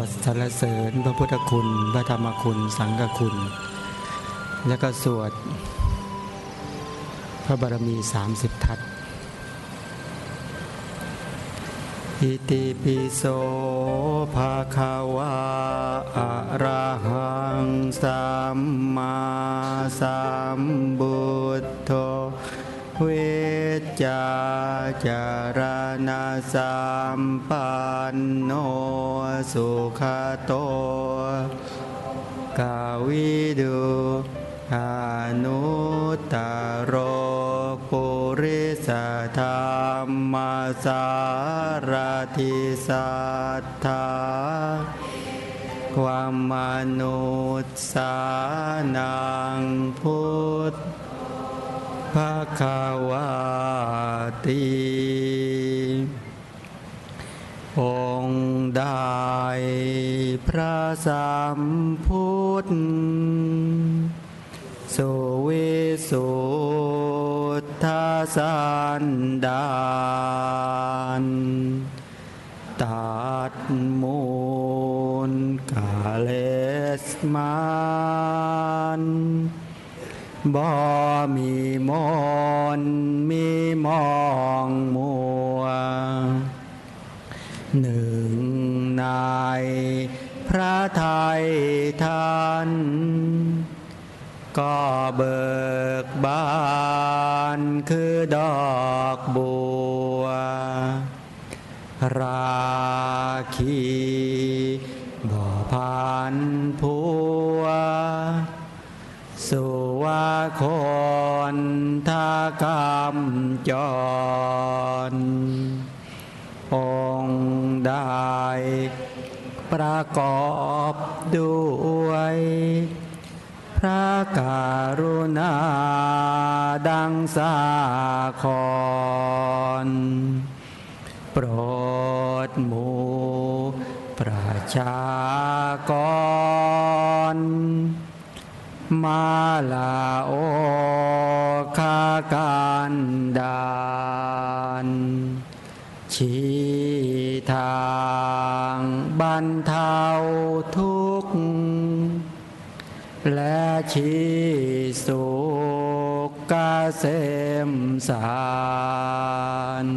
วดสรรเสริญพระพุทธคุณ พระธรรมคุณ สังฆคุณ แล้วก็สวด พระบารมี 30 ทัศอิติปิโสภาคาวาอะระหังสัมมาสัมบุตโธเว จาจารณาสัมปันโนสุขโตกาวิดูอนุตตโรปุริสธรรมสารทิสัทธาความมนุษย์สานังพุทธ ภาคาวาตีองค์ได้พระสัมพุทธสุวิสุทธาสันดานตัดมูลกาเลสมาน บ่มีมนมีมองมัวหนึ่งในพระไทยท่านก็เบิกบานคือดอกบัว ราคีบ่พันผั คนทากรรมจร องได้ประกอบด้วย พระการุณาดังสาครโปรดหมู่ประชากร มาลาโอคาการดานชี้ทางบรรเทาทุกข์และชี้สุขเกษมสาร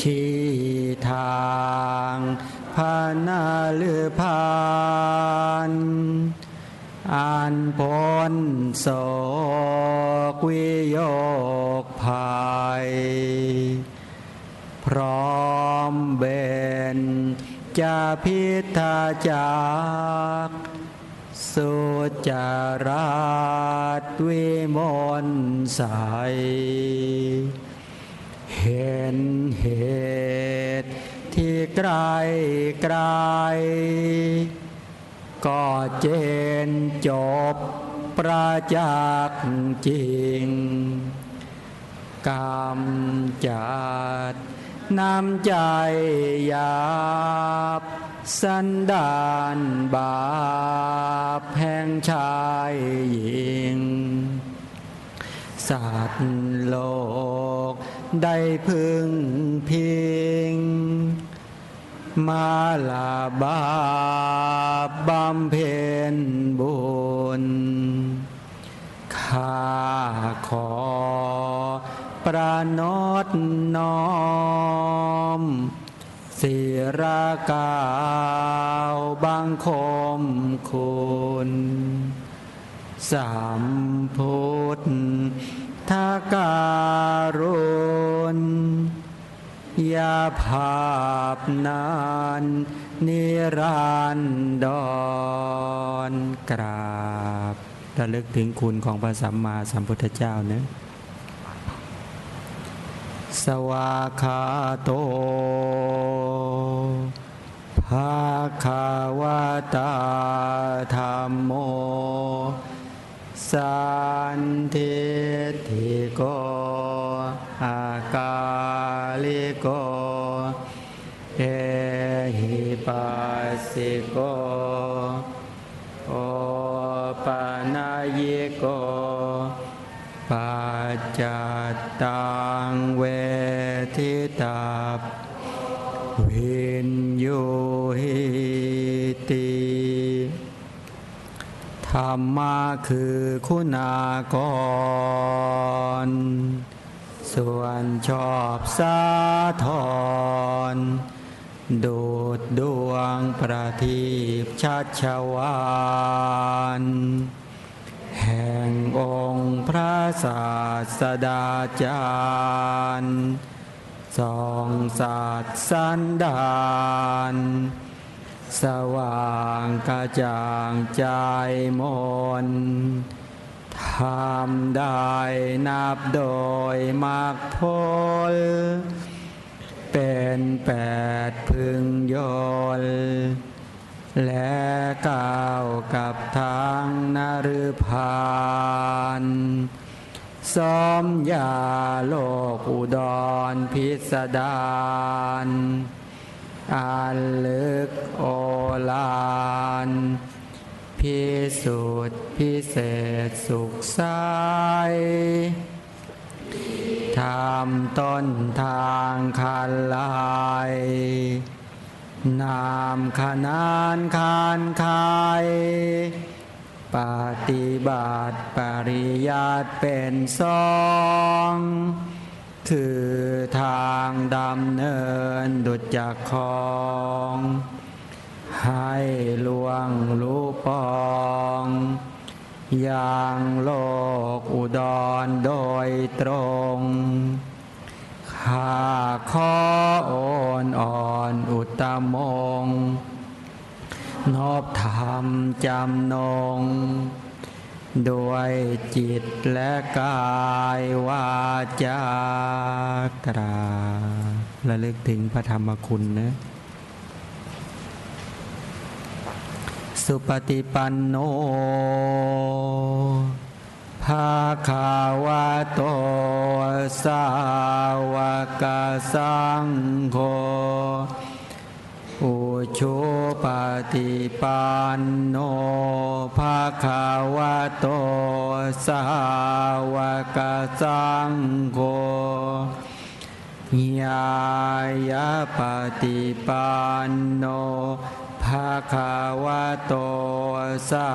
ชี้ทางพานาลือพาน อันพ้นโศกวิโยกภัย พร้อมเบนจะพิทาจาก สุจาราตวิมลใส เห็นเหตุที่ไกลไกล ก็เจนจบประจักษ์จริงกรรมจัดนำใจหยาบ สันดานบาปแห่งชายหญิง สัตว์โลกได้พึงพิง มาลาบาปบำเพ็ญบุญข้าขอประนอดน้อมศิรากาวบังคมคุณสามพุทธทการุณ ยาภาพนานนิรันดรกราบระลึกถึงคุณของพระสัมมาสัมพุทธเจ้าเนะสวาคาโตภาคาวาตาธรรมโมสันเทติโก อากาลิโก เอหิปัสสิโก โอปานายโก ปัจจัตตังเวทิตาวินยุหิติธรรมาคือคุณากร ส่วนชอบสาธรดูดดวงประทีปชัชวานแห่งองค์พระศาสดาจารย์สองศาสสันดานสว่างกระจ่างใจมน ทำได้นับโดยมากพล เป็นแปดพึงยนและก้าวกับทางนฤพานสมยาโลกอุดรพิสดารอันลึกโอลาน พิสุทธิพิเศษสุขใสทำต้นทางคันลาย นามขนานคานคายปฏิบัติปริยัติเป็นสอง คือทางดำเนินดุจจากคอง ให้ลวงรู้ปองอย่างโลกอุดรโดยตรงข้าขอโอนอ่อนอุตมง นอบธรรมจำนง ด้วยจิตและกายวาจากราระลึกถึงพระธรรมคุณนะ สุปฏิปันโนภาคาวะโตสาวกสังโฆอุชุปฏิปันโนภาคาวะโตสาวกสังโฆยายาปฏิปันโน ภาคาวะโตสา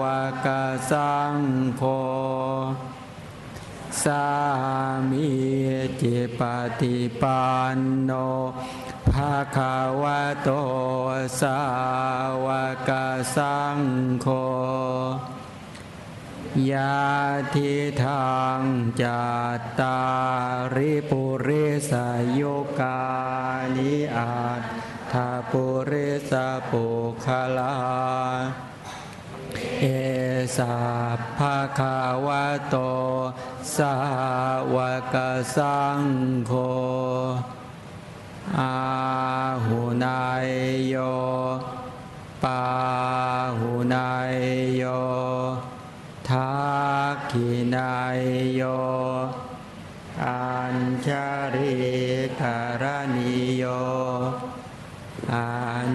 วกสังโฆสามีจิปฏิปันโนภาคาวะโตสาวกสังโฆยาทิทางจัตตาริปุริสโยกานิอาต ถาปุริสปุคลา เอสาภาคาวะโต สาวกสังโฆอาหุนายโย ปาหุนายโยทักขินายโย อัญชาริกรณิโย อ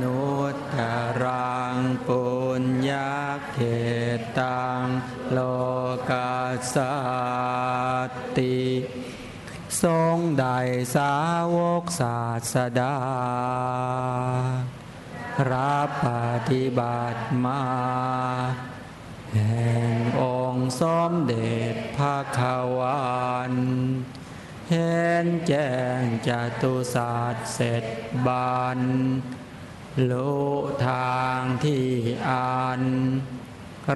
นุตตรังปุญญาเขตังโลกัสสตติทรงได้สาวกศาสดา รับปฏิบัติมาแห่งองค์สมเด็จพระขวัน เห็นแจ้งจตุศาสตร์เสร็จบานรู้ทางที่อ่าน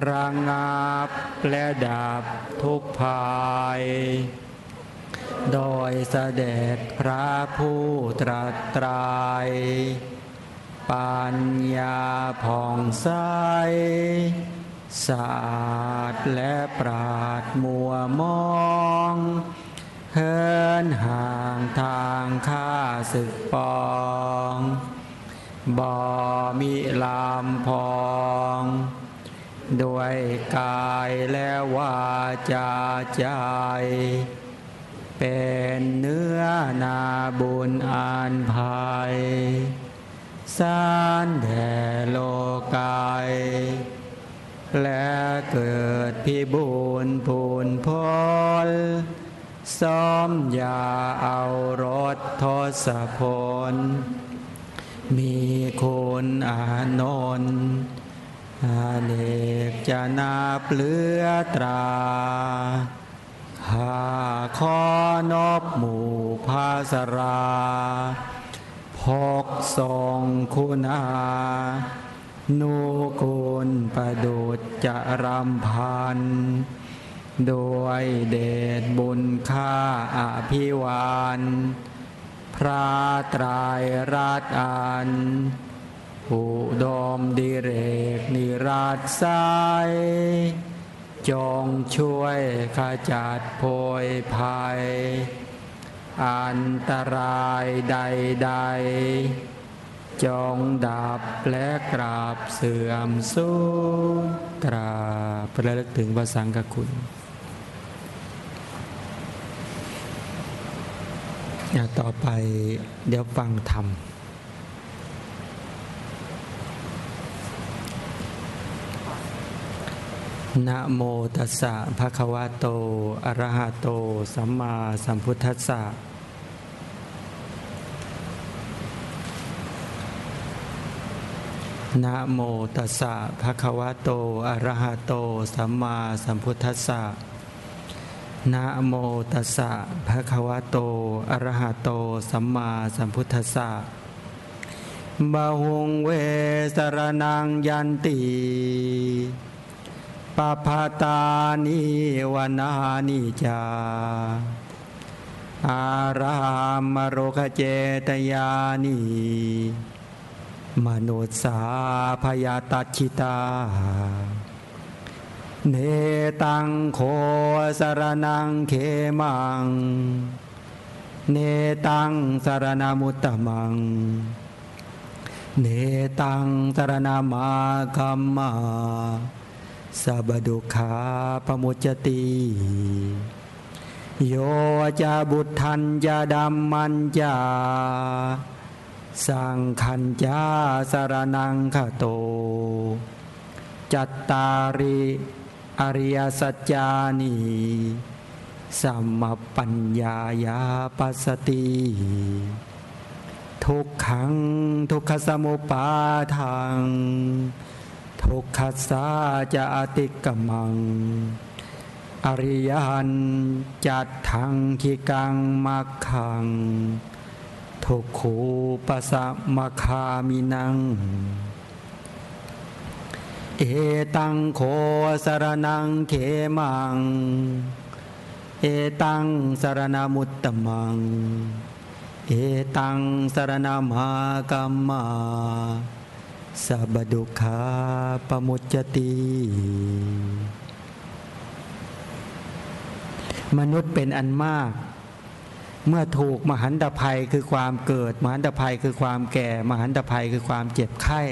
ระงับและดับทุกภัยโดยเสด็จพระผู้ตรัสตรายปัญญาผ่องใสสะอาดและปราดมัวมอง เฮินห่างทางข้าศึกปอง บ่มีลามพอง ด้วยกายและวาจาใจ เป็นเนื้อนาบุญอานภัยสานแด่โลกาย และเกิดพิบูรณ์พูนพล ซ้อมยาเอารถทศพล มีคุญอานนท์อาเนกจะนาเปลือตราหาขอนอบหมู่ภาสราพกทรงคุณานุกุลประดุจจะรำพันโดยเดชบุญค่าอภิวานพระตรายราชอันอุดมดิเรกนิราชสายจงช่วยขจัดโพยภัย อันตรายใด ๆ จงดับและกราบเสื่อมสู้ กราบระลึกถึงพระสังฆคุณ ต่อไปเดี๋ยวฟังธรรม นะโมตัสสะภะคะวะโต อะระหะโต สัมมาสัมพุทธัสสะ นะโมตัสสะภะคะวะโต อะระหะโต สัมมาสัมพุทธัสสะ นะโมตัสสะภะคะวะโต อะระหะโต สัมมาสัมพุทธัสสะบาหงเวสรนังยันติปภาตานิวนานิจา อารามโรคเจตยานิมนุษสาพยาตัชิตา เนตังโคสรนังเขมัง เนตังสรณมุตตมัง เนตังสรณมาคัมมาสับดุขาปมุจติโยจะบุตทันจะดัมมันจาสังขันจาสารนังขโต จัตตาริ อริยสัจจานีสัมมปัญญายาปัสติทุกขังทุกขสมุปาทังทุกขัสสาจะอติกมัง อริยันจัดทังขีกังมักขังทุกขูปสัมมคามินัง เอตังโคสรนังเขมัง เอตังสรณมุตตมัง เอตังสรณมากัมมาสับดุขาปมุจจติมนุษย์เป็นอันมาก เมื่อถูกมหันตภัยคือความเกิด มหันตภัยคือความแก่ มหันตภัยคือความเจ็บไข้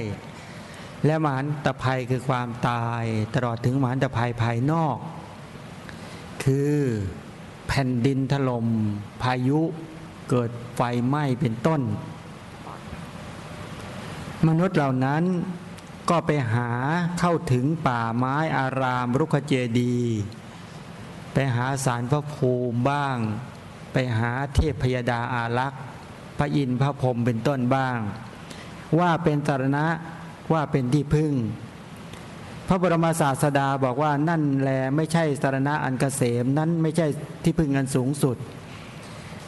และมหันตภัยคือความตายตลอดถึงมหันตภัยภายนอก คือแผ่นดินถลม่มพายุเกิดไฟไหม้เป็นต้น มนุษย์เหล่านั้นก็ไปหาเข้าถึงป่าไม้อารามรุกขเจดี ไปหาสารพระภูมิบ้าง ไปหาเทพพยดาอารักษ์ พระอินทร์พระพรหมเป็นต้นบ้าง ว่าเป็นสารณะ ว่าเป็นที่พึ่ง พระบรมศาสดาบอกว่านั่นแลไม่ใช่สารณะอันกเกษมนั้นไม่ใช่ที่พึ่งอันสูงสุด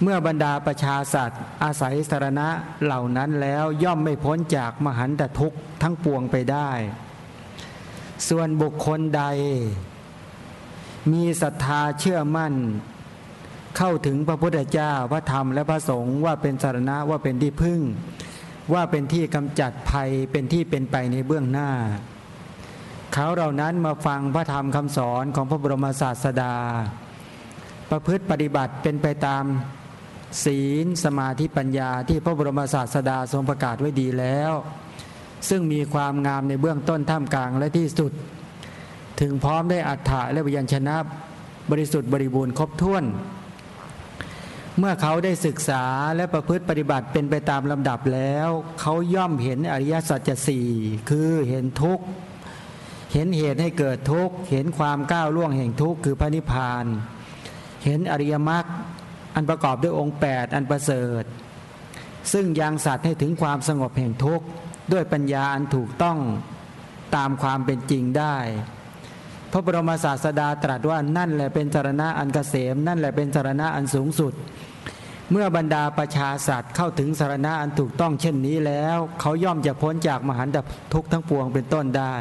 เมื่อบรรดาประชาสัตว์ อาศัยสารณะเหล่านั้นแล้วย่อมไม่พ้นจากมหันตทุกข์ทั้งปวงไปได้ ส่วนบุคคลใด มีศรัทธาเชื่อมั่นเข้าถึงพระพุทธเจ้าพระธรรมและพระสงฆ์ว่าเป็นสารณะว่าเป็นที่พึ่ง ว่าเป็นที่กำจัดภัยเป็นที่เป็นไปในเบื้องหน้า เขาเหล่านั้นมาฟังพระธรรมคำสอนของพระบรมศาสดา ประพฤติปฏิบัติเป็นไปตามศีลสมาธิปัญญาที่พระบรมศาสดาทรงประกาศไว้ดีแล้ว ซึ่งมีความงามในเบื้องต้นท่ามกลางและที่สุด ถึงพร้อมได้อัฏฐะและวิญญชนะบริสุทธิ์บริบูรณ์ครบถ้วน เมื่อเขาได้ศึกษาและประพฤติปฏิบัติเป็นไปตามลำดับแล้ว เขาย่อมเห็นอริยสัจสี่คือเห็นทุกข์เห็นเหตุให้เกิดทุกข์เห็นความก้าวล่วงแห่งทุกข์คือพระนิพพาน เห็นอริยมรรคอันประกอบด้วยองค์ 8 อันประเสริฐ ซึ่งยังสัตว์ให้ถึงความสงบแห่งทุกข์ด้วยปัญญาอันถูกต้องตามความเป็นจริงได้ พระบรมศาสดาตรัสว่านั่นแหละเป็นสารณะอันกเกษม นั่นแหละเป็นสารณะอันสูงสุด เมื่อบรรดาประชาสัตว์เข้าถึงสารณะอันถูกต้องเช่นนี้แล้ว เขาย่อมจะพ้นจากมหันตทุกข์ทั้งปวงเป็นต้นได้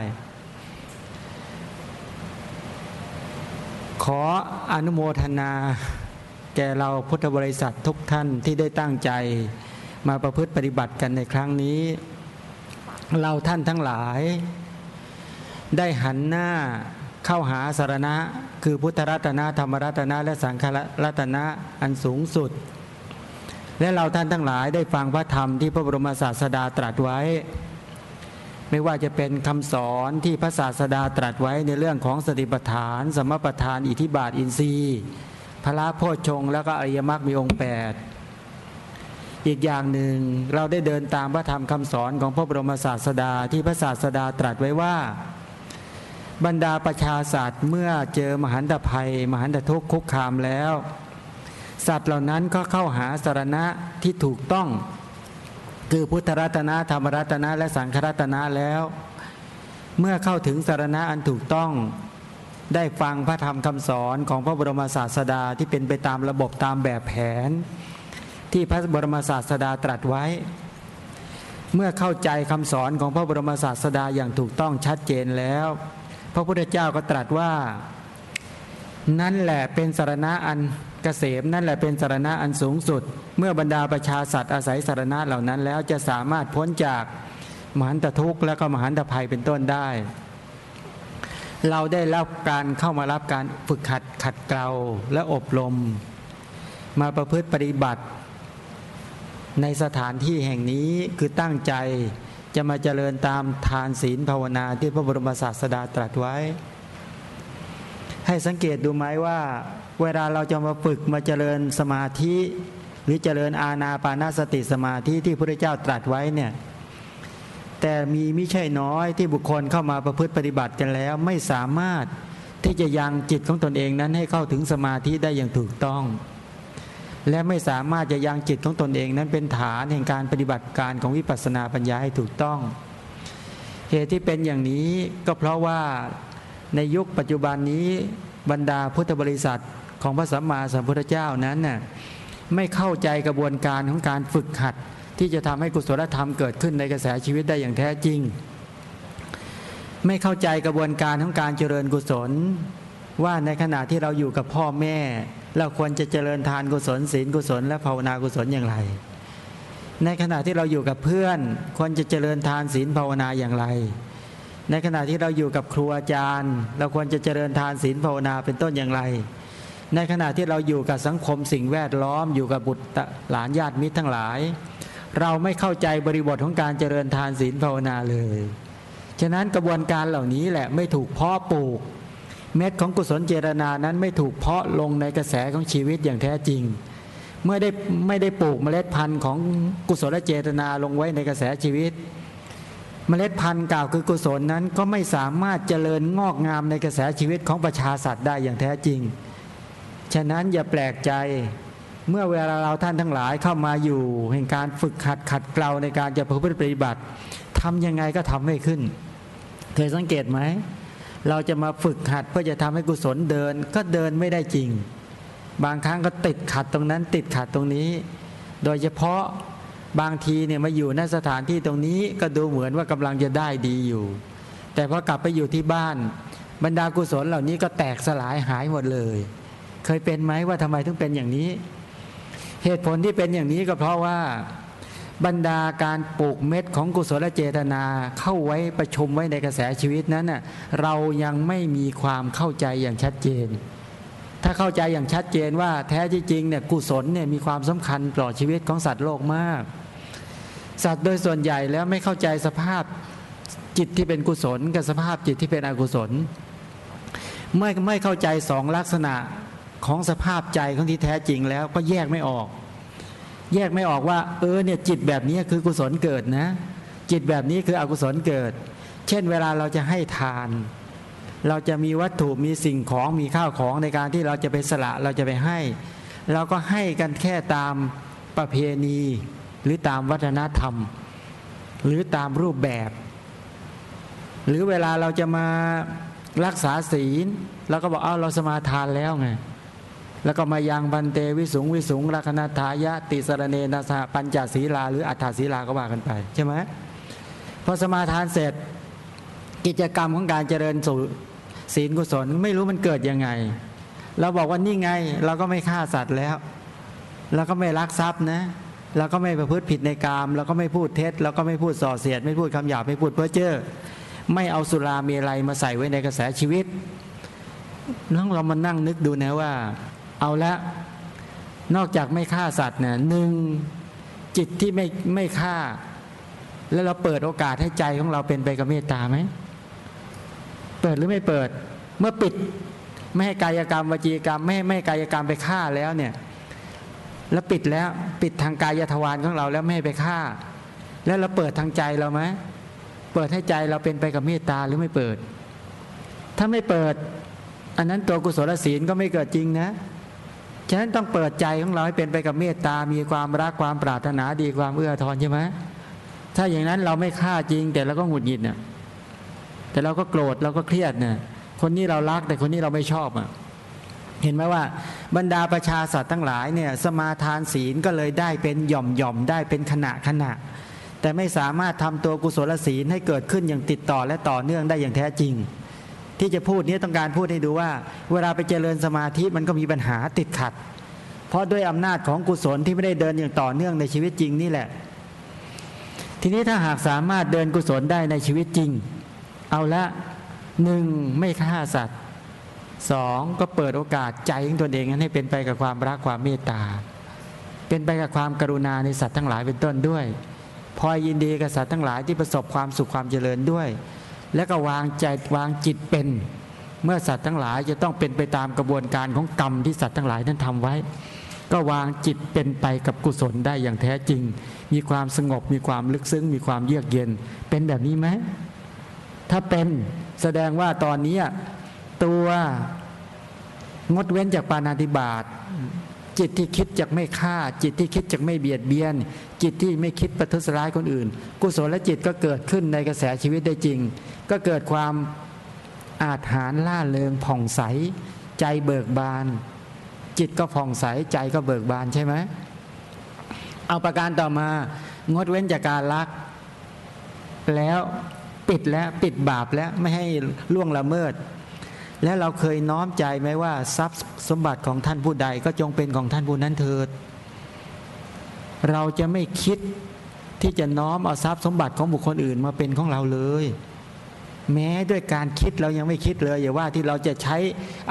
ขออนุโมทนา แก่เราพุทธบริษัททุกท่านที่ได้ตั้งใจ มาประพฤติปฏิบัติกันในครั้งนี้ เราท่านทั้งหลาย ได้หันหน้าเข้าหาสารณะ คือพุทธรัตนะธรรมรัตนะและสังฆรัตนะอันสูงสุด และเราท่านทั้งหลายได้ฟังพระธรรมที่พระบรมศาสดาตรัสไว้ ไม่ว่าจะเป็นคำสอนที่พระศาสดาตรัสไว้ในเรื่องของสติปัฏฐาน สมปัฏฐานอิทิบาทอินทรีย์พระโพชงแล้วก็อริยมรรคมีองค์แปดอีกอย่างหนึ่งเราได้เดินตามพระธรรมคำสอนของพระบรมศาสดาที่พระศาสดาตรัสไว้ว่า บรรดาประชาศาสตว์เมื่อเจอมหันตภัย มหันตทุกข์คุกคามแล้ว สัตว์เหล่านั้นก็เข้าหาสารณะที่ถูกต้อง คือพุทธรัตนะธรรมรัตนะและสังฆรัตนะแล้ว เมื่อเข้าถึงสารณะอันถูกต้องได้ฟังพระธรรมคำสอนของพระบรมศาสดาที่เป็นไปตามระบบตามแบบแผน ที่พระบรมศาสดาตรัสไว้ เมื่อเข้าใจคำสอนของพระบรมศาสดาอย่างถูกต้องชัดเจนแล้ว พระพุทธเจ้าก็ตรัสว่า นั่นแหละเป็นสารณะอัน กษมนั่นแหละเป็นสารณะอันสูงสุด เมื่อบรรดาประชาสัตว์อาศัยสารณะเหล่านั้น แล้วจะสามารถพ้นจากมหันตทุกข์และก็มหันตภัยเป็นต้นได้ เราได้รับการเข้ามารับการฝึกขัดขัดเกลาและอบรม มาประพฤติปฏิบัติ ในสถานที่แห่งนี้คือตั้งใจจะมาเจริญตามทานศีลภาวนาที่พระบรมศาสดาตรัสไว้ ให้สังเกตดูไหมว่า เวลาเราจะมาฝึกมาเจริญสมาธิ หรือเจริญอาณาปานาสติสมาธิที่พระเจ้าตรัสไว้เนี่ยแต่มีไม่ใช่น้อยที่บุคคลเข้ามาประพฤติปฏิบัติกันแล้ว ไม่สามารถที่จะยังจิตของตนเองนั้นให้เข้าถึงสมาธิได้อย่างถูกต้อง และไม่สามารถจะยังจิตของตนเองนั้นเป็นฐานแห่งการปฏิบัติการของวิปัสสนาปัญญาให้ถูกต้อง เหตุที่เป็นอย่างนี้ก็เพราะว่าในยุคปัจจุบันนี้บรรดาพุทธบริษัท ของพระสัมมาสัมพุทธเจ้านั้นน่ะไม่เข้าใจกระบวนการของการฝึกหัด ที่จะทำให้กุศลธรรมเกิดขึ้นในกระแสชีวิตได้อย่างแท้จริง ไม่เข้าใจกระบวนการของการเจริญกุศล ว่าในขณะที่เราอยู่กับพ่อแม่ เราควรจะเจริญทานกุศลศีลกุศล และภาวนากุศลอย่างไร ในขณะที่เราอยู่กับเพื่อน ควรจะเจริญทานศีลภาวนาอย่างไร ในขณะที่เราอยู่กับครูอาจารย์ เราควรจะเจริญทานศีลภาวนาเป็นต้นอย่างไร ในขณะที่เราอยู่กับสังคมสิ่งแวดล้อมอยู่กับบุตรหลานญาติมิตรทั้งหลาย เราไม่เข้าใจบริบทของการเจริญทานศีลภาวนาเลย ฉะนั้นกระบวนการเหล่านี้แหละไม่ถูกเพ่อปลูก เม็ดของกุศลเจรนานั้นไม่ถูกเพาะลงในกระแสของชีวิตอย่างแท้จริง เมื่อได้ไม่ได้ปลูกเมล็ดพันธุ์ของกุศลเจตนาลงไว้ในกระแสชีวิต เมล็ดพันธุ์กล่าวคือกุศลนั้นก็ไม่สามารถเจริญงอกงามในกระแสชีวิตของประชาสัตว์ได้อย่างแท้จริง ฉะนั้นอย่าแปลกใจเมื่อเวลาเราท่านทั้งหลายเข้ามาอยู่แห่งการฝึกขัดขัดเกลาในการจะประพฤติปฏิบัติทำยังไงก็ทำไม่ขึ้น เคยสังเกตไหม เราจะมาฝึกหัดเพื่อจะทำให้กุศลเดินก็เดินไม่ได้จริง บางครั้งก็ติดขัดตรงนั้นติดขัดตรงนี้ โดยเฉพาะบางทีเนี่ยมาอยู่ในสถานที่ตรงนี้ก็ดูเหมือนว่ากำลังจะได้ดีอยู่ แต่พอกลับไปอยู่ที่บ้าน บรรดากุศลเหล่านี้ก็แตกสลายหายหมดเลย เคยเป็นไหมว่าทำไมถึงเป็นอย่างนี้ เหตุผลที่เป็นอย่างนี้ก็เพราะว่าบรรดาการปลูกเม็ดของกุศลเจตนาเข้าไว้ประชุมไว้ในกระแสชีวิตนั้นน่ะเรายังไม่มีความเข้าใจอย่างชัดเจน ถ้าเข้าใจอย่างชัดเจนว่าแท้ที่จริงเนี่ยกุศลเนี่ยมีความสำคัญต่อชีวิตของสัตว์โลกมาก สัตว์โดยส่วนใหญ่แล้วไม่เข้าใจสภาพจิตที่เป็นกุศล กับสภาพจิตที่เป็นอกุศลเมื่อไม่เข้าใจสองลักษณะ ของสภาพใจของที่แท้จริงแล้วก็แยกไม่ออก แยกไม่ออกว่า เออเนี่ยจิตแบบนี้คือกุศลเกิดนะ จิตแบบนี้คืออกุศลเกิด เช่น เวลาเราจะให้ทาน เราจะมีวัตถุมีสิ่งของมีข้าวของในการที่เราจะไปสละเราจะไปให้ เราก็ให้กันแค่ตามประเพณีหรือตามวัฒนธรรม หรือตามรูปแบบ หรือเวลาเราจะมารักษาศีลเราก็บอกเอาเราสมาทานแล้วไง แล้วก็มายังบันเตวิสุงวิสุงลัคนาทายะติสรเนนะสหปัญจศีลา หรืออัฏฐศีลาก็ว่ากันไปใช่ไหมพอสมาทานเสร็จกิจกรรมของการเจริญสู่ศีลกุศลไม่รู้มันเกิดยังไง เราบอกว่านี่ไง เราก็ไม่ฆ่าสัตว์แล้ว เราก็ไม่ลักทรัพย์นะ เราก็ไม่ประพฤติผิดในกามเราก็ไม่พูดเท็จเราก็ไม่พูดส่อเสียด ไม่พูดคำหยาบไม่พูดเพ้อเจ้อไม่เอาสุรามีอะไรมาใส่ไว้ในกระแสชีวิตน้องเรามานั่งนึกดูนะว่า เอาละนอกจากไม่ฆ่าสัตว์เนี่ยหนึ่งจิตที่ไม่ไม่ฆ่า แล้วเราเปิดโอกาสให้ใจของเราเป็นไปกับเมตตาไหมเปิดหรือไม่เปิด เมื่อปิดไม่ให้กายกรรมวจีกรรม ไม่ให้ไม่กายกรรมไปฆ่าแล้วเนี่ย แล้วปิดแล้วปิดทางกายทวารของเราแล้วไม่ให้ไปฆ่า แล้วเราเปิดทางใจเราไหมเปิดให้ใจเราเป็นไปกับเมตตาหรือไม่เปิด ถ้าไม่เปิด อันนั้นตัวกุศลศีลก็ไม่เกิดจริงนะ ฉะนั้นต้องเปิดใจของเราให้เป็นไปกับเมตตา มีความรักความปรารถนาดีความเอื้อทอนใช่ไหมถ้าอย่างนั้นเราไม่ฆ่าจริง แต่เราก็หงุดหงิดเนี่ยแต่เราก็โกรธเราก็เครียดเนี่ยคนนี้เรารักแต่คนนี้เราไม่ชอบอะเห็นไหมว่าบรรดาประชาสัตว์ทั้งหลายเนี่ยสมาทานศีลก็เลยได้เป็นหย่อมหย่อมได้เป็นขณะขณะ แต่ไม่สามารถทำตัวกุศลศีลให้เกิดขึ้นอย่างติดต่อและต่อเนื่องได้อย่างแท้จริง ที่จะพูดนี้ต้องการพูดให้ดูว่า เวลาไปเจริญสมาธิมันก็มีปัญหาติดขัด เพราะด้วยอำนาจของกุศลที่ไม่ได้เดินอย่างต่อเนื่องในชีวิตจริงนี่แหละ ทีนี้ถ้าหากสามารถเดินกุศลได้ในชีวิตจริง เอาละหนึ่งไม่ฆ่าสัตว์สองก็เปิดโอกาสใจของตนเองให้เป็นไปกับความรักความเมตตา เป็นไปกับความกรุณาในสัตว์ทั้งหลายเป็นต้นด้วยพอยินดีกับสัตว์ทั้งหลายที่ประสบความสุขความเจริญด้วย แล้วก็วางใจวางจิตเป็น เมื่อสัตว์ทั้งหลายจะต้องเป็นไปตามกระบวนการของกรรมที่สัตว์ทั้งหลายนั้นทำไว้ ก็วางจิตเป็นไปกับกุศลได้อย่างแท้จริง มีความสงบมีความลึกซึ้ง มีความเยือกเย็นเป็นแบบนี้ไหมถ้าเป็นแสดงว่าตอนนี้ตัวงดเว้นจากปานาติบาต จิตที่คิดจากไม่ฆ่า จิตที่คิดจากไม่เบียดเบียน จิตที่ไม่คิดประทุษร้ายคนอื่น กุศลและจิตก็เกิดขึ้นในกระแสชีวิตได้จริง ก็เกิดความอาถรรพ์ล่าเริงผ่องใส ใจเบิกบาน จิตก็ผ่องใสใจก็เบิกบานใช่ไหมเอาประการต่อมางดเว้นจากการลัก แล้วปิดแล้วปิดบาปแล้วไม่ให้ล่วงละเมิด และเราเคยน้อมใจไหมว่า ทรัพย์สมบัติของท่านผู้ใดก็จงเป็นของท่านผู้นั้นเถิด เราจะไม่คิดที่จะน้อมเอาทรัพย์สมบัติของบุคคลอื่นมาเป็นของเราเลย แม้ด้วยการคิดเรายังไม่คิดเลย อย่าว่าที่เราจะใช้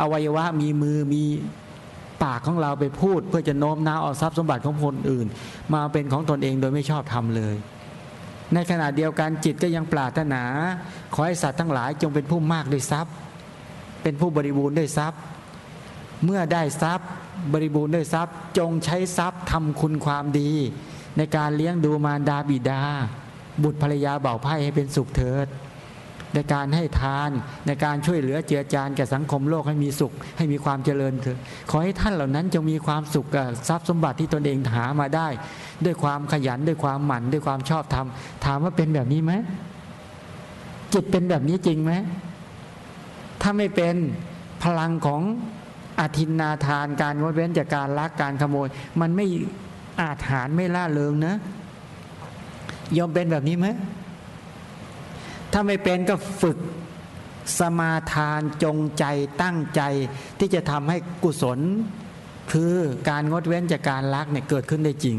อวัยวะมีมือมีปากของเราไปพูด เพื่อจะโน้มน้าวเอาทรัพย์สมบัติของคนอื่น มาเป็นของตนเองโดยไม่ชอบทำเลย ในขณะเดียวกันจิตก็ยังปรารถนา ขอให้สัตว์ทั้งหลายจงเป็นผู้มากด้วยทรัพย์ เป็นผู้บริบูรณ์ด้วยทรัพย์ เมื่อได้ทรัพย์บริบูรณ์ด้วยทรัพย์ จงใช้ทรัพย์ทำคุณความดี ในการเลี้ยงดูมารดาบิดา บุตรภรรยาเบ่าไพ่ให้เป็นสุขเถิด ในการให้ทานในการช่วยเหลือเจือจานแก่สังคมโลกให้มีสุข ให้มีความเจริญเถิดขอให้ท่านเหล่านั้นจงมีความสุขกับทรัพย์สมบัติที่ตนเองหามาได้ ด้วยความขยันด้วยความหมั่นด้วยความชอบธรรมถามว่าเป็นแบบนี้ไหมจิตเป็นแบบนี้จริงไหม ถ้าไม่เป็นพลังของอาทินนาทานการงดเว้นจากการลักการขโมย มันไม่อาจหารไม่ล่าเริงนะยอมเป็นแบบนี้ไหมถ้าไม่เป็นก็ฝึกสมาทานจงใจตั้งใจ ที่จะทำให้กุศล คือการงดเว้นจากการลักเนี่ยเกิดขึ้นได้จริง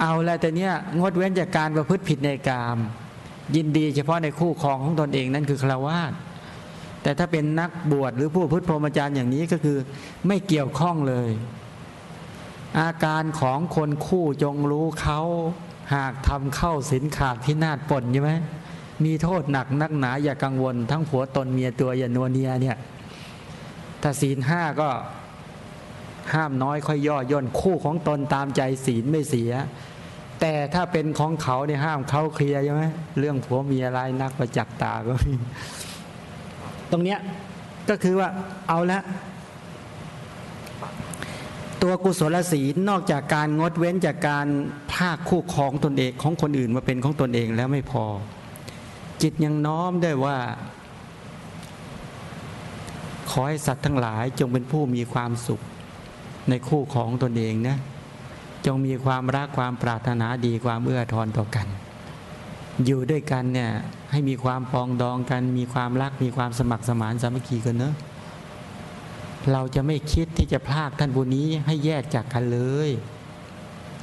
เอาละแต่เนี้ยงดเว้นจากการประพฤติผิดในกาม ยินดีเฉพาะในคู่ครองของตนเองนั่นคือคราวาสแต่ถ้าเป็นนักบวชหรือผู้พุทธพรหมจารย์อย่างนี้ก็คือไม่เกี่ยวข้องเลย อาการของคนคู่จงรู้เขาหากทำเข้าสินขาดพินาศปนใช่ไหมมีโทษหนักนักหนาอย่ากังวล ทั้งผัวตนเมียตัวอย่านัวเนียเนี่ยถ้าศีลห้าก็ห้ามน้อยค่อยย่อย่นคู่ของตนตามใจศีลไม่เสีย แต่ถ้าเป็นของเขาเนี่ยห้ามเขาเคลียร์ใช่ไหมเรื่องผัวเมียอะไรนักประจักษ์ตาก็มีตรงเนี้ยก็คือว่าเอาละตัวกุศลศีลนอกจากการงดเว้นจากการภาคคู่ของตนเองของคนอื่นมาเป็นของตนเองแล้วไม่พอ จิตยังน้อมได้ว่า ขอให้สัตว์ทั้งหลายจงเป็นผู้มีความสุขในคู่ของตนเองนะ จงมีความรักความปรารถนาดีความเอื้อทอนต่อกัน อยู่ด้วยกันเนี่ยให้มีความปองดองกัน มีความรักมีความสมัครสมานสามัคคีกันเนอะเราจะไม่คิดที่จะพากท่านผู้นี้ให้แยกจากกันเลย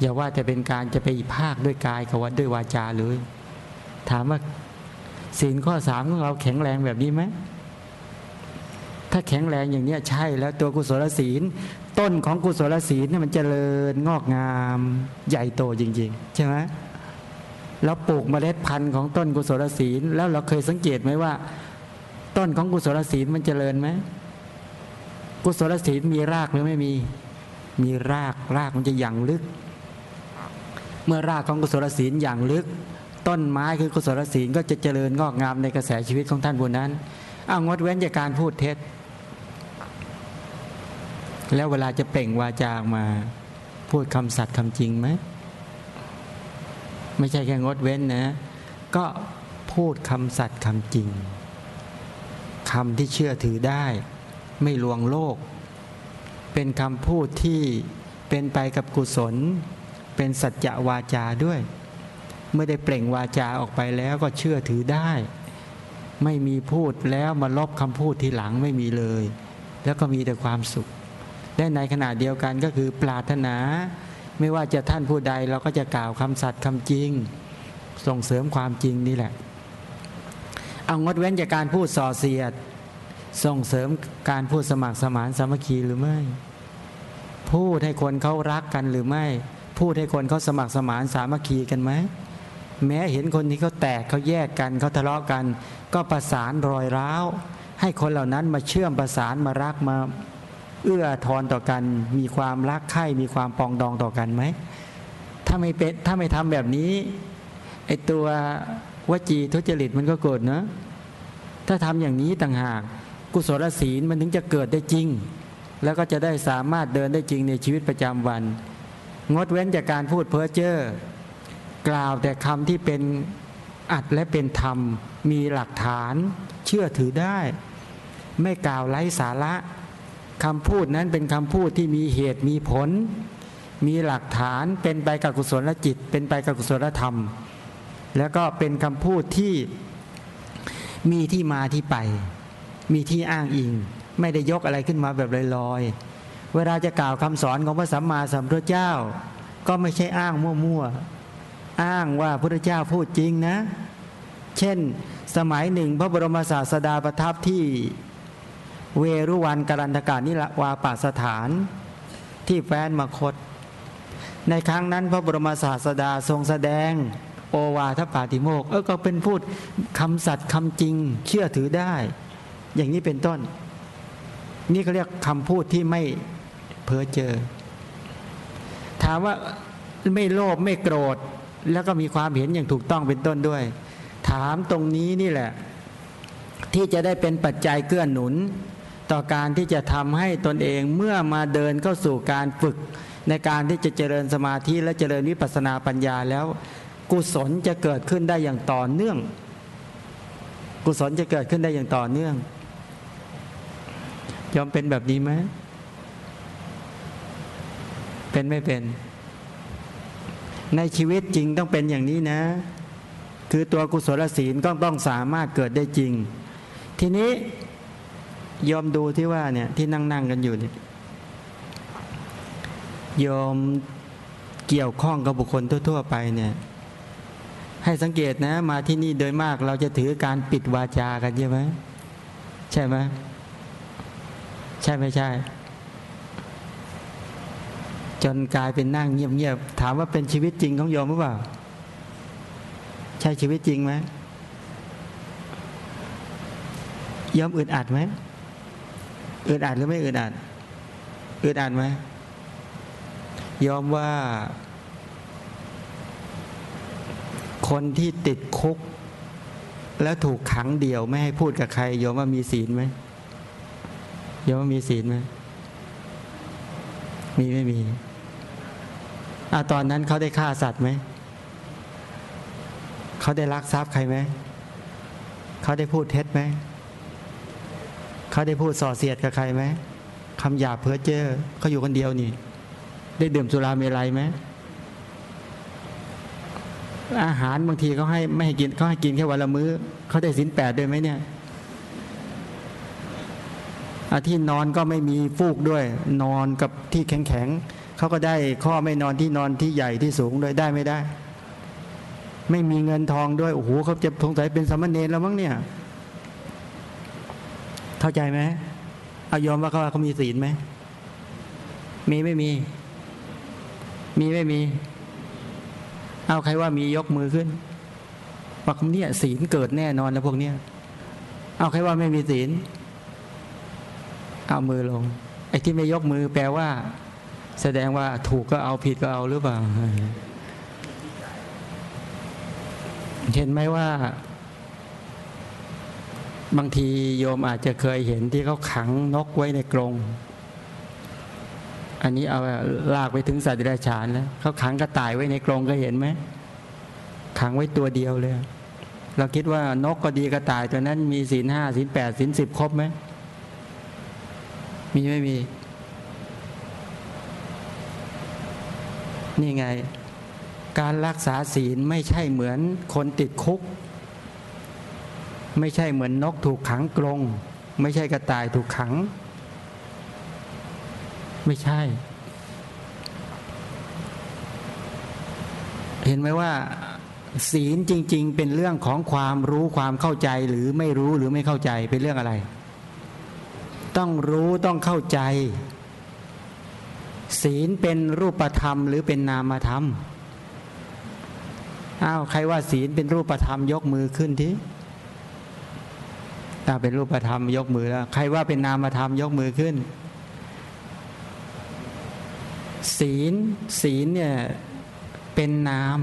อย่าว่าจะเป็นการจะไปพากด้วยกายกับวัดด้วยวาจาเลย ถามว่าศีลข้อสามของเราแข็งแรงแบบนี้ไหมถ้าแข็งแรงอย่างนี้ใช่แล้วตัวกุศลศีล ต้นของกุศลศีลเนี่ยมันจเจริญงอกงามใหญ่โตจริง ๆ ใช่ไหมเราปลูกเมล็ดพันธุ์ของต้นกุศลศีล แล้วเราเคยสังเกตไหมว่า ต้นของกุศลศีลมันจเจริญไหมกุศลศีลมีรากหรือไม่มีมีรากรากมันจะอย่างลึก เมื่อรากของกุศลศีลอย่างลึก ต้นไม้คือกุศลศีลก็จะเจริญงอกงามในกระแสชีวิตของท่านบุญนั้นเอางดเว้นจากการพูดเท็จ แล้วเวลาจะเปล่งวาจามา พูดคำสัตย์คำจริงไหมไม่ใช่แค่งดเว้นนะ ก็พูดคำสัตย์คำจริงคำที่เชื่อถือได้ ไม่ลวงโลก เป็นคำพูดที่เป็นไปกับกุศล เป็นสัจจะวาจาด้วย เมื่อได้เปล่งวาจาออกไปแล้วก็เชื่อถือได้ ไม่มีพูดแล้วมาลบคำพูดทีหลังไม่มีเลย แล้วก็มีแต่ความสุข และในขณะเดียวกันก็คือปรารถนา ไม่ว่าจะท่านผู้ใดเราก็จะกล่าวคำสัตย์คำจริง ส่งเสริมความจริงนี่แหละ เอางดเว้นจากการพูดส่อเสียด ส่งเสริมการพูดสมัครสมานสามัคคีหรือไม่ พูดให้คนเขารักกันหรือไม่ พูดให้คนเขาสมัครสมานสามัคคีกันไหมแม้เห็นคนที่เขาแตกเขาแยกกันเขาทะเลาะกัน ก็ประสานรอยร้าวให้คนเหล่านั้นมาเชื่อมประสานมารักมา เอื้อทอนต่อกัน มีความรักใคร่มีความปองดองต่อกันไหมถ้าไม่เป็นถ้าไม่ทำแบบนี้ไอตัววจีทุจริตมันก็โกรธเนะถ้าทำอย่างนี้ต่างหาก กุศลศีลมันถึงจะเกิดได้จริง แล้วก็จะได้สามารถเดินได้จริงในชีวิตประจำวัน งดเว้นจากการพูดเพ้อเจ้อกล่าวแต่คำที่เป็นอัดและเป็นธรรม มีหลักฐาน เชื่อถือได้ ไม่กล่าวไร้สาระ คำพูดนั้นเป็นคำพูดที่มีเหตุมีผล มีหลักฐานเป็นไปกับกุศลจิต เป็นไปกับกุศลธรรม แล้วก็เป็นคำพูดที่มีที่มาที่ไป มีที่อ้างอิง ไม่ได้ยกอะไรขึ้นมาแบบลอยๆ เวลาจะกล่าวคำสอนของพระสัมมาสัมพุทธเจ้า ก็ไม่ใช่อ้างมั่วๆ อ้างว่าพระพุทธเจ้าพูดจริงนะ เช่น สมัยหนึ่งพระบรมศาสดาประทับที่ เวรุวันการันตกานิลวาปาสถานที่แฟนมคต ในครั้งนั้นพระบรมศาสดาทรงแสดงโอวาทปาติโมกเออก็เป็นพูดคำสัตย์คำจริงเชื่อถือได้ อย่างนี้เป็นต้น นี่เขาเรียกคำพูดที่ไม่เพ้อเจอ ถามว่าไม่โลภไม่โกรธ แล้วก็มีความเห็นอย่างถูกต้องเป็นต้นด้วย ถามตรงนี้นี่แหละ ที่จะได้เป็นปัจจัยเกื้อหนุน ต่อการที่จะทำให้ตนเองเมื่อมาเดินเข้าสู่การฝึก ในการที่จะเจริญสมาธิและเจริญวิปัสสนาปัญญาแล้ว กุศลจะเกิดขึ้นได้อย่างต่อเนื่อง กุศลจะเกิดขึ้นได้อย่างต่อเนื่อง ยอมเป็นแบบนี้ไหมเป็นไม่เป็น ในชีวิตจริงต้องเป็นอย่างนี้นะ คือตัวกุศลศีลก็ต้องสามารถเกิดได้จริง ทีนี้ ยอมดูที่ว่าเนี่ยที่นั่งนั่งกันอยู่เนี่ยยอมเกี่ยวข้องกับบุคคลทั่ว ๆ ไปเนี่ย ให้สังเกตนะ มาที่นี่โดยมากเราจะถือการปิดวาจากันใช่ไหมใช่ไหมใช่ไม่ใช่ จนกลายเป็นนั่งเงียบๆถามว่าเป็นชีวิตจริงของโยมหรือเปล่า ใช่ชีวิตจริงไหมยอมอึดอัดไหม อึดอัดหรือไม่อึดอัดอึดอัดไหมยอมว่า คนที่ติดคุก แล้วถูกขังเดี่ยวไม่ให้พูดกับใครยอมว่ามีศีลไหมยอมว่ามีศีลไหมมีไม่มีอาตอนนั้นเขาได้ฆ่าสัตว์ไหม เขาได้ลักทรัพย์ใครไหม เขาได้พูดเท็จไหม เขาได้พูดส่อเสียดกับใครไหมคำหยาบเพ้อเจ้อเขาอยู่คนเดียวนี่ ได้ดื่มสุราเมลัยไหมอาหารบางทีเขาให้ไม่ให้กินเขาให้กินแค่วันละมื้อเขาได้สินแปดด้วยไหมเนี่ยที่นอนก็ไม่มีฟูกด้วย นอนกับที่แข็งๆเขาก็ได้ข้อไม่นอนที่นอนที่ใหญ่ที่สูงด้วยได้ไม่ได้ ไม่มีเงินทองด้วยโอ้โหเขาจะสงสัยเป็นสมณเณรแล้วมั้งเนี่ย เข้าใจไหมเอายอมว่าเขาเขามีศีลไหมมีไม่มี มีไม่มี เอาใครว่ามียกมือขึ้นว่าเนี่ยศีลเกิดแน่นอนแล้วพวกเนี้ยเอาใครว่าไม่มีศีลเอามือลง ไอ้ที่ไม่ยกมือแปลว่า แสดงว่าถูกก็เอาผิดก็เอาหรือเปล่า เห็นไหมว่า บางทีโยมอาจจะเคยเห็นที่เขาขังนกไว้ในกรงอันนี้เอาลากไปถึงสัตว์เดรัจฉานแล้วเขาขังกระต่ายไว้ในกรงก็เห็นไหมขังไว้ตัวเดียวเลย เราคิดว่านกก็ดีกระต่ายตัวนั้นมีศีลห้าศีลแปดศีลสิบครบไหมมีไม่มี นี่ไง การรักษาศีลไม่ใช่เหมือนคนติดคุก ไม่ใช่เหมือนนกถูกขังกรงไม่ใช่กระต่ายถูกขัง ไม่ใช่ เห็นไหมว่า ศีลจริง ๆ เป็นเรื่องของความรู้ความเข้าใจหรือไม่รู้หรือไม่เข้าใจเป็นเรื่องอะไร ต้องรู้ต้องเข้าใจ ศีลเป็นรูปธรรม หรือเป็นนามธรรมอ้าวใครว่าศีลเป็นรูปธรรมยกมือขึ้นที ถ้าเป็นรูปธรรมยกมือแล้ว ใครว่าเป็นนามธรรมยกมือขึ้น ศีลศีลเนี่ยเป็นนาม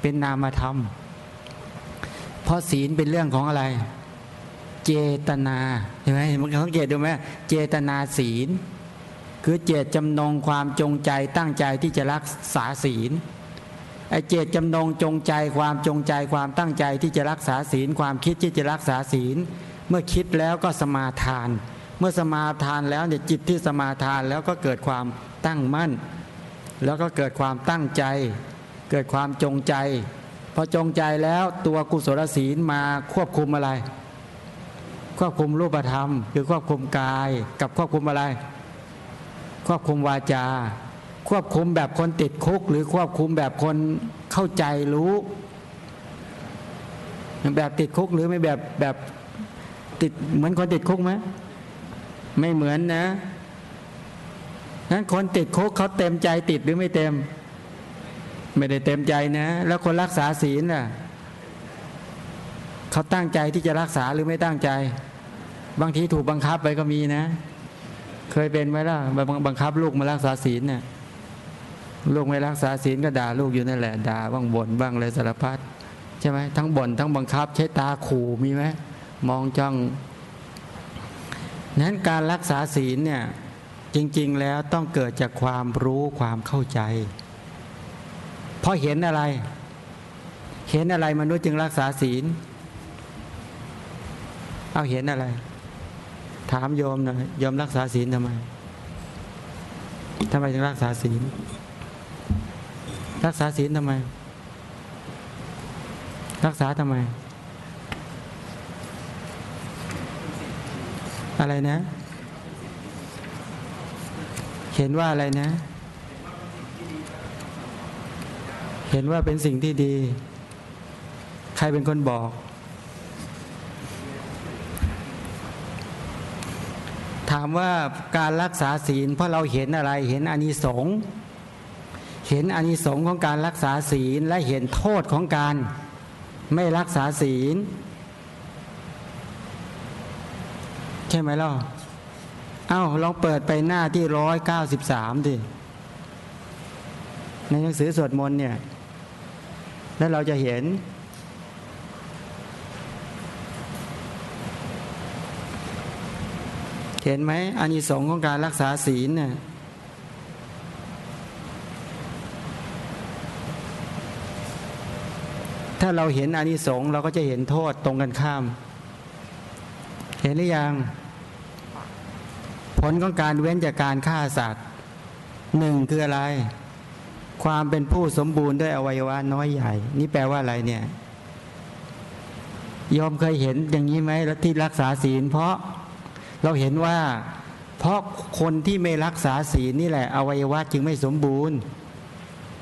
เป็นนามธรรม เพราะศีลเป็นเรื่องของอะไร เจตนาเห็นไหมมันสังเกตดูไหมเจตนาศีล คือเจตจำนงความจงใจตั้งใจที่จะรักษาศีลไอเจตจำนงจงใจความจงใจความตั้งใจที่จะรักษาศีล ความคิดที่จะรักษาศีล เมื่อคิดแล้วก็สมาทาน เมื่อสมาทานแล้วเนี่ยจิตที่สมาทานแล้วก็เกิดความตั้งมั่น แล้วก็เกิดความตั้งใจ เกิดความจงใจ พอจงใจแล้วตัวกุศลศีลมาควบคุมอะไร ควบคุมรูปธรรม คือควบคุมกายกับควบคุมอะไร ควบคุมวาจา ควบคุมแบบคนติดคุก หรือควบคุมแบบคนเข้าใจรู้ แบบติดคุกหรือไม่แบบแบบ ติดเหมือนคนติดคุกไหมไม่เหมือนนะนั้นคนติดคุกเขาเต็มใจติดหรือไม่เต็ม ไม่ได้เต็มใจนะ แล้วคนรักษาศีลน่ะเขาตั้งใจที่จะรักษาหรือไม่ตั้งใจ บางทีถูกบังคับไปก็มีนะ เคยเป็นไหมล่ะบังคับลูกมารักษาศีลเนี่ยลูกไม่รักษาศีลก็ด่าลูกอยู่นั่นแหละด่าบ้างบ่นบ้างอะไรสารพัดใช่ไหมทั้งบ่นทั้งบังคับใช้ตาขู่มีไหม มองจ้องนั้นการรักษาศีลเนี่ยจริง ๆ แล้วต้องเกิดจากความรู้ความเข้าใจเพราะเห็นอะไร เห็นอะไรมนุษย์จึงรักษาศีล เอาเห็นอะไร ถามโยมหน่อยโยมรักษาศีลทำไมทำไมถึงรักษาศีล รักษาศีลทำไม รักษาทำไม อะไรนะ เห็นว่าอะไรนะ เห็นว่าเป็นสิ่งที่ดี ใครเป็นคนบอก ถามว่าการรักษาศีล เพราะเราเห็นอะไร เห็นอานิสงส์เห็นอานิสงส์ของการรักษาศีลและเห็นโทษของการไม่รักษาศีล ช่ไหมล่ะเอา้าลองเปิดไปหน้าที่ร้อยเก้าสิบสามดิในหนังสือสวดมนต์เนี่ย แล้วเราจะเห็น เห็นไหมอานิสงส์ของการรักษาศีลเนี่ยถ้าเราเห็นอานิสงส์เราก็จะเห็นโทษตรงกันข้าม เห็นหรือยัง ผลของการเว้นจากการฆ่าสัตว์หนึ่งคืออะไร ความเป็นผู้สมบูรณ์ด้วยอวัยวะน้อยใหญ่ นี่แปลว่าอะไรเนี่ยยอมเคยเห็นอย่างนี้ไหมที่รักษาศีล เพราะเราเห็นว่า เพราะคนที่ไม่รักษาศีลนี่แหละอวัยวะจึงไม่สมบูรณ์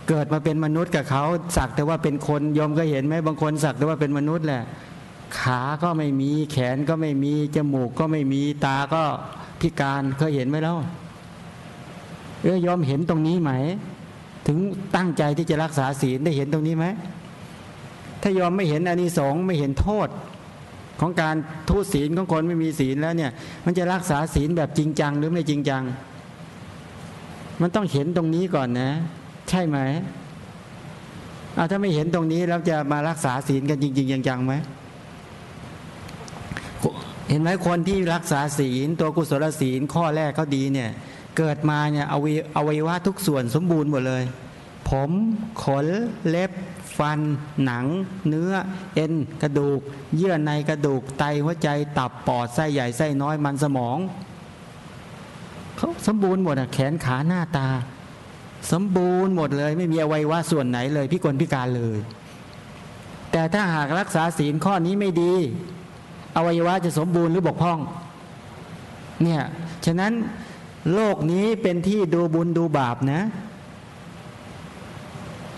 เกิดมาเป็นมนุษย์กับเขาสักแต่ว่าเป็นคนยอมก็เห็นไหมบางคนสักแต่ว่าเป็นมนุษย์แหละขาก็ไม่มีแขนก็ไม่มีจมูกก็ไม่มีตาก็ พิการเคยเห็นไหมแล้วเออยอมเห็นตรงนี้ไหม ถึงตั้งใจที่จะรักษาศีลได้เห็นตรงนี้ไหม ถ้ายอมไม่เห็นอานิสงส์ไม่เห็นโทษ ของการทุศีลของคนไม่มีศีลแล้วเนี่ย มันจะรักษาศีลแบบจริงจังหรือไม่จริงจัง มันต้องเห็นตรงนี้ก่อนนะ ใช่ไหมถ้าไม่เห็นตรงนี้แล้วจะมารักษาศีลกันจริง ๆ จังๆไหม เห็นไหมคนที่รักษาศีล ตัวกุศลศีลข้อแรกเขาดีเนี่ย เกิดมาเนี่ยอวัยอวัยวะทุกส่วนสมบูรณ์หมดเลย ผมขนเล็บ ฟัน หนัง เนื้อ เอ็น กระดูก เยื่อในกระดูกไตหัวใจตับปอดไส้ใหญ่ไส้น้อยมันสมองเขาสมบูรณ์หมดอะแขนขาหน้าตา สมบูรณ์หมดเลย ไม่มีอวัยวะส่วนไหนเลยพิกลพิการเลย แต่ถ้าหากรักษาศีลข้อนี้ไม่ดี อวัยวะจะสมบูรณ์หรือบกพร่อง เนี่ย ฉะนั้นโลกนี้เป็นที่ดูบุญดูบาปนะ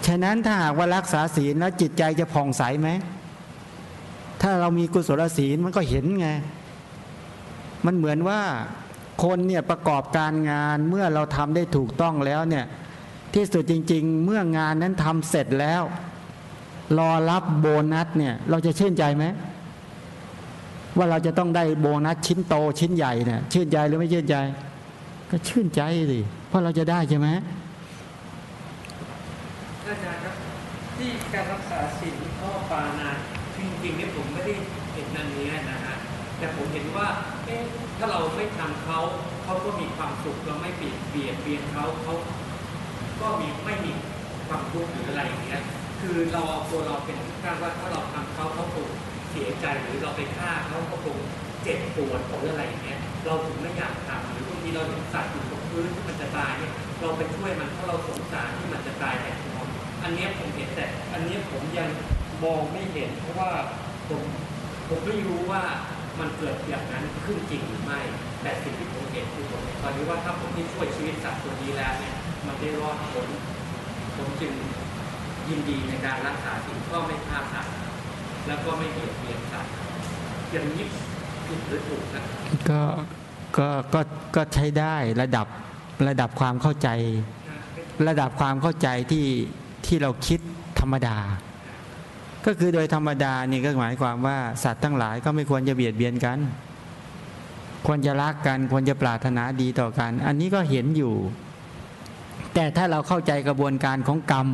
ฉะนั้นถ้าหากว่ารักษาศีลแล้วจิตใจจะผ่องใสไหม ถ้าเรามีกุศลศีลมันก็เห็นไง มันเหมือนว่าคนเนี่ยประกอบการงานเมื่อเราทำได้ถูกต้องแล้วเนี่ย ที่สุดจริง ๆ เมื่องานนั้นทำเสร็จแล้ว รอรับโบนัสเนี่ย เราจะชื่นใจไหม ว่าเราจะต้องได้โบนัสชิ้นโตชิ้นใหญ่เนี่ยชื่นใจหรือไม่ชื่นใจ ก็ชื่นใจสิเพราะเราจะได้ใช่ไหมอาจารย์ครับที่การรักษาศีลข้อปานาจริงๆเนี่ยผมไม่ได้เห็นอันนี้นะฮะแต่ผมเห็นว่าเอ๊ะถ้าเราไม่ทำเขาเขาก็มีความสุขเราไม่เบียดเบียดเบียนเขาเขาก็มีไม่มีความทุกข์หรืออะไรอย่างเงี้ยคือเราเอาตัวเราเป็นข้างว่าถ้าเราทำเขาเขาคง เสียใจหรือเราไปฆ่าเขาเขาคงเจ็บปวดหรืออะไรอย่างเงี้ยเราถึงไม่อยากทำหรือบางทีเราเห็นสัตว์อยู่ตรงพื้นที่มันจะตายเนี่ยเราไปช่วยมันเพราะเราสงสารที่มันจะตายแต่ท้องอันเนี้ยผมเห็นแต่ อันเนี้ยผมยังมองไม่เห็น เพราะว่าผมผมไม่รู้ว่ามันเกิดอย่างนั้นขึ้นจริงหรือไม่ แต่สิ่งที่ผมเห็นคือผมตอนนี้ว่าถ้าผมที่ช่วยชีวิตสัตว์ตัวนี้แล้วเนี่ยมันได้รอดพ้นผมจึงยินดีในการรักษาสิ่งก็ไม่ฆ่าสัตว์ แล้วก็ไม่เบียดเบียนสัตว์อย่างนี้ผิดหรือถูกนะก็ก็ก็ก็ใช้ได้ระดับระดับความเข้าใจ ระดับความเข้าใจที่ที่เราคิดธรรมดา ก็คือโดยธรรมดานี่ก็หมายความว่าสัตว์ทั้งหลายก็ไม่ควรจะเบียดเบียนกัน ควรจะรักกันควรจะปรารถนาดีต่อกัน อันนี้ก็เห็นอยู่ แต่ถ้าเราเข้าใจกระบวนการของกรรม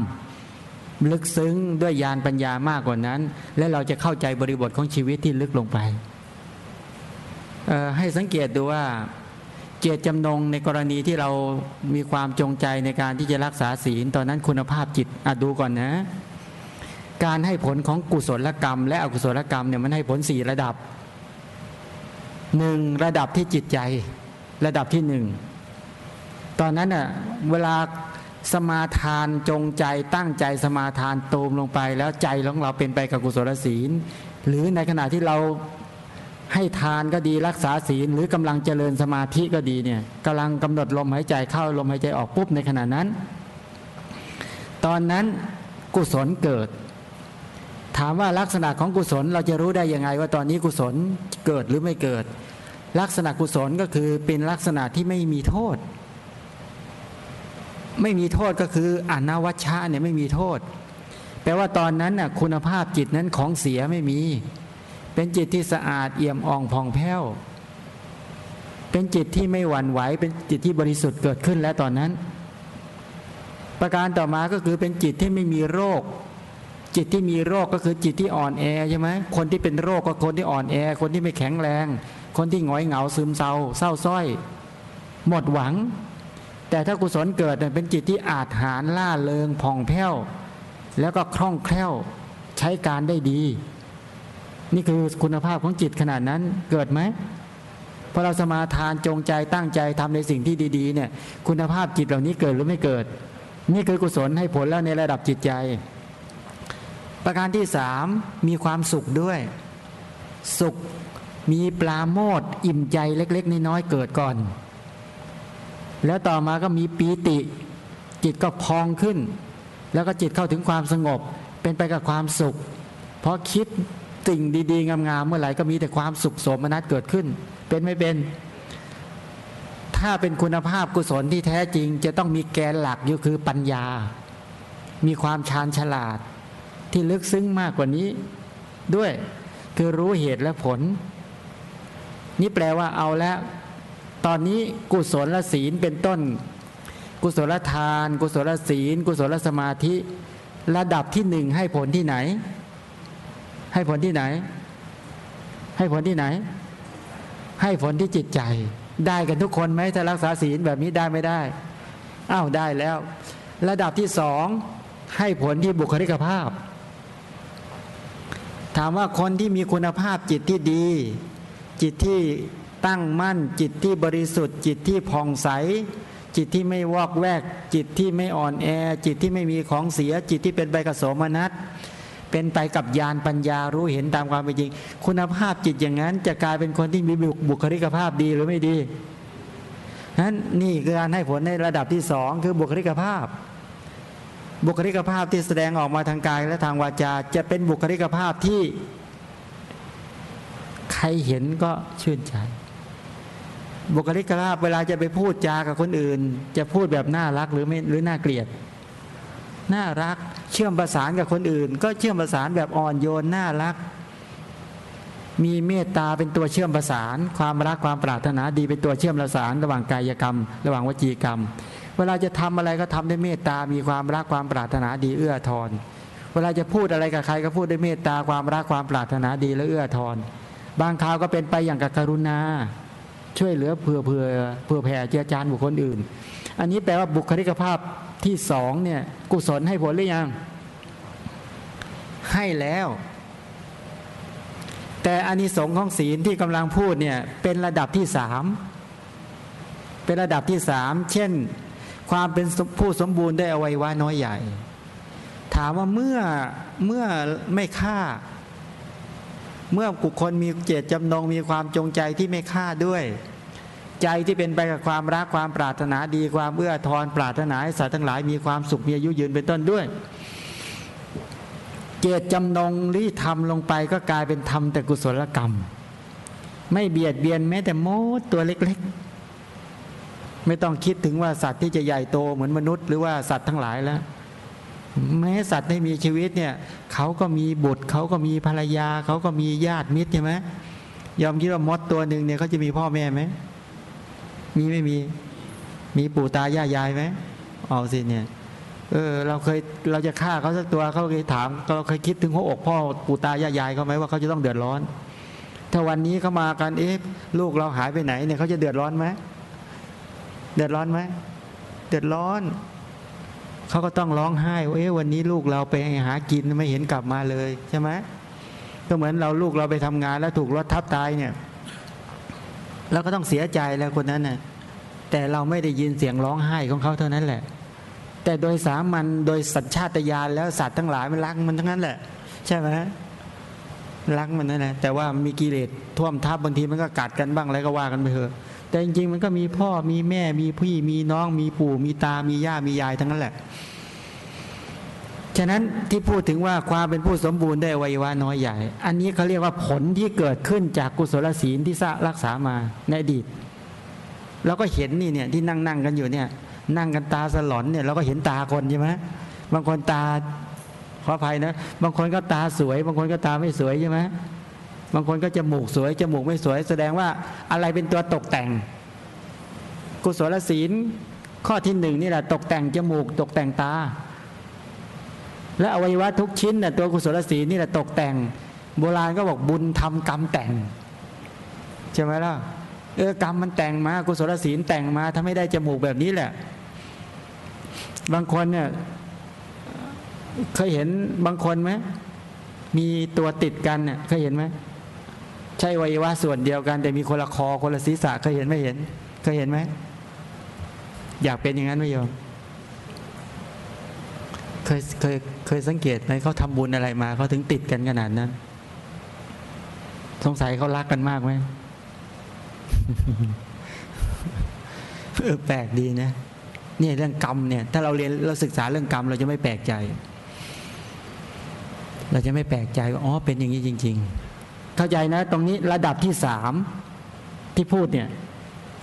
ลึกซึ้งด้วยญาณปัญญามากกว่านั้น และเราจะเข้าใจบริบทของชีวิตที่ลึกลงไป ให้สังเกตดูว่าเจตจำนงในกรณีที่เรามีความจงใจในการที่จะรักษาศีล ตอนนั้นคุณภาพจิตอะดูก่อนนะ การให้ผลของกุศลกรรม และอกุศลกรรมเนี่ยมันให้ผลสี่ระดับหนึ่งระดับที่จิตใจ ระดับที่หนึ่งตอนนั้นน่ะเวลา สมาทานจงใจตั้งใจสมาทานตูมลงไป แล้วใจของเราเป็นไปกับกุศลศีล หรือในขณะที่เราให้ทานก็ดีรักษาศีล หรือกำลังเจริญสมาธิก็ดีเนี่ยกำลังกำหนดลมหายใจเข้าลมหายใจออกปุ๊บในขณะนั้น ตอนนั้นกุศลเกิด ถามว่าลักษณะของกุศลเราจะรู้ได้ยังไง ว่าตอนนี้กุศลเกิดหรือไม่เกิด ลักษณะกุศลก็คือเป็นลักษณะที่ไม่มีโทษ ไม่มีโทษก็คืออนวัชชะเนี่ยไม่มีโทษ แปลว่าตอนนั้นน่ะคุณภาพจิตนั้นของเสียไม่มี เป็นจิตที่สะอาดเอี่ยมอ่องผ่องแผ้ว เป็นจิตที่ไม่หวั่นไหว เป็นจิตที่บริสุทธิ์เกิดขึ้นแล้วตอนนั้น ประการต่อมาก็คือเป็นจิตที่ไม่มีโรค จิตที่มีโรคก็คือจิตที่อ่อนแอใช่ไหมคนที่เป็นโรคก็คนที่อ่อนแอ คนที่ไม่แข็งแรง คนที่หงอยเหงาซึมเศร้า เศร้าส้อย หมดหวัง แต่ถ้ากุศลเกิดเป็นจิตที่อาจหารล่าเริงผ่องแผ้ว แล้วก็คล่องแคล่วใช้การได้ดี นี่คือคุณภาพของจิตขนาดนั้นเกิดไหมพอเราสมาทานจงใจตั้งใจทำในสิ่งที่ดีๆเนี่ยคุณภาพจิตเหล่านี้เกิดหรือไม่เกิด นี่คือกุศลให้ผลแล้วในระดับจิตใจ ประการที่สามมีความสุขด้วย สุขมีปลาโมดอิ่มใจเล็ก ๆน้อยๆเกิดก่อน แล้วต่อมาก็มีปีติ จิตก็พองขึ้น แล้วก็จิตเข้าถึงความสงบ เป็นไปกับความสุข เพราะคิดสิ่งดี ๆ งามๆเมื่อไหร่ก็มีแต่ความสุขสมนัสเกิดขึ้น เป็นไม่เป็น ถ้าเป็นคุณภาพกุศลที่แท้จริง จะต้องมีแกนหลักอยู่คือปัญญา มีความชาญฉลาด ที่ลึกซึ้งมากกว่านี้ ด้วยคือรู้เหตุและผล นี่แปลว่าเอาแล้ว ตอนนี้กุศลศีลเป็นต้น กุศลทาน กุศลศีล กุศลสมาธิ ระดับที่หนึ่งให้ผลที่ไหน ให้ผลที่ไหน ให้ผลที่ไหน ให้ผลที่จิตใจ ได้กันทุกคนไหมถ้ารักษาศีลแบบนี้ได้ไม่ได้อ้าวได้แล้ว ระดับที่สองให้ผลที่บุคลิกภาพ ถามว่าคนที่มีคุณภาพจิตที่ดี จิตที่ ตั้งมั่น จิตที่บริสุทธิ์ จิตที่ผ่องใส จิตที่ไม่วอกแวก จิตที่ไม่อ่อนแอ จิตที่ไม่มีของเสีย จิตที่เป็นใบกระสมนัสเป็นไปกับญาณปัญญารู้เห็นตามความเป็นจริง คุณภาพจิตอย่างนั้น จะกลายเป็นคนที่มีบุคลิกภาพดีหรือไม่ดีนั้นนี่คือการให้ผลในระดับที่สองคือบุคลิกภาพ บุคลิกภาพที่แสดงออกมาทางกายและทางวาจา จะเป็นบุคลิกภาพที่ ใครเห็นก็ชื่นใจ บุคลิกภาพเวลาจะไปพูดจากับคนอื่น จะพูดแบบน่ารักหรือไม่หรือน่าเกลียด น่ารักเชื่อมประสานกับคนอื่น ก็เชื่อมประสานแบบอ่อนโยนน่ารัก มีเมตตาเป็นตัวเชื่อมประสาน ความรักความปรารถนาดีเป็นตัวเชื่อมประสาน ระหว่างกายกรรม ระหว่างวจีกรรม เวลาจะทำอะไรก็ทำด้วยเมตตามีความรักความปรารถนาดีเอื้อทอนเวลาจะพูดอะไรกับใครก็พูดด้วยเมตตาความรักความปรารถนาดีและเอื้อทอนบางคราวก็เป็นไปอย่างกับกรุณา ช่วยเหลือเผื่อเผื่อเผื่อแผ่เจือจานบุคคลอื่น อันนี้แปลว่าบุคลิกภาพที่สองเนี่ยกุศลให้ผลหรือยัง ให้แล้ว แต่อานิสงส์ของศีลที่กำลังพูดเนี่ยเป็นระดับที่สามเป็นระดับที่สามเช่น ความเป็นผู้สมบูรณ์ได้อวัยวะน้อยใหญ่ ถามว่าเมื่อเมื่อไม่ฆ่า เมื่อบุคคลมีเจตจำนงมีความจงใจที่ไม่ฆ่าด้วย ใจที่เป็นไปกับความรักความปรารถนาดีความเอื้อทอนปรารถนาให้สัตว์ทั้งหลายมีความสุขมีอายุยืนเป็นต้นด้วย เจตจำนงรีทำลงไปก็กลายเป็นทำแต่กุศลกรรม ไม่เบียดเบียนแม้แต่มดตัวเล็กๆ ไม่ต้องคิดถึงว่าสัตว์ที่จะใหญ่โตเหมือนมนุษย์ หรือว่าสัตว์ทั้งหลายแล้ว แม้สัตว์ที่มีชีวิตเนี่ยเขาก็มีบุตรเขาก็มีภรรยาเขาก็มีญาติมิตรใช่ไหมยอมคิดว่ามดตัวหนึ่งเนี่ยเขาจะมีพ่อแม่ไหมมีไม่มีมีปู่ตายายยายไหมเอาสิเนี่ยเออเราเคยเราจะฆ่าเขาสักตัวเขาเคยถามเราเคยคิดถึงหัวอกพ่อปู่ตายายยายเขาไหมว่าเขาจะต้องเดือดร้อน ถ้าวันนี้เขามากันเอ๊ะลูกเราหายไปไหนเนี่ยเขาจะเดือดร้อนไหมเดือดร้อนไหมเดือดร้อน เขาก็ต้องร้องไห้ว่าเอ๊ะวันนี้ลูกเราไปหากินไม่เห็นกลับมาเลยใช่ไหมก็เหมือนเราลูกเราไปทำงานแล้วถูกรถทับตายเนี่ยเราก็ต้องเสียใจแล้วคนนั้นน่ะแต่เราไม่ได้ยินเสียงร้องไห้ของเขาเท่านั้นแหละ แต่โดยสามัญโดยสัญชาตญาณแล้วสัตว์ทั้งหลายมันรักมันทั้งนั้นแหละ ใช่ไหมรักมันนั่นแหละแต่ว่ามีกิเลสท่วมทับบางทีมันก็กัดกันบ้างอะไรก็ว่ากันไปเถอะ แต่จริงๆมันก็มีพ่อมีแม่มีพี่มีน้อง มีปู่ มีตา มีย่ามียายทั้งนั้นแหละ ฉะนั้นที่พูดถึงว่าความเป็นผู้สมบูรณ์ได้วัยวะน้อยใหญ่ อันนี้เขาเรียกว่าผลที่เกิดขึ้นจากกุศลศีลที่สร้ารักษามาในอดีตเราก็เห็นนี่เนี่ยที่นั่งนั่งกันอยู่เนี่ย นั่งกันตาสลอนเนี่ยเราก็เห็นตาคนใช่ไหมบางคนตาขออภัยนะ บางคนก็ตาสวย บางคนก็ตาไม่สวยใช่ไหม บางคนก็จมูกสวยจมูกไม่สวย แสดงว่าอะไรเป็นตัวตกแต่ง กุศลศีลข้อที่หนึ่งนี่แหละตกแต่งจมูกตกแต่งตา และอวัยวะทุกชิ้นน่ะตัวกุศลศีลนี่แหละตกแต่ง โบราณก็บอกบุญทำกรรมแต่งใช่ไหมล่ะเออกรรมมันแต่งมากุศลศีลแต่งมาถ้าไม่ได้จมูกแบบนี้แหละ บางคนเนี่ยเคยเห็นบางคนไหมมีตัวติดกันเนี่ยเคยเห็นไหม ใช่วัยวะส่วนเดียวกัน แต่มีคนละคอคนละศีรษะเคยเห็นไหมเห็นเคยเห็นไหมอยากเป็นอย่างนั้นไหมโยมเคยเคยเคยสังเกตไหมเขาทำบุญอะไรมาเขาถึงติดกันขนาดนั้นสงสัยเขารักกันมากไหมแปลกดีนะเนี่ยเรื่องกรรมเนี่ยถ้าเราเรียนเราศึกษาเรื่องกรรม เราจะไม่แปลกใจ เราจะไม่แปลกใจว่าอ๋อเป็นอย่างนี้จริง ๆ เข้าใจนะ ตรงนี้ระดับที่สามที่พูดเนี่ย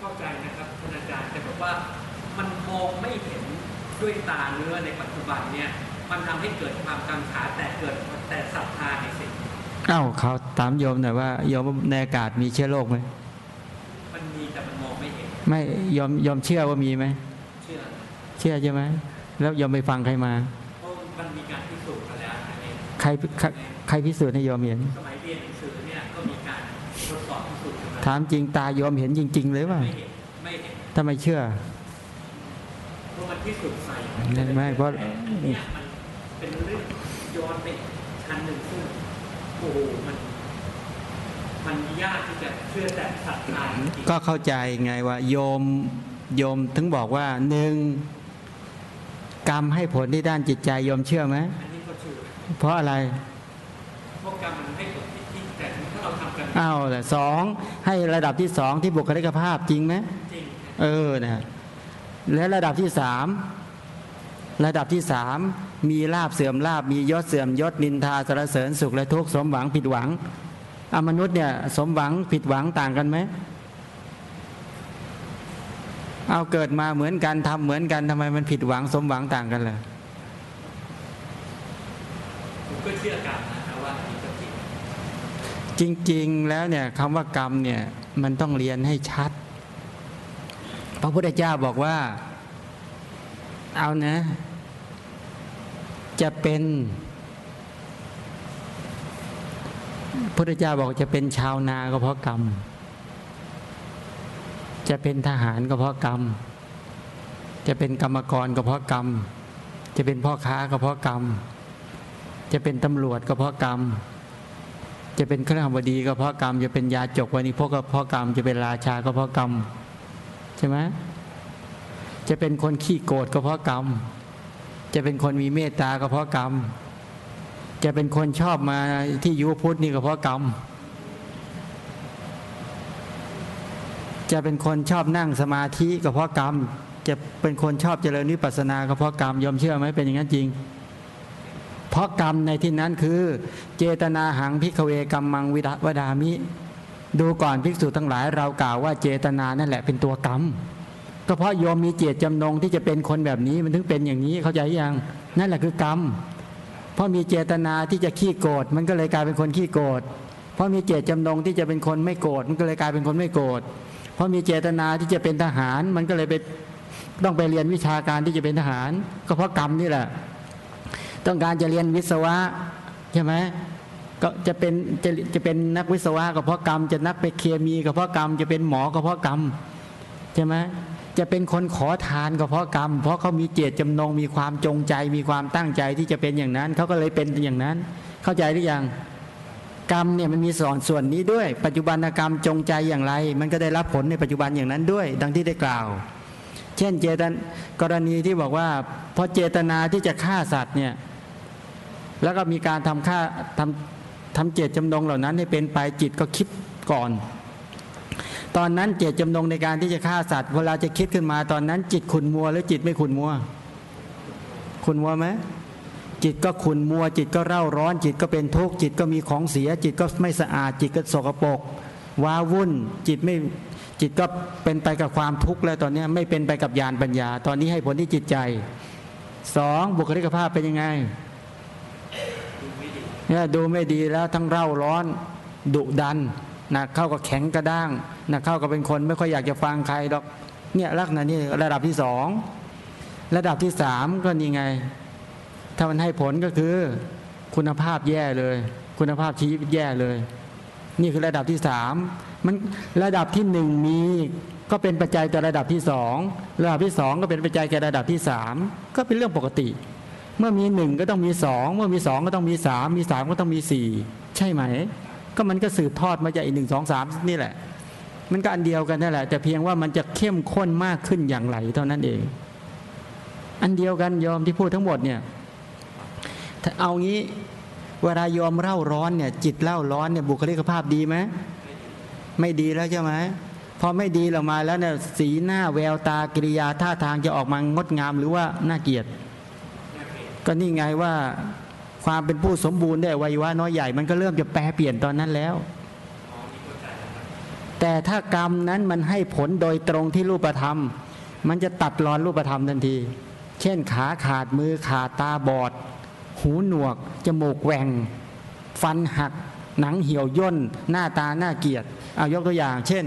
เข้าใจนะครับท่านอาจารย์แต่บอกว่ามันมองไม่เห็นด้วยตาเนื้อในปัจจุบันเนี่ย มันทำให้เกิดความกังขาแต่เกิดแต่ศรัทธาในสิ่งเอ้าเขาถามโยมหน่อยว่าโยมในอากาศมีเชื้อโรคไหมมันมีแต่มันมองไม่เห็น ไม่ยอมยอมเชื่อว่ามีไหมเชื่อเชื่อใช่ไหมแล้วยอมไปฟังใครมาเพราะมันมีการพิสูจน์มาแล้วอันนี้ใครใครใครพิสูจน์ให้ยอมเห็นสมัยเรียนหนังสือ ถามจริงตายอมเห็นจริง ๆ เลยว่าไม่เห็นไม่เห็นทำไมเชื่อเพราะมันพิสูจน์ใส่ไม่ไม่เพราะเนี่ยมันเป็นเรื่องย้อนไปชั้นหนึ่งซึ่งโอ้โหมันมันยากที่จะเชื่อแต่ศรัทธาจริงๆก็เข้าใจไงว่า โยมโยมถึงบอกว่าหนึ่งกรรมให้ผลที่ด้านจิตใจโยมเชื่อไหมอันนี้ก็เชื่อเพราะอะไรเพราะกรรมมัน อ้าวแต่สองให้ระดับที่สองที่บุคลิกภาพจริงไหมจริงเออนะและระดับที่สามระดับที่สามมีลาบเสื่อมลาบมียศเสื่อมยศนินทาสรรเสริญสุขและทุกข์สมหวังผิดหวังอมนุษย์เนี่ยสมหวังผิดหวังต่างกันไหมเอาเกิดมาเหมือนกันทำเหมือนกันทำไมมันผิดหวังสมหวังต่างกันล่ะผมก็เชื่อกรรมนะครับว่าอันนี้ก็ จริงๆแล้วเนี่ยคำว่ากรรมเนี่ยมันต้องเรียนให้ชัด พระพุทธเจ้าบอกว่า เอานะ จะเป็นพุทธเจ้าบอกจะเป็นชาวนาก็เพราะกรรม จะเป็นทหารก็เพราะกรรม จะเป็นกรรมกรก็เพราะกรรม จะเป็นพ่อค้าก็เพราะกรรม จะเป็นตำรวจก็เพราะกรรม จะเป็นเครื่องบดีก็เพราะกรรม จะเป็นยาจกวันิพกก็เพราะกรรม จะเป็นราชาก็เพราะกรรมใช่ไหมจะเป็นคนขี้โกรธก็เพราะกรรม จะเป็นคนมีเมตตาก็เพราะกรรม จะเป็นคนชอบมาที่ยุพุทธนี่ก็เพราะกรรม จะเป็นคนชอบนั่งสมาธิก็เพราะกรรม จะเป็นคนชอบเจริญวิปัสสนาก็เพราะกรรมยอมเชื่อไหมเป็นอย่างนั้นจริง เพราะกรรมในที่นั้นคือเจตนาหังพิกเวกรรมมังวิดวดามิ ดูก่อนภิกษุทั้งหลายเรากล่าวว่าเจตนานั่นแหละเป็นตัวกรรมก็เพราะโยมมีเจตจำนงที่จะเป็นคนแบบนี้มันถึงเป็นอย่างนี้เข้าใจยังนั่นแหละคือกรรมเพราะมีเจตนาที่จะขี้โกรธมันก็เลยกลายเป็นคนขี้โกรธเพราะมีเจตจำนงที่จะเป็นคนไม่โกรธมันก็เลยกลายเป็นคนไม่โกรธเพราะมีเจตนาที่จะเป็นทหาร มันก็เลยไปต้องไปเรียนวิชาการที่จะเป็นทหาร ก็เพราะกรรมนี่แหละ ต้องการจะเรียนวิศวะใช่ไหมก็จะเป็นจะจะเป็นนักวิศวะก็เพราะกรรม จะนักไปเคมีก็เพราะกรรม จะเป็นหมอก็เพราะกรรมใช่ไหมจะเป็นคนขอทานก็เพราะกรรม เพราะเขามีเจตจำนงมีความจงใจ มีความตั้งใจที่จะเป็นอย่างนั้น เขาก็เลยเป็นอย่างนั้น เข้าใจหรือยังกรรมเนี่ยมันมีสอนส่วนนี้ด้วย ปัจจุบันกรรมจงใจอย่างไร มันก็ได้รับผลในปัจจุบันอย่างนั้นด้วย ดังที่ได้กล่าว เช่นเจตนกรณีที่บอกว่าเพราะเจตนาที่จะฆ่าสัตว์เนี่ย แล้วก็มีการทำฆ่าทำทำเจตจำนงเหล่านั้นให้เป็นไปจิตก็คิดก่อน ตอนนั้นเจตจำนงในการที่จะฆ่าสัตว์เวลาจะคิดขึ้นมาตอนนั้น จิตขุนมัวหรือจิตไม่ขุนมัวขุนมัวไหมจิตก็ขุนมัว จิตก็เร่าร้อน จิตก็เป็นทุกข์จิตก็มีของเสีย จิตก็ไม่สะอาด จิตก็สกปรกว้าวุ่น จิตไม่จิตก็เป็นไปกับความทุกข์แล้วตอนนี้ไม่เป็นไปกับญาณปัญญา ตอนนี้ให้ผลที่จิตใจสองบุคลิกภาพเป็นยังไง เนี่ยดูไม่ดีแล้วทั้งเร่าร้อนดุดันนะเข้ากับแข็งกระด้างนะเข้ากับเป็นคนไม่ค่อยอยากจะฟังใครดอกเนี่ยลักษณะนี้ระดับที่สองระดับที่สามก็นี่ไง ถ้ามันให้ผลก็คือคุณภาพแย่เลย คุณภาพชีวิตแย่เลย นี่คือระดับที่สามมันระดับที่หนึ่งมีก็เป็นปัจจัยต่อระดับที่สองระดับที่สองก็เป็นปัจจัยแก่ระดับที่สามก็เป็นเรื่องปกติ เมื่อมีหนึ่งก็ต้องมีสองเมื่อมีสองก็ต้องมีสามมีสามก็ต้องมีสี่ใช่ไหม ก็มันก็สืบทอดมาจากอีกหนึ่งสองสามนี่แหละ มันก็อันเดียวกันนั่นแหละ แต่เพียงว่ามันจะเข้มข้นมากขึ้นอย่างไรเท่านั้นเอง อันเดียวกันยอมที่พูดทั้งหมดเนี่ยถ้าเอางี้เวลายอมเร่าร้อนเนี่ยจิตเร่าร้อนเนี่ยบุคลิกภาพดีไหมไม่ดีแล้วใช่ไหมพอไม่ดีเรามาแล้วเนี่ยสีหน้าแววตากิริยาท่าทางจะออกมางดงามหรือว่าน่าเกลียด ก็นี่ไงว่าความเป็นผู้สมบูรณ์ได้วัยวะน้อยใหญ่ มันก็เริ่มจะแปรเปลี่ยนตอนนั้นแล้ว แต่ถ้ากรรมนั้นมันให้ผลโดยตรงที่รูปธรรม มันจะตัดรอนรูปธรรมทันที เช่นขาขาดมือขาดตาบอด หูหนวก จมูกแหว่ง ฟันหัก หนังเหี่ยวย่น หน้าตาหน้าเกียดเอายกตัวอย่าง เช่น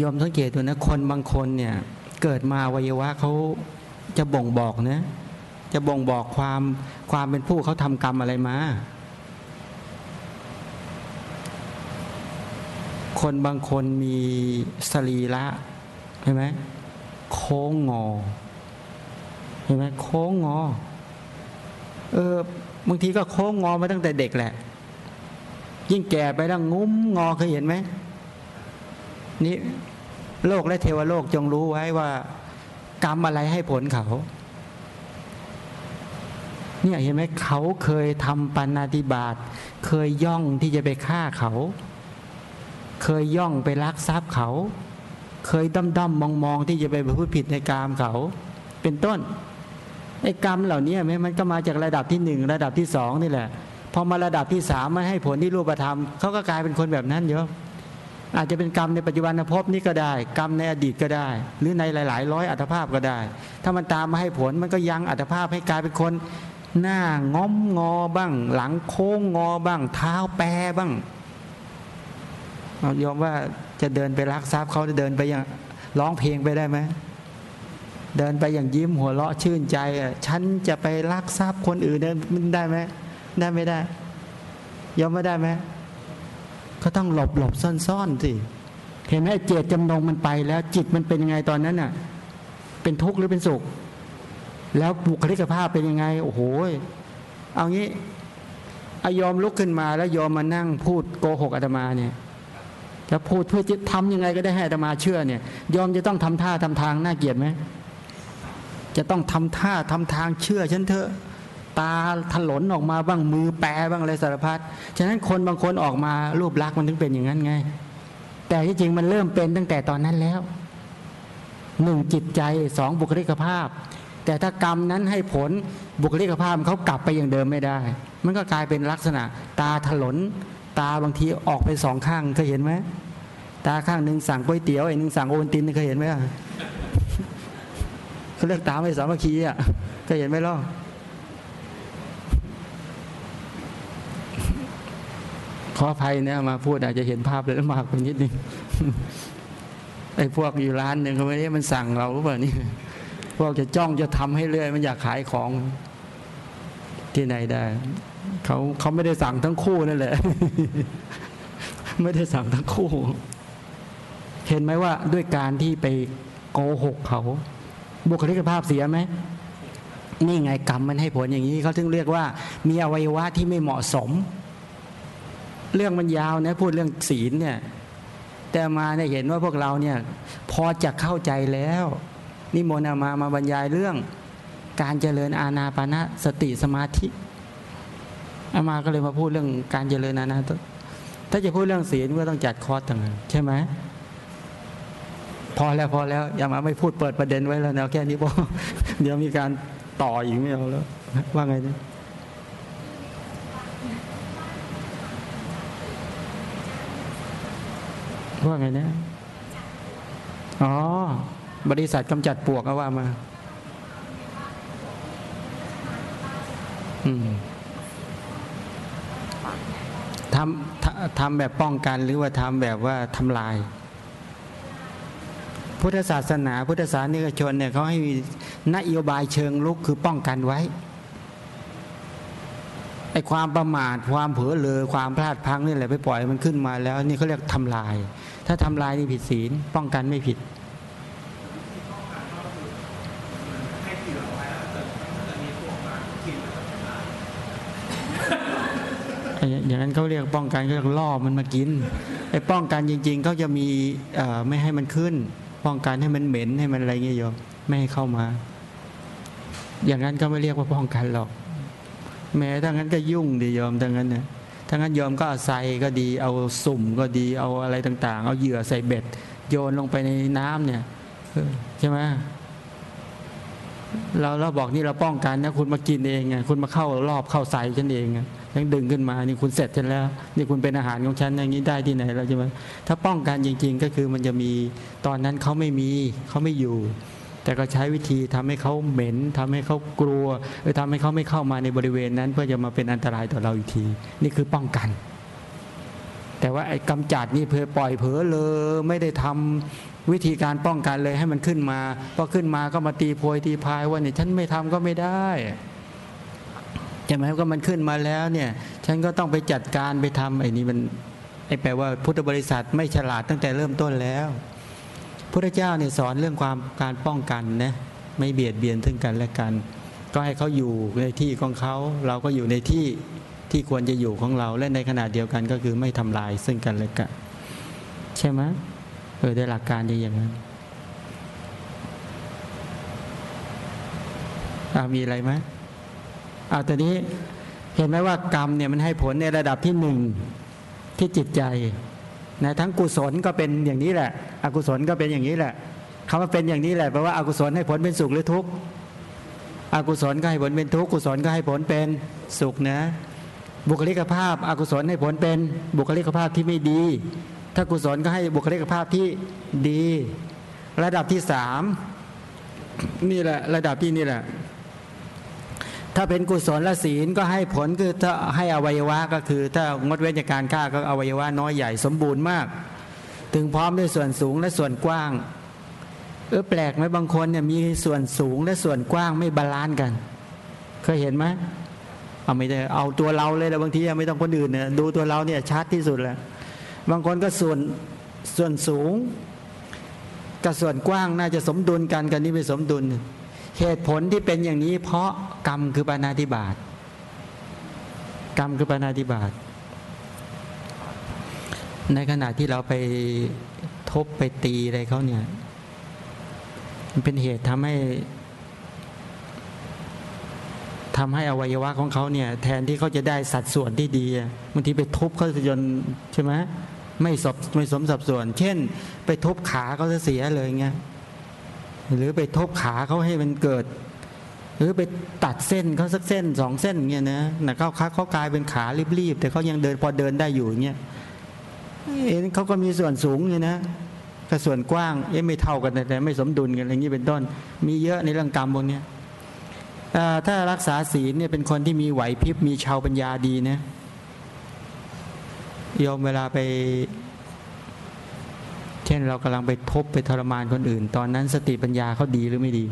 ยอมสังเกตดูนะคนบางคนเนี่ย เกิดมาวัยวะเขาจะบ่งบอกนะ จะบ่งบอกความความเป็นผู้เขาทำกรรมอะไรมา คนบางคนมีสรีระเห็นไหมโค้งงอเห็นไหมโค้งงอ เออบางทีก็โค้งงอมาตั้งแต่เด็กแหละ ยิ่งแก่ไปแล้วงุ้มงอเคยเห็นไหมนี่ โลกและเทวโลกจงรู้ไว้ว่า กรรมอะไรให้ผลเขา เนี่ยเห็นไหมเขาเคยทำปานาติบาตเคยย่องที่จะไปฆ่าเขา เคยย่องไปลักทรัพย์เขา เคยด้อมด้อมมองมองที่จะไปพูดผิดในกามเขา เป็นต้นไอ้กรรมเหล่านี้ไหมมันก็มาจากระดับที่หนึ่งระดับที่สองนี่แหละพอมาระดับที่สามมันให้ผลที่รูปธรรมเขาก็กลายเป็นคนแบบนั้นเยอะ อาจจะเป็นกรรมในปัจจุบันภพนี้ก็ได้ กรรมในอดีตก็ได้ หรือในหลาย ๆ ร้อยอัตภาพก็ได้ ถ้ามันตามมาให้ผลมันก็ยังอัตภาพให้กลายเป็นคน หน้างอมงอบ้าง หลังโค้งงอบ้าง เท้าแปรบ้างเอายอมว่าจะเดินไปรักทรัพย์เขาจะเดินไปอย่างร้องเพลงไปได้ไหมเดินไปอย่างยิ้มหัวเราะชื่นใจอะฉันจะไปรักทรัพย์คนอื่นเดินได้ไหมได้ไม่ได้ยอมไม่ได้ไหม ก็ต้องหลบหลบซ่อนซ่อนสิเห็นไหมเจตจำนงมันไปแล้ว จิตมันเป็นยังไงตอนนั้นน่ะ เป็นทุกข์หรือเป็นสุข แล้วบุคลิกภาพเป็นยังไง โอ้โหเอางี้อายอมลุกขึ้นมาแล้วยอมมานั่งพูดโกหกอาตมาเนี่ยจะพูดเพื่อจะทำยังไงก็ได้ให้อาตมาเชื่อเนี่ย ยอมจะต้องทำท่าทำทางน่าเกลียดไหมจะต้องทำท่าทำทางเชื่อฉันเถอะ ตาถลนออกมาบ้างมือแปรบ้างอะไรสารพัดฉะนั้นคนบางคนออกมารูปลักษณ์มันถึงเป็นอย่างนั้นไง แต่ที่จริงมันเริ่มเป็นตั้งแต่ตอนนั้นแล้วหนึ่งจิตใจสองบุคลิกภาพ แต่ถ้ากรรมนั้นให้ผลบุคลิกภาพเขากลับไปอย่างเดิมไม่ได้ มันก็กลายเป็นลักษณะ ตาถลน ตาบางทีออกไปสองข้างเคยเห็นไหมตาข้างหนึ่งสั่งก๋วยเตี๋ยวอีกหนึ่งสั่งโอวัลตินเคยเห็นไหมเขาเรียกตาไม่สามัคคีอะเคยเห็นไหมล่ะ ขออภัยเนี่ยมาพูดอาจจะเห็นภาพเลยมากไปนิดนึงไอ้พวกอยู่ร้านหนึ่งเขาไม่ได้มันสั่งเราหรือเปล่านี่พวกจะจ้องจะทำให้เรื่อย มันอยากขายของที่ไหนได้เขาเขาไม่ได้สั่งทั้งคู่นั่นแหละ ไม่ได้สั่งทั้งคู่ เห็นไหมว่าด้วยการที่ไปโกหกเขา บุคลิกภาพเสียไหมนี่ไงกรรมมันให้ผลอย่างนี้เขาถึงเรียกว่า มีอวัยวะที่ไม่เหมาะสม เรื่องมันยาวนะพูดเรื่องศีลเนี่ย แต่มาเนี่ยเห็นว่าพวกเราเนี่ยพอจะเข้าใจแล้ว นิมนต์อามามาบรรยายเรื่องการเจริญอาณาปณะสติสมาธิอามาก็เลยมาพูดเรื่องการเจริญอาณาถ้าจะพูดเรื่องศีลก็ต้องจัดคอร์สต่างหากใช่ไหมพอแล้วพอแล้วอย่ามาไม่พูดเปิดประเด็นไว้แล้วแนวแค่นี้พอเดี๋ยวมีการต่ออีกไม่เอาแล้ว ว่าไงเนี่ย ว่าไงเนี่ยอ๋อบริษัทกำจัดปวกเอาว่ามา อืมทำทำแบบป้องกันหรือว่าทำแบบว่าทำลาย พุทธศาสนาพุทธศาสนิกชนเนี่ยเขาให้มีนโยบายเชิงลุกคือป้องกันไว้ไอ้ความประมาทความเผลอเลอความพลาดพังนี่แหละไปปล่อยมันขึ้นมาแล้ว นี่เขาเรียกทำลาย ถ้าทำลายนี่ผิดศีล ป้องกันไม่ผิดอย่างนั้นเขาเรียกป้องกันเขเรียกล่อมันมากินไอ้ป้องกันจริง ๆเขาจะมีไม่ให้มันขึ้น ป้องกันให้มันเหม็นให้มันอะไรเงี้ยโยมไม่ให้เข้ามา อย่างนั้นก็ไม่เรียกว่าป้องกันหรอก แม้ถ้างั้นก็ยุ่งดิโยมถ้างั้นเนี่ย ถ้างั้นโยมก็เอาใส่ก็ดี เอาสุ่มก็ดี เอาอะไรต่าง ๆ เอาเหยื่อใส่เบ็ด โยนลงไปในน้ำเนี่ยใช่ไหมเราเราบอกนี่เราป้องกันนะคุณมากินเองไงคุณมาเข้ารอบเข้าใส่ฉันเองไงยังดึงขึ้นมานี่คุณเสร็จฉันแล้ว นี่คุณเป็นอาหารของฉันอย่างนี้ได้ที่ไหนเราใช่ไหมถ้าป้องกันจริง ๆ ก็คือมันจะมีตอนนั้นเขาไม่มีเขาไม่อยู่ แต่ก็ใช้วิธีทำให้เขาเหม็นทำให้เขากลัวหรือทำให้เขาไม่เข้ามาในบริเวณนั้น เพื่อจะมาเป็นอันตรายต่อเราอีกที นี่คือป้องกัน แต่ว่าไอ้กำจัดนี่เพอปล่อยเผลอเลยไม่ได้ทำวิธีการป้องกันเลยให้มันขึ้นมาพอขึ้นมาก็มาตีโพยตีพายว่าเนี่ยฉันไม่ทำก็ไม่ได้ใช่ไหมก็มันขึ้นมาแล้วเนี่ย ฉันก็ต้องไปจัดการไปทำไอ้นี่มันไอ้แปลว่าพุทธบริษัทไม่ฉลาดตั้งแต่เริ่มต้นแล้ว พระเจ้าเนี่ยสอนเรื่องความการป้องกันนะไม่เบียดเบียนซึ่งกันและกัน ก็ให้เขาอยู่ในที่ของเขาเราก็อยู่ในที่ที่ควรจะอยู่ของเราและในขณะเดียวกันก็คือไม่ทำลายซึ่งกันและกันใช่ไหมเออได้หลักการดีอย่างนั้นอามีอะไรไหมเอาตอนนี้เห็นไหมว่ากรรมเนี่ยมันให้ผลในระดับที่หนึ่งที่จิตใจ นะทั้งกุศลก็เป็นอย่างนี้แหละ อกุศลก็เป็นอย่างนี้แหละคำว่าเป็นอย่างนี้แหละแปลว่าอากุศลให้ผลเป็นสุขหรือทุกข์อกุศลก็ให้ผลเป็นทุกข์กุศลก็ให้ผลเป็นสุขนะบุคลิกภาพอากุศลให้ผลเป็นบุคลิกภาพที่ไม่ดี ถ้ากุศลก็ให้บุคลิกภาพที่ดี ระดับที่สามนี่แหละระดับที่นี่แหละ ถ้าเป็นกุศลละศีลก็ให้ผลคือถ้าให้อวัยวะก็คือ ถ้างดเว้นจากการฆ่าก็อวัยวะน้อยใหญ่สมบูรณ์มาก ถึงพร้อมด้วยส่วนสูงและส่วนกว้างเออแปลกไหมบางคนเนี่ยมีส่วนสูงและส่วนกว้างไม่ balance กัน เคยเห็นไหมเอาไม่ได้เอาตัวเราเลยนะบางทีไม่ต้องคนอื่นเนี่ยดูตัวเราเนี่ยชัดที่สุดแล้วบางคนก็ส่วนส่วนสูง กับส่วนกว้างน่าจะสมดุลกันกันนี้ไม่สมดุล เหตุผลที่เป็นอย่างนี้ เพราะกรรมคือปานาธิบาตกรรมคือปานาธิบาตในขณะที่เราไปทบไปตีอะไรเขาเนี่ย มันเป็นเหตุทำให้ทำให้อวัยวะของเขาเนี่ย แทนที่เขาจะได้สัดส่วนที่ดีบางทีไปทุบเขาจนใช่ไหมไม่สมไม่สมสัดส่วน เช่น ไปทุบขาเขาจะเสียเลยเงี้ย หรือไปทบขาเขาให้มันเกิด หรือไปตัดเส้นเขาสักเส้นสองเส้นเงี้ยนะนะเขาขาเขากลายเป็นขารีบๆแต่เขายังเดินพอเดินได้อยู่เงี้ยเอ็นเขาก็มีส่วนสูงเนี่ยนะกับส่วนกว้างเอ๊ะไม่เท่ากันแต่ไม่สมดุลกันอะไรอย่างนี้เป็นต้น มีเยอะในเรื่องกรรมพวกนี้ถ้ารักษาศีลเนี่ยเป็นคนที่มีไหวพริบมีชาวปัญญาดีนะโยมเวลาไป เช่นเรากำลังไปทบไปทรมานคนอื่น ตอนนั้นสติปัญญาเขาดีหรือไม่ดี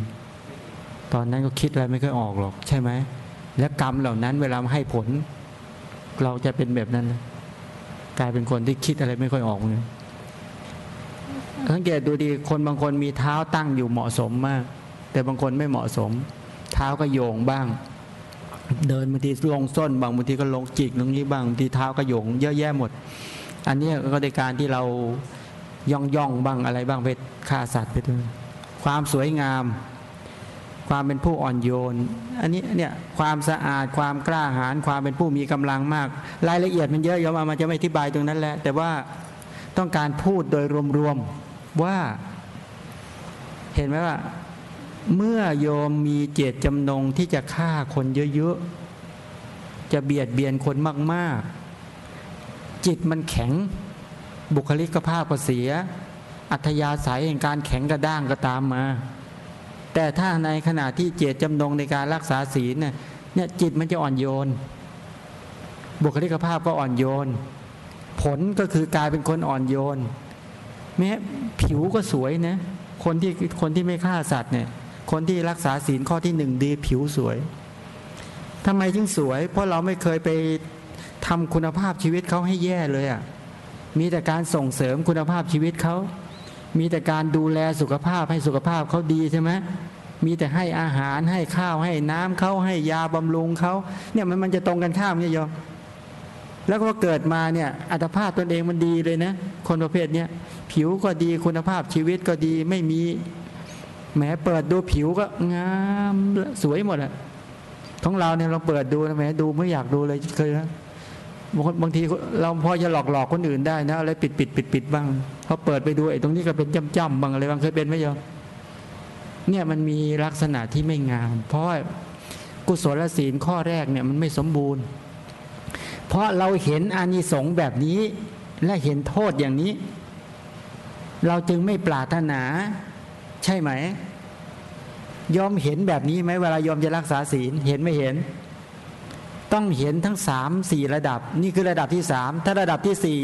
ตอนนั้นก็คิดอะไรไม่ค่อยออกหรอกใช่ไหม และกรรมเหล่านั้นเวลาให้ผล เราจะเป็นแบบนั้น กลายเป็นคนที่คิดอะไรไม่ค่อยออกเลยสังเกตดูดีคนบางคนมีเท้าตั้งอยู่เหมาะสมมาก แต่บางคนไม่เหมาะสม เท้าก็โยงบ้าง เดินบางทีลงส้นบางบางทีก็ลงจิกตรงนี้บ้างบางทีเท้าก็โยงเยอะแยะหมด อันนี้ก็ในการที่เรา ย่องย่องบ้างอะไรบ้างไปฆ่าสัตว์ไปด้วยความสวยงาม ความเป็นผู้อ่อนโยน อันนี้เนี่ยความสะอาดความกล้าหาญความเป็นผู้มีกำลังมาก รายละเอียดมันเยอะยอมมาจะไม่อธิบายตรงนั้นแหละแต่ว่าต้องการพูดโดยรวมๆว่า เห็นไหมว่า เมื่อโยมมีเจตจำนงที่จะฆ่าคนเยอะๆจะเบียดเบียนคนมากๆ จิตมันแข็ง บุคลิกภาพก็เสีย อัธยาศัยแห่งการแข็งกระด้างก็ตามมา แต่ถ้าในขณะที่เจตจำนงในการรักษาศีลเนี่ยจิตมันจะอ่อนโยน บุคลิกภาพก็อ่อนโยน ผลก็คือกลายเป็นคนอ่อนโยน แม้ผิวก็สวยนะคนที่คนที่ไม่ฆ่าสัตว์เนี่ย คนที่รักษาศีลข้อที่หนึ่งดีผิวสวยทำไมจึงสวย เพราะเราไม่เคยไปทำคุณภาพชีวิตเขาให้แย่เลยอะ่ะ มีแต่การส่งเสริมคุณภาพชีวิตเขามีแต่การดูแลสุขภาพให้สุขภาพเขาดีใช่ไหมมีแต่ให้อาหารให้ข้าวให้น้ำเขาให้ยาบำรุงเขาเนี่ยมันมันจะตรงกันข้ามเนี่ยโยมแล้วก็เกิดมาเนี่ยอัตภาพตนเองมันดีเลยนะ คนประเภทเนี้ยผิวก็ดีคุณภาพชีวิตก็ดีไม่มีแหมเปิดดูผิวก็งามสวยหมดอะของเราเนี่ยเราเปิดดูนะแหมดูไม่อยากดูเลยเคยนะ บางบางทีเราพอจะหลอกหลอกคนอื่นได้นะอะไรปิดปิดปิดปิดบ้างพอเปิดไปดูไอ้ตรงนี้ก็เป็นจ้ำจ้ำบ้างอะไรบ้างเคยเป็นไหมโยมเนี่ยมันมีลักษณะที่ไม่งาม เพราะกุศลศีลข้อแรกเนี่ยมันไม่สมบูรณ์ เพราะเราเห็นอานิสงส์แบบนี้ และเห็นโทษอย่างนี้ เราจึงไม่ปรารถนา ใช่ไหมยอมเห็นแบบนี้ไหมเวลายอมจะรักษาศีลเห็นไม่เห็น ต้องเห็นทั้งสามสี่ระดับ นี่คือระดับที่สามถ้าระดับที่สี่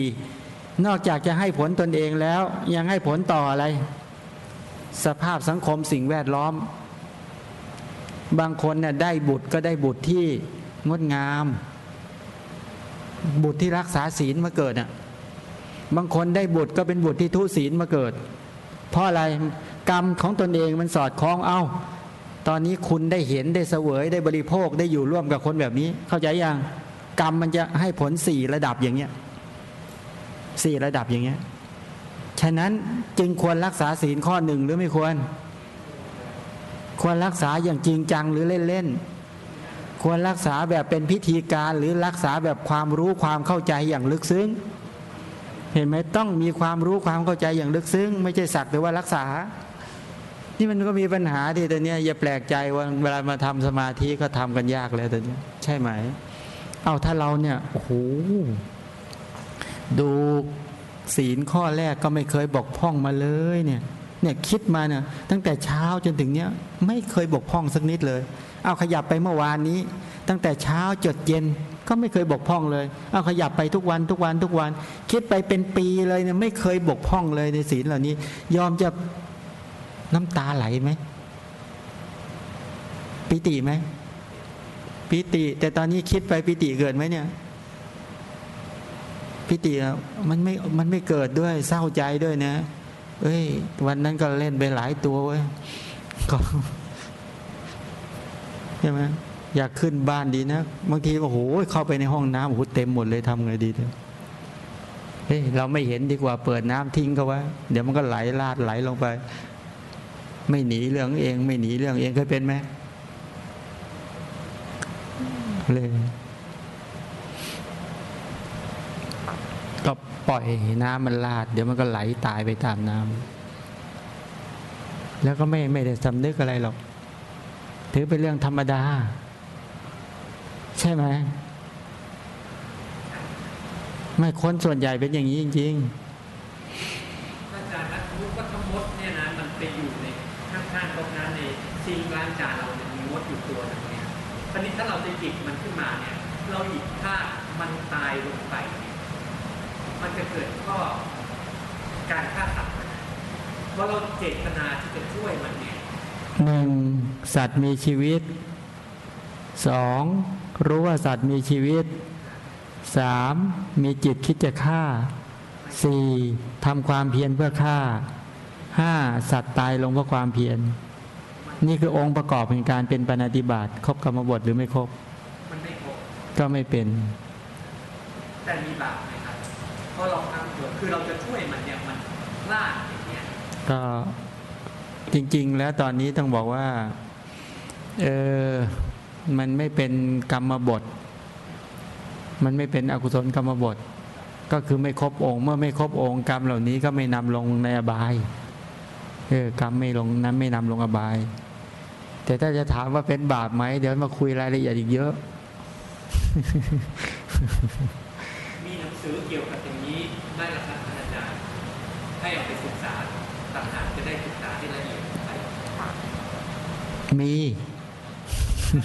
นอกจากจะให้ผลตนเองแล้ว ยังให้ผลต่ออะไร สภาพสังคมสิ่งแวดล้อม บางคนเนี่ยได้บุตรก็ได้บุตรที่งดงาม บุตรที่รักษาศีลมาเกิดน่ะบางคนได้บุตรก็เป็นบุตรที่ทุศีลมาเกิด เพราะอะไรกรรมของตนเองมันสอดคล้องเอา ตอนนี้คุณได้เห็นได้เสวยได้บริโภคได้อยู่ร่วมกับคนแบบนี้ เข้าใจยังกรรมมันจะให้ผลสี่ระดับอย่างเงี้ยสี่ระดับอย่างเงี้ยฉะนั้นจึงควรรักษาศีลข้อหนึ่งหรือไม่ควร ควรรักษาอย่างจริงจังหรือเล่นๆควรรักษาแบบเป็นพิธีการหรือรักษาแบบความรู้ความเข้าใจอย่างลึกซึ้ง เห็นไหมต้องมีความรู้ความเข้าใจอย่างลึกซึ้ง ไม่ใช่สักแต่ว่ารักษา นี่มันก็มีปัญหาที่ตอนนี้ยอย่าแปลกใจว่าเวลามาทำสมาธิก็ทำกันยากแล้วตอนนี้ ใช่ไหม เอาถ้าเราเนี่ยโอ้โหดูศีลข้อแรกก็ไม่เคยบกพร่องมาเลยเนี่ย เนี่ยคิดมาเนี่ยตั้งแต่เช้าจนถึงเนี้ยไม่เคยบกพร่องสักนิดเลย เอาขยับไปเมื่อวานนี้ ตั้งแต่เช้าจดเย็นก็ไม่เคยบกพร่องเลย เอาขยับไปทุกวันทุกวันทุกวัน คิดไปเป็นปีเลยเนี่ยไม่เคยบกพร่องเลยในศีลเหล่านี้ ยอมจะ น้ำตาไหลไหมปิติไหมปิติ แต่ตอนนี้คิดไปปิติเกิดไหมเนี่ยปิติมันไม่มันไม่เกิดด้วยเศร้าใจด้วยนะเอ้ย วันนั้นก็เล่นไปหลายตัวเว้ยก็ใช่ไหมอยากขึ้นบ้านดีนะบางทีโอ้โหเข้าไปในห้องน้ำโอ้โหเต็มหมดเลยทำไงดีเนี่ยเฮ้ยเราไม่เห็นดีกว่าเปิดน้ำทิ้งเขาไว้เดี๋ยวมันก็ไหลลาดไหลลงไป ไม่หนีเรื่องเอง ไม่หนีเรื่องเองเคยเป็นไหมเลยก็ปล่อยน้ำมันลาด เดี๋ยวมันก็ไหลตายไปตามน้ำแล้วก็ไม่ไม่ได้สำนึกอะไรหรอก ถือเป็นเรื่องธรรมดา ใช่ไหมไม่คนส่วนใหญ่เป็นอย่างนี้จริงๆอาจารย์นะสมมติว่าถ้ามดเนี่ยนะมันไปอยู่ในข้างๆตรง นั้นในซิงค์ล้างจานเราเนี่ยมีมดอยู่ตัวหนึงเนี่ยตอนนี้ถ้าเราจะหยิบมันขึ้นมาเนี่ย เราหยิบถ้ามันตายลงไปเนี่ยมันจะเกิดข้อการฆ่าสัตว์นะเพราะเราเจตนาที่จะช่วยมันเนี่ยหนึ่งสัตว์มีชีวิตสองรู้ว่าสัตว์มีชีวิตสามมีจิตคิดจะฆ่าสี่ทำความเพียรเพื่อฆ่าห้าสัตว์ตายลงเพราะความเพียร นี่คือองค์ประกอบแห่งการเป็นปณติบาตครบกรรมบทหรือไม่ครบมันไม่ครบก็ไม่เป็น แต่มีบาปไหมครับเพราะเราทำเกิดคือเราจะช่วยมันเนี่ยมันพลาดอย่างเงี้ยก็จริง ๆ แล้วตอนนี้ต้องบอกว่าเออมันไม่เป็นกรรมบท มันไม่เป็นอกุศลกรรมบท ก็คือไม่ครบองค์ เมื่อไม่ครบองค์กรรมเหล่านี้ก็ไม่นำลงในอบายเออกรรมไม่ลงนั้นไม่นำลงอบาย แต่ถ้าจะถามว่าเป็นบาปไหม เดี๋ยวมาคุยรายละเอียดอีกเยอะ มีหนังสือเกี่ยวกับอย่างนี้ได้ละครับอาจารย์ให้เอาไปศึกษาต่างหากจะได้ศึกษาที่ละเอียดไปมี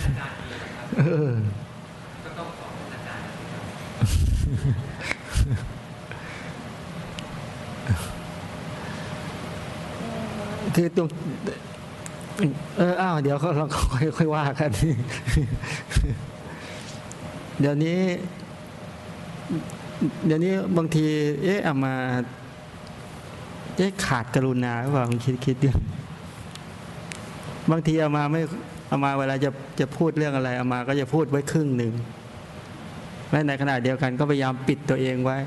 อาจารย์มีนะครับเออก็ต้องขอบคุณอาจารย์นะครับคือตรง เอออ้าวเดี๋ยวเขาเราค่อยค่อยว่ากันเดี๋ยวนี้ เดี๋ยวนี้บางที เอ๊ะเอามาเอ๊ะขาดกรุณาหรือเปล่าคิดคิดดูบางทีเอามาไม่เอามาเวลาจะจะพูดเรื่องอะไรเอามาก็จะพูดไว้ครึ่งหนึ่งและในขณะเดียวกันก็พยายามปิดตัวเองไว้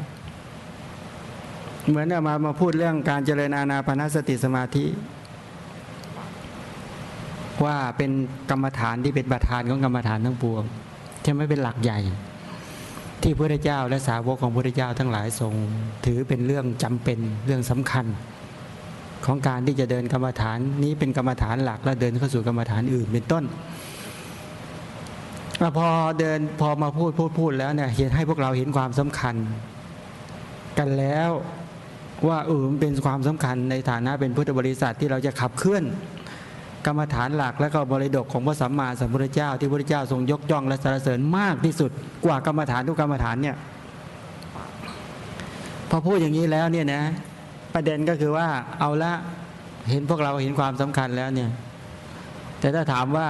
เหมือนเอามามาพูดเรื่องการเจริญอานาปานสติสมาธิ ว่าเป็นกรรมฐานที่เป็นประธานของกรรมฐานทั้งปวงใช่ไหมเป็นหลักใหญ่ ที่พระเจ้าและสาวกของพระเจ้าทั้งหลายทรง ถือเป็นเรื่องจำเป็นเรื่องสำคัญ ของการที่จะเดินกรรมฐานนี้เป็นกรรมฐานหลัก แล้วเดินเข้าสู่กรรมฐานอื่นเป็นต้นแล้วพอเดินพอมาพูดพูดพูดแล้วเนี่ยเห็นให้พวกเราเห็นความสำคัญ กันแล้วว่าเออมันเป็นความสำคัญในฐานะเป็นพุทธบริษัทที่เราจะขับเคลื่อน กรรมฐานหลักและก็บริดกของพระสัมมาสัมพุทธเจ้า ที่พระพุทธเจ้าทรงยกย่องและสรรเสริญมากที่สุดกว่ากรรมฐานทุกกรรมฐานเนี่ยพอพูดอย่างนี้แล้วเนี่ยนะประเด็นก็คือว่าเอาละเห็นพวกเราเห็นความสำคัญแล้วเนี่ยแต่ถ้าถามว่า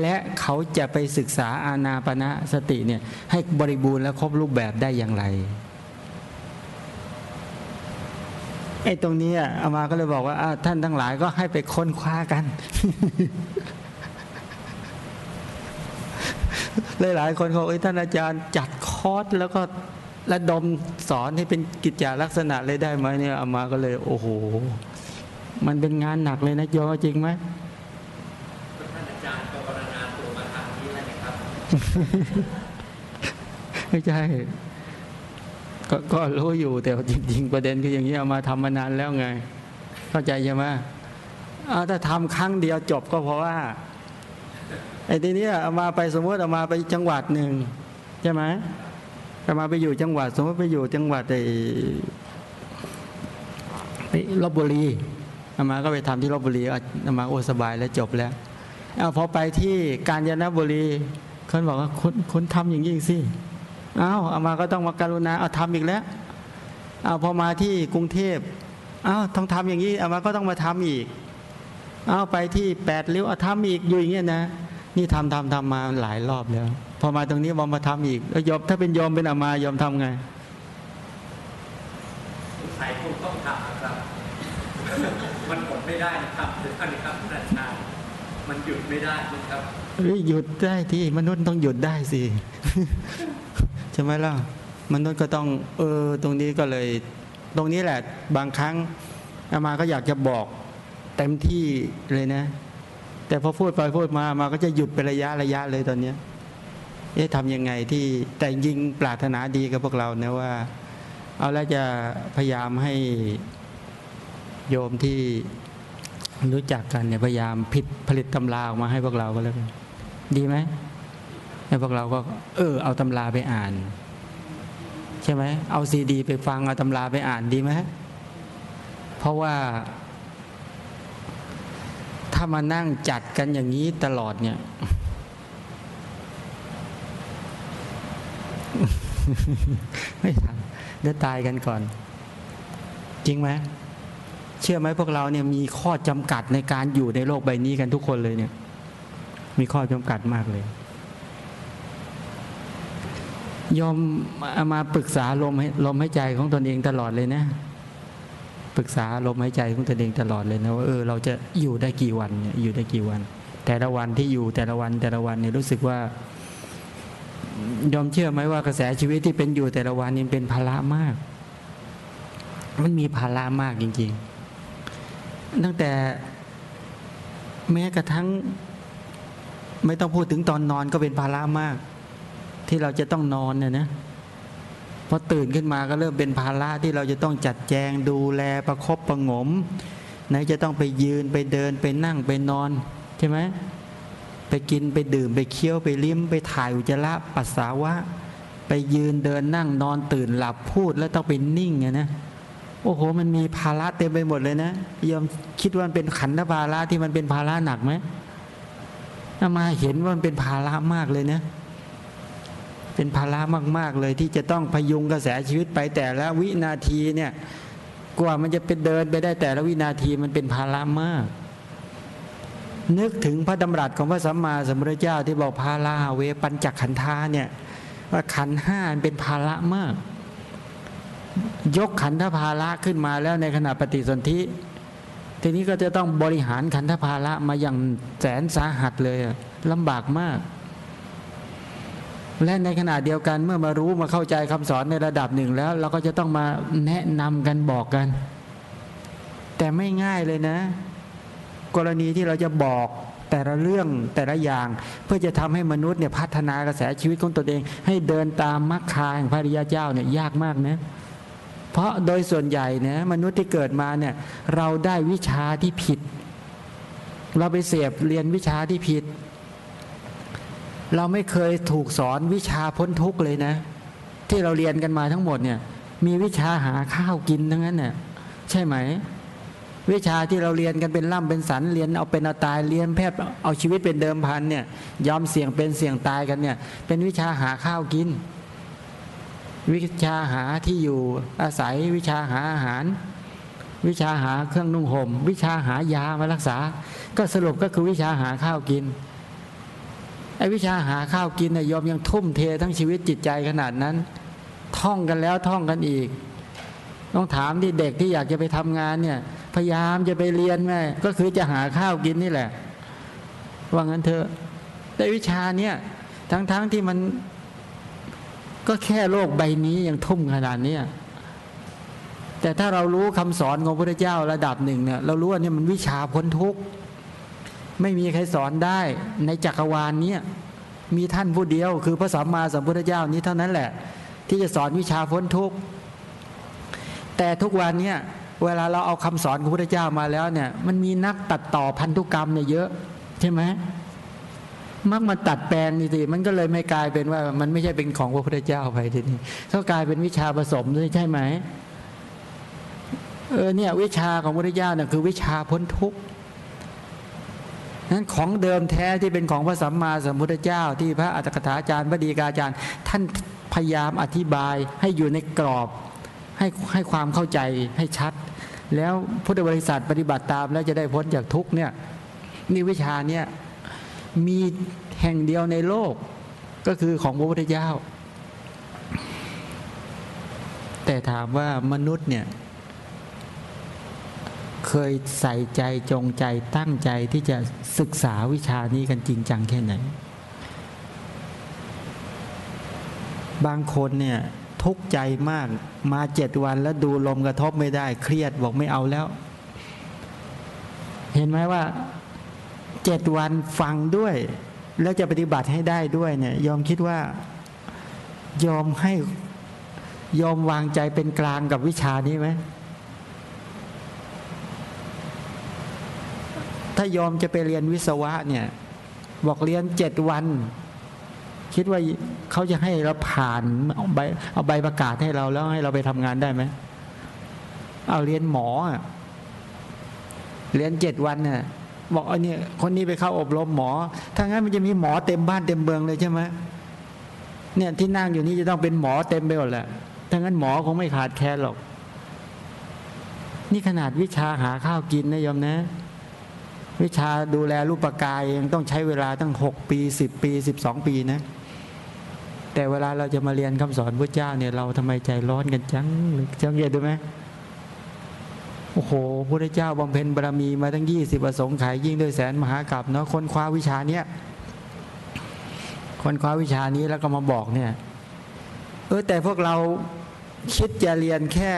และเขาจะไปศึกษาอาณาปณะสติเนี่ยให้บริบูรณ์และครบรูปแบบได้อย่างไร ไอ้ตรงนี้อามาก็เลยบอกว่าท่านทั้งหลายก็ให้ไปค้นคว้ากันหลายๆคนเขาเอ้ยท่านอาจารย์จัดคอร์สแล้วก็ระดมสอนให้เป็นกิจจาลักษณะเลยได้ไหมเนี่ยอามาก็เลย โอ้โห มันเป็นงานหนักเลยนะโยจริงไหมท่านอาจารย์ก็กรณาตัวมาทางนี้แล้วนะครับไม่ใช่ กก็รู้อยู่แต่จริงๆประเด็นคืออย่างนี้เอามาทำมานานแล้วไง เข้าใจใช่ไหมเอาถ้าทำครั้งเดียวจบก็เพราะว่าไอ้ทีนี้เอามาไปสมมติเอามาไปจังหวัดหนึ่งใช่ไหมเอามาไปอยู่จังหวัด สมมติไปอยู่จังหวัดไอ้ไปลบบุรีเอามาก็ไปทำที่ลบบุรีเอามาโอ้สบายแล้วจบแล้วเอาพอไปที่กาญจนบุรีคนบอกว่าคุณคุณทำอย่างนี้สิ อาเอามาก็ต้องมาการุณาเอาทำอีกแล้วเอาพอมาที่กรุงเทพเอาต้องทำอย่างนี้เอามาก็ต้องมาทำอีกเอาไปที่แปดริ้วเอาทำอีกอยู่อย่างเงี้ยนะ นี่ทำทำทำมาหลายรอบแล้ว พอมาตรงนี้บอมมาทำอีกแล้วยอมถ้าเป็นยอมเป็นอามายอมทำไงสงสัยคงต้องทำนะครับ มันอดไม่ได้นะครับท่านนะครับท่านอาจารย์มันหยุดไม่ได้นะครับเฮ้ยหยุดได้ที่มนุษย์ต้องหยุดได้สิ ใช่ไหมล่ะมนุษย์ก็ต้องเออตรงนี้ก็เลย ตรงนี้แหละบางครั้งอามาก็อยากจะบอกเต็มที่เลยนะ แต่พอพูดไปพูดมาอามาก็จะหยุดเป็นระยะระยะเลยตอนเนี้ยเอ๊ะทำยังไงที่แต่ยิงปรารถนาดีกับพวกเรานะว่า เอาแล้วจะพยายามให้โยมที่รู้จักกันเนี่ยพยายามผิดผลิตตำราออกมาให้พวกเราก็แล้วกันดีไหม ให้พวกเราก็ เออ เอาตำราไปอ่าน ใช่ไหมเอาซีดี ไปฟังเอาตำราไปอ่านดีไหมเพราะว่า ถ้ามานั่งจัดกันอย่างนี้ตลอดเนี่ย ไม่ทันเดี๋ยวตายกันก่อน จริงไหมเชื่อไหมพวกเราเนี่ยมีข้อจำกัดในการอยู่ในโลกใบนี้กันทุกคนเลยเนี่ย มีข้อจำกัดมากเลย ยอมเอามาปรึกษาลมให้ลมหายใจของตนเองตลอดเลยนะ ปรึกษาลมหายใจของตนเองตลอดเลยนะว่าเออเราจะอยู่ได้กี่วันเนี่ยอยู่ได้กี่วัน แต่ละวันที่อยู่แต่ละวันแต่ละวันเนี่ยรู้สึกว่ายอมเชื่อไหมว่ากระแสชีวิตที่เป็นอยู่แต่ละวันนี่เป็นภาระมาก มันมีภาระมากจริง ๆ ตั้งแต่แม้กระทั่ง ไม่ต้องพูดถึงตอนนอนก็เป็นภาระมาก ที่เราจะต้องนอนเนี่ยนะพอตื่นขึ้นมาก็เริ่มเป็นภาระที่เราจะต้องจัดแจงดูแลประคบประงมไหนจะต้องไปยืนไปเดินไปนั่งไปนอนใช่ไหมไปกินไปดื่มไปเคี้ยวไปลิ้มไปถ่ายอุจจาระปัสสาวะ ไปยืนเดินนั่งนอนตื่นหลับพูดแล้วต้องไปนิ่งไงนะโอ้โห มันมีภาระเต็มไปหมดเลยนะยอมคิดว่ามันเป็นขันธภาระที่มันเป็นภาระหนักไหมอามาเห็นว่ามันเป็นภาระมากเลยนะ เป็นภาระมาก ๆ เลยที่จะต้องพยุงกระแสชีวิตไปแต่ละวินาทีเนี่ยกว่ามันจะเป็นเดินไปได้แต่ละวินาทีมันเป็นภาระมาก นึกถึงพระดำรัสของพระสัมมาสัมพุทธเจ้าที่บอกภาราเวปัญจขันธาเนี่ยว่าขันห้าเป็นภาระมาก ยกขันธภาระขึ้นมาแล้วในขณะปฏิสนธิทีนี้ก็จะต้องบริหารขันธภาระมาอย่างแสนสาหัสเลยลำบากมาก และในขณะเดียวกันเมื่อมารู้มาเข้าใจคำสอนในระดับหนึ่งแล้ว เราก็จะต้องมาแนะนำกันบอกกัน แต่ไม่ง่ายเลยนะ กรณีที่เราจะบอกแต่ละเรื่องแต่ละอย่าง เพื่อจะทำให้มนุษย์เนี่ยพัฒนากระแสชีวิตของตนเอง ให้เดินตามมรรคาแห่งพระริยาเจ้าเนี่ยยากมากนะเพราะโดยส่วนใหญ่นะมนุษย์ที่เกิดมาเนี่ยเราได้วิชาที่ผิด เราไปเสพเรียนวิชาที่ผิด เราไม่เคยถูกสอนวิชาพ้นทุกข์เลยนะ ที่เราเรียนกันมาทั้งหมดเนี่ย มีวิชาหาข้าวกินทั้งนั้นเนี่ยใช่ไหม วิชาที่เราเรียนกันเป็นล่ำเป็นสันเรียนเอาเป็นเอาตายเรียนแพทย์เอาชีวิตเป็นเดิมพันเนี่ยยอมเสี่ยงเป็นเสี่ยงตายกันเนี่ย เป็นวิชาหาข้าวกิน วิชาหาที่อยู่อาศัยวิชาหาอาหาร วิชาหาเครื่องนุ่งห่ม วิชาหายามารักษา ก็สรุปก็คือวิชาหาข้าวกิน ไอ้วิชาหาข้าวกินเนี่ยยอมยังทุ่มเททั้งชีวิตจิตใจขนาดนั้น ท่องกันแล้วท่องกันอีก ต้องถามที่เด็กที่อยากจะไปทำงานเนี่ย พยายามจะไปเรียนแม่ก็คือจะหาข้าวกินนี่แหละ ว่างั้นเถอะแต่วิชาเนี่ยทั้งๆทที่มันก็แค่โลกใบนี้ยังทุ่มขนาดนี้แต่ถ้าเรารู้คำสอนของพระเจ้าระดับหนึ่งเนี่ยเรารู้ว่านี่มันวิชาพ้นทุกข์ ไม่มีใครสอนได้ในจักรวาลนี้มีท่านผู้เดียวคือพระสัมมาสัมพุทธเจ้านี้เท่านั้นแหละ ที่จะสอนวิชาพ้นทุกข์แต่ทุกวันเนี่ยเวลาเราเอาคำสอนของพระเจ้ามาแล้วเนี่ยมันมีนักตัดต่อพันธุกรรมเนี่ยเยอะใช่ไหมมักมาตัดแปลงนี่สิมันก็เลยไม่กลายเป็นว่ามันไม่ใช่เป็นของพระพุทธเจ้าไปทีนี้เขากลายเป็นวิชาผสมด้วยใช่ไหมเออเนี่ยวิชาของพระพุทธเจ้าเนี่ยคือวิชาพ้นทุกข์ นั้นของเดิมแท้ที่เป็นของพระสัมมาสัมพุทธเจ้า ที่พระอัตถกถาจารย์พระดีกาจารย์ ท่านพยายามอธิบายให้อยู่ในกรอบให้ให้ความเข้าใจให้ชัด แล้วพุทธบริษัทปฏิบัติตามแล้วจะได้พ้นจากทุกเนี่ยนี่วิชาเนี่ยมีแห่งเดียวในโลกก็คือของพระพุทธเจ้า แต่ถามว่ามนุษย์เนี่ย เคยใส่ใจจงใจตั้งใจที่จะศึกษาวิชานี้กันจริงจังแค่ไหน บางคนเนี่ยทุกข์ใจมากมาเจ็ดวันแล้วดูลมกระทบไม่ได้ เครียดบอกไม่เอาแล้ว เห็นไหมว่าเจ็ดวันฟังด้วย แล้วจะปฏิบัติให้ได้ด้วยเนี่ยยอมคิดว่ายอมให้ยอมวางใจเป็นกลางกับวิชานี้ไหม ถ้ายอมจะไปเรียนวิศวะเนี่ย บอกเรียนเจ็ดวัน คิดว่าเขาจะให้เราผ่านเอาใบเอาใบประกาศให้เราแล้วให้เราไปทำงานได้ไหมเอาเรียนหมอเรียนเจ็ดวันเนี่ยบอกอาเนี่คนนี้ไปเข้าอบรมหมอ ถ้างั้นมันจะมีหมอเต็มบ้านเต็มเมืองเลยใช่ไหมเนี่ยที่นั่งอยู่นี้จะต้องเป็นหมอเต็มไปหมดแหละถ้างั้นหมอคงไม่ขาดแคลนหรอก นี่ขนาดวิชาหาข้าวกินนะยอมนะ วิชาดูแลรูปกายยังต้องใช้เวลาตั้งหกปีสิบปีสิบสองปีนะ แต่เวลาเราจะมาเรียนคำสอนพระเจ้าเนี่ยเราทำไมใจร้อนกันจังจังเย็นดูไหมโอ้โหพระเจ้าบำเพ็ญบารมีมาตั้งยี่สิบประสงค์ขายยิ่งด้วยแสนมหากรัปเนาะคนคว้าวิชาเนี้ยคนคว้าวิชานี้แล้วก็มาบอกเนี่ยเออแต่พวกเราคิดจะเรียนแค่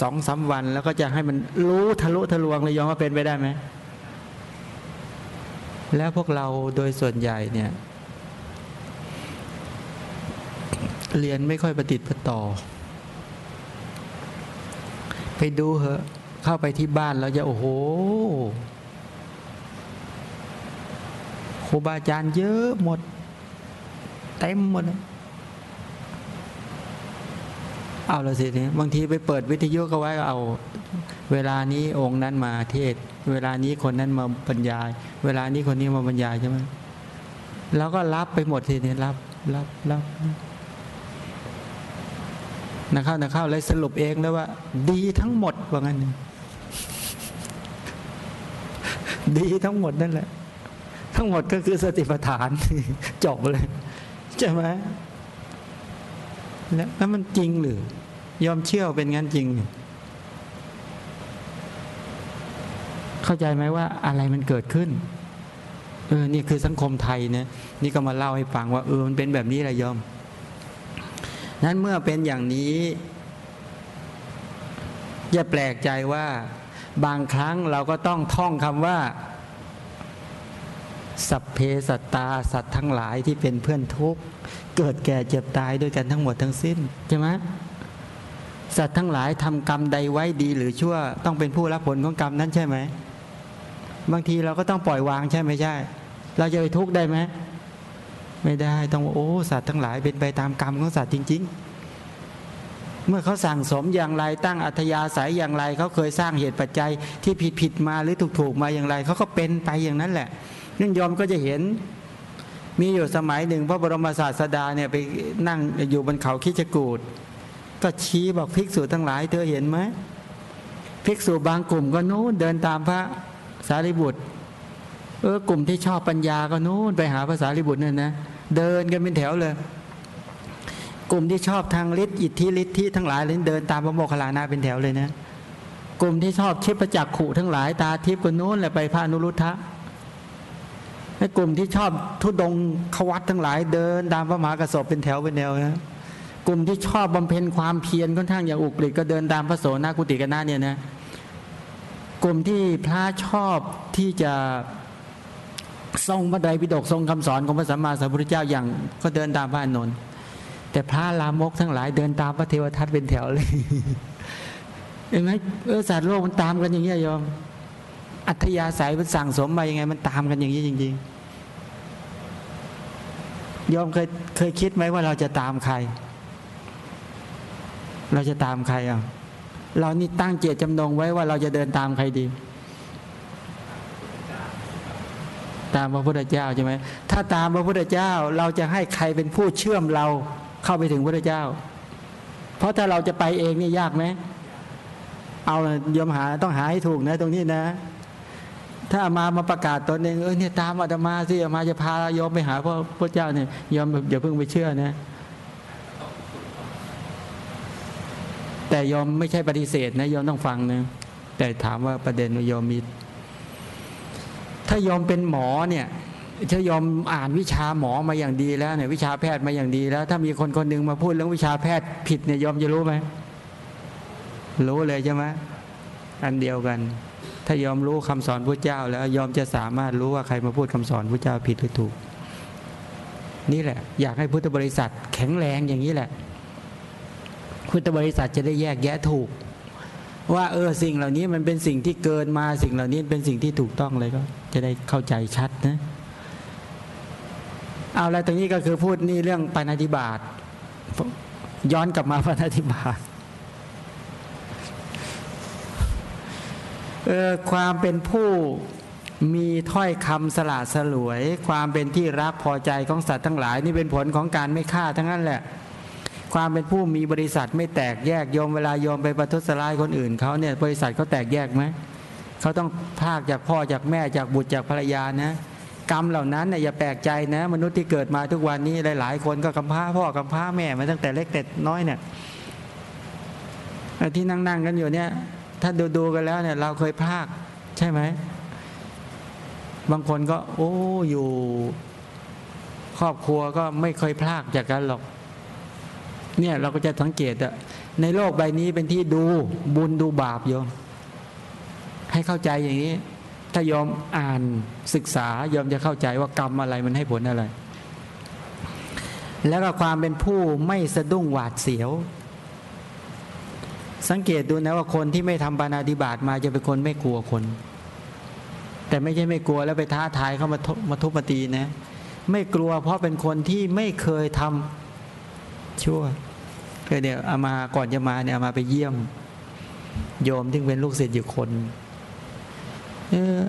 สองสาวัน แล้วก็จะให้มันรู้ทะลุทะลวงเลยยอมว่าเป็นไปได้ไหม แล้วพวกเราโดยส่วนใหญ่เนี่ย เรียนไม่ค่อยประติดประต่อ ไปดูเหอะ เข้าไปที่บ้านเราจะโอ้โหครูบาอาจารย์เยอะหมด เต็มหมดเอาละสิเนี่ยบางทีไปเปิดวิทยุก็ไว้เอา เวลานี้องค์นั้นมาเทศ เวลานี้คนนั้นมาบรรยาย เวลานี้คนนี้มาบรรยายใช่ไหมเราก็รับไปหมดทีนี้รับรับรับนะเข้านะเข้าเลยสรุปเองแล้วว่า ดีทั้งหมดว่างั้นดีทั้งหมดนั่นแหละ ทั้งหมดก็คือสติปัฏฐานจบเลยใช่ไหมแล้วมันจริงหรือยอมเชื่อเป็นงั้นจริงหรือ เข้าใจไหมว่าอะไรมันเกิดขึ้นเออนี่คือสังคมไทยเนี่ยนี่ก็มาเล่าให้ฟังว่าเออมันเป็นแบบนี้แหละโยมนั้นเมื่อเป็นอย่างนี้อย่าแปลกใจว่าบางครั้งเราก็ต้องท่องคำว่า สัพเพสัตตาสัตว์ทั้งหลายที่เป็นเพื่อนทุกข์เกิดแก่เจ็บตายด้วยกันทั้งหมดทั้งสิ้นใช่ไหมสัตว์ทั้งหลายทำกรรมใดไว้ดีหรือชั่ว ต้องเป็นผู้รับผลของกรรมนั้นใช่ไหม บางทีเราก็ต้องปล่อยวางใช่ไหมใช่ เราจะไปทุกข์ได้ไหมไม่ได้ต้องโอ้สัตว์ทั้งหลายเป็นไปตามกรรมของสัตว์จริง ๆ เมื่อเขาสั่งสมอย่างไรตั้งอัธยาศัยอย่างไรเขาเคยสร้างเหตุปัจจัยที่ผิดผิดมาหรือถูกถูกมาอย่างไรเขาก็เป็นไปอย่างนั้นแหละนั่นยอมก็จะเห็นมีอยู่สมัยหนึ่งพระบรมศาสดาเนี่ยไปนั่งอยู่บนเขาคิชกูดก็ชี้บอกภิกษุทั้งหลาย เธอเห็นไหมภิกษุบางกลุ่มก็นู้นเดินตามพระ สารีบุตร เออกลุ่มที่ชอบปัญญาก็นู้นไปหาภาษาลิบุตรนั่นนะเดินกันเป็นแถวเลย กลุ่มที่ชอบทางฤทธิ์อิทธิฤทธิทั้งหลายเลยเดินตามพระโมคคัลลานะเป็นแถวเลยนะกลุ่มที่ชอบชิปประจักขุทั้งหลายตาทิพย์ก็นู้นแหละไปพระนุรุทธะไอ้กลุ่มที่ชอบทุดงควัตทั้งหลายเดินตามพระมหากระสบเป็นแถวเป็นแนวนะกลุ่มที่ชอบบำเพ็ญความเพียรค่อนข้างอย่างอุกฤษก็เดินตามพระโสนากุติกนาเนี่ยนะ กลุ่มที่พระชอบที่จะทรงพระไตรปิฎกทรงคำสอนของพระสัมมาสัมพุทธเจ้าอย่างก็เดินตามพระอานนท์แต่พระลามกทั้งหลายเดินตามพระเทวทัตเป็นแถวเลยเห็นไหมเออสัตว์โลกมันตามกันอย่างเงี้ยโยมอัธยาศัยมันสั่งสมมายังไง มันตามกันอย่างนี้จริงๆโยมเคยเคยคิดไหมว่าเราจะตามใคร เราจะตามใครอะ เรานี่ตั้งเจตจำนงไว้ว่าเราจะเดินตามใครดี ตามพระพุทธเจ้าใช่ไหมถ้าตามพระพุทธเจ้าเราจะให้ใครเป็นผู้เชื่อมเราเข้าไปถึงพระพุทธเจ้า เพราะถ้าเราจะไปเองนี่ยากไหมเอายอมหาต้องหาให้ถูกนะ ตรงนี้นะ ถ้าอามามาประกาศตนเองเออเนี่ยตามอาตมาสิอามาจะพาโยมไปหาพระพุทธเจ้าเนี่ยยอมอย่าเพิ่งไปเชื่อนะ แต่ยอมไม่ใช่ปฏิเสธนะยอมต้องฟังนะแต่ถามว่าประเด็นว่ายอมมีถ้ายอมเป็นหมอเนี่ยถ้ายอมอ่านวิชาหมอมาอย่างดีแล้วเนี่ยวิชาแพทย์มาอย่างดีแล้ว ถ้ามีคนคนหนึ่งมาพูดเรื่องวิชาแพทย์ผิดเนี่ยยอมจะรู้ไหมรู้เลยใช่ไหมอันเดียวกัน ถ้ายอมรู้คำสอนพระเจ้า แล้วยอมจะสามารถรู้ว่าใครมาพูดคำสอนพระเจ้าผิดหรือถูก นี่แหละ อยากให้พุทธบริษัทแข็งแรงอย่างนี้แหละ พุทธบริษัทจะได้แยกแยะถูก ว่าเออสิ่งเหล่านี้มันเป็นสิ่งที่เกินมาสิ่งเหล่านี้เป็นสิ่งที่ถูกต้องเลยก็ จะได้เข้าใจชัดนะเอาแล้วตรงนี้ก็คือพูดนี่เรื่องปานาธิบาตย้อนกลับมาปานาธิบาตเออความเป็นผู้มีถ้อยคำสละสลวย ความเป็นที่รักพอใจของสัตว์ทั้งหลาย นี่เป็นผลของการไม่ฆ่าทั้งนั้นแหละ ความเป็นผู้มีบริษัทไม่แตกแยกโยมเวลาโยมไปประทุษร้ายคนอื่นเขาเนี่ยบริษัทเขาแตกแยกไหมเขาต้องพากจากพ่อจากแม่จากบุตรจากภรรยานะ กรรมเหล่านั้นเนี่ยอย่าแปลกใจนะ มนุษย์ที่เกิดมาทุกวันนี้หลาย ๆ คนก็กำพร้าพ่อกำพร้าแม่มาตั้งแต่เล็กแต่น้อยเนี่ยที่นั่งๆกันอยู่เนี่ย ถ้าดูๆกันแล้วเนี่ย เราเคยพากใช่ไหมบางคนก็ โอ้อยู่ ครอบครัวก็ไม่เคยพลากจากกันหรอก เนี่ยเราก็จะสังเกตอะในโลกใบนี้เป็นที่ดูบุญดูบาปโยมให้เข้าใจอย่างนี้ ถ้ายอมอ่านศึกษายอมจะเข้าใจว่ากรรมอะไรมันให้ผลอะไร แล้วก็ความเป็นผู้ไม่สะดุ้งหวาดเสียว สังเกตดูนะว่าคนที่ไม่ทำปานาติบาตมาจะเป็นคนไม่กลัวคน แต่ไม่ใช่ไม่กลัวแล้วไปท้าทายเข้ามาทุมาทุบมาตีนะ ไม่กลัวเพราะเป็นคนที่ไม่เคยทำ ชั่วคือเดี๋ยวเอามาก่อนจะมาเนี่ยอามาไปเยี่ยม โยมที่เป็นลูกศิษย์อยู่คน เออ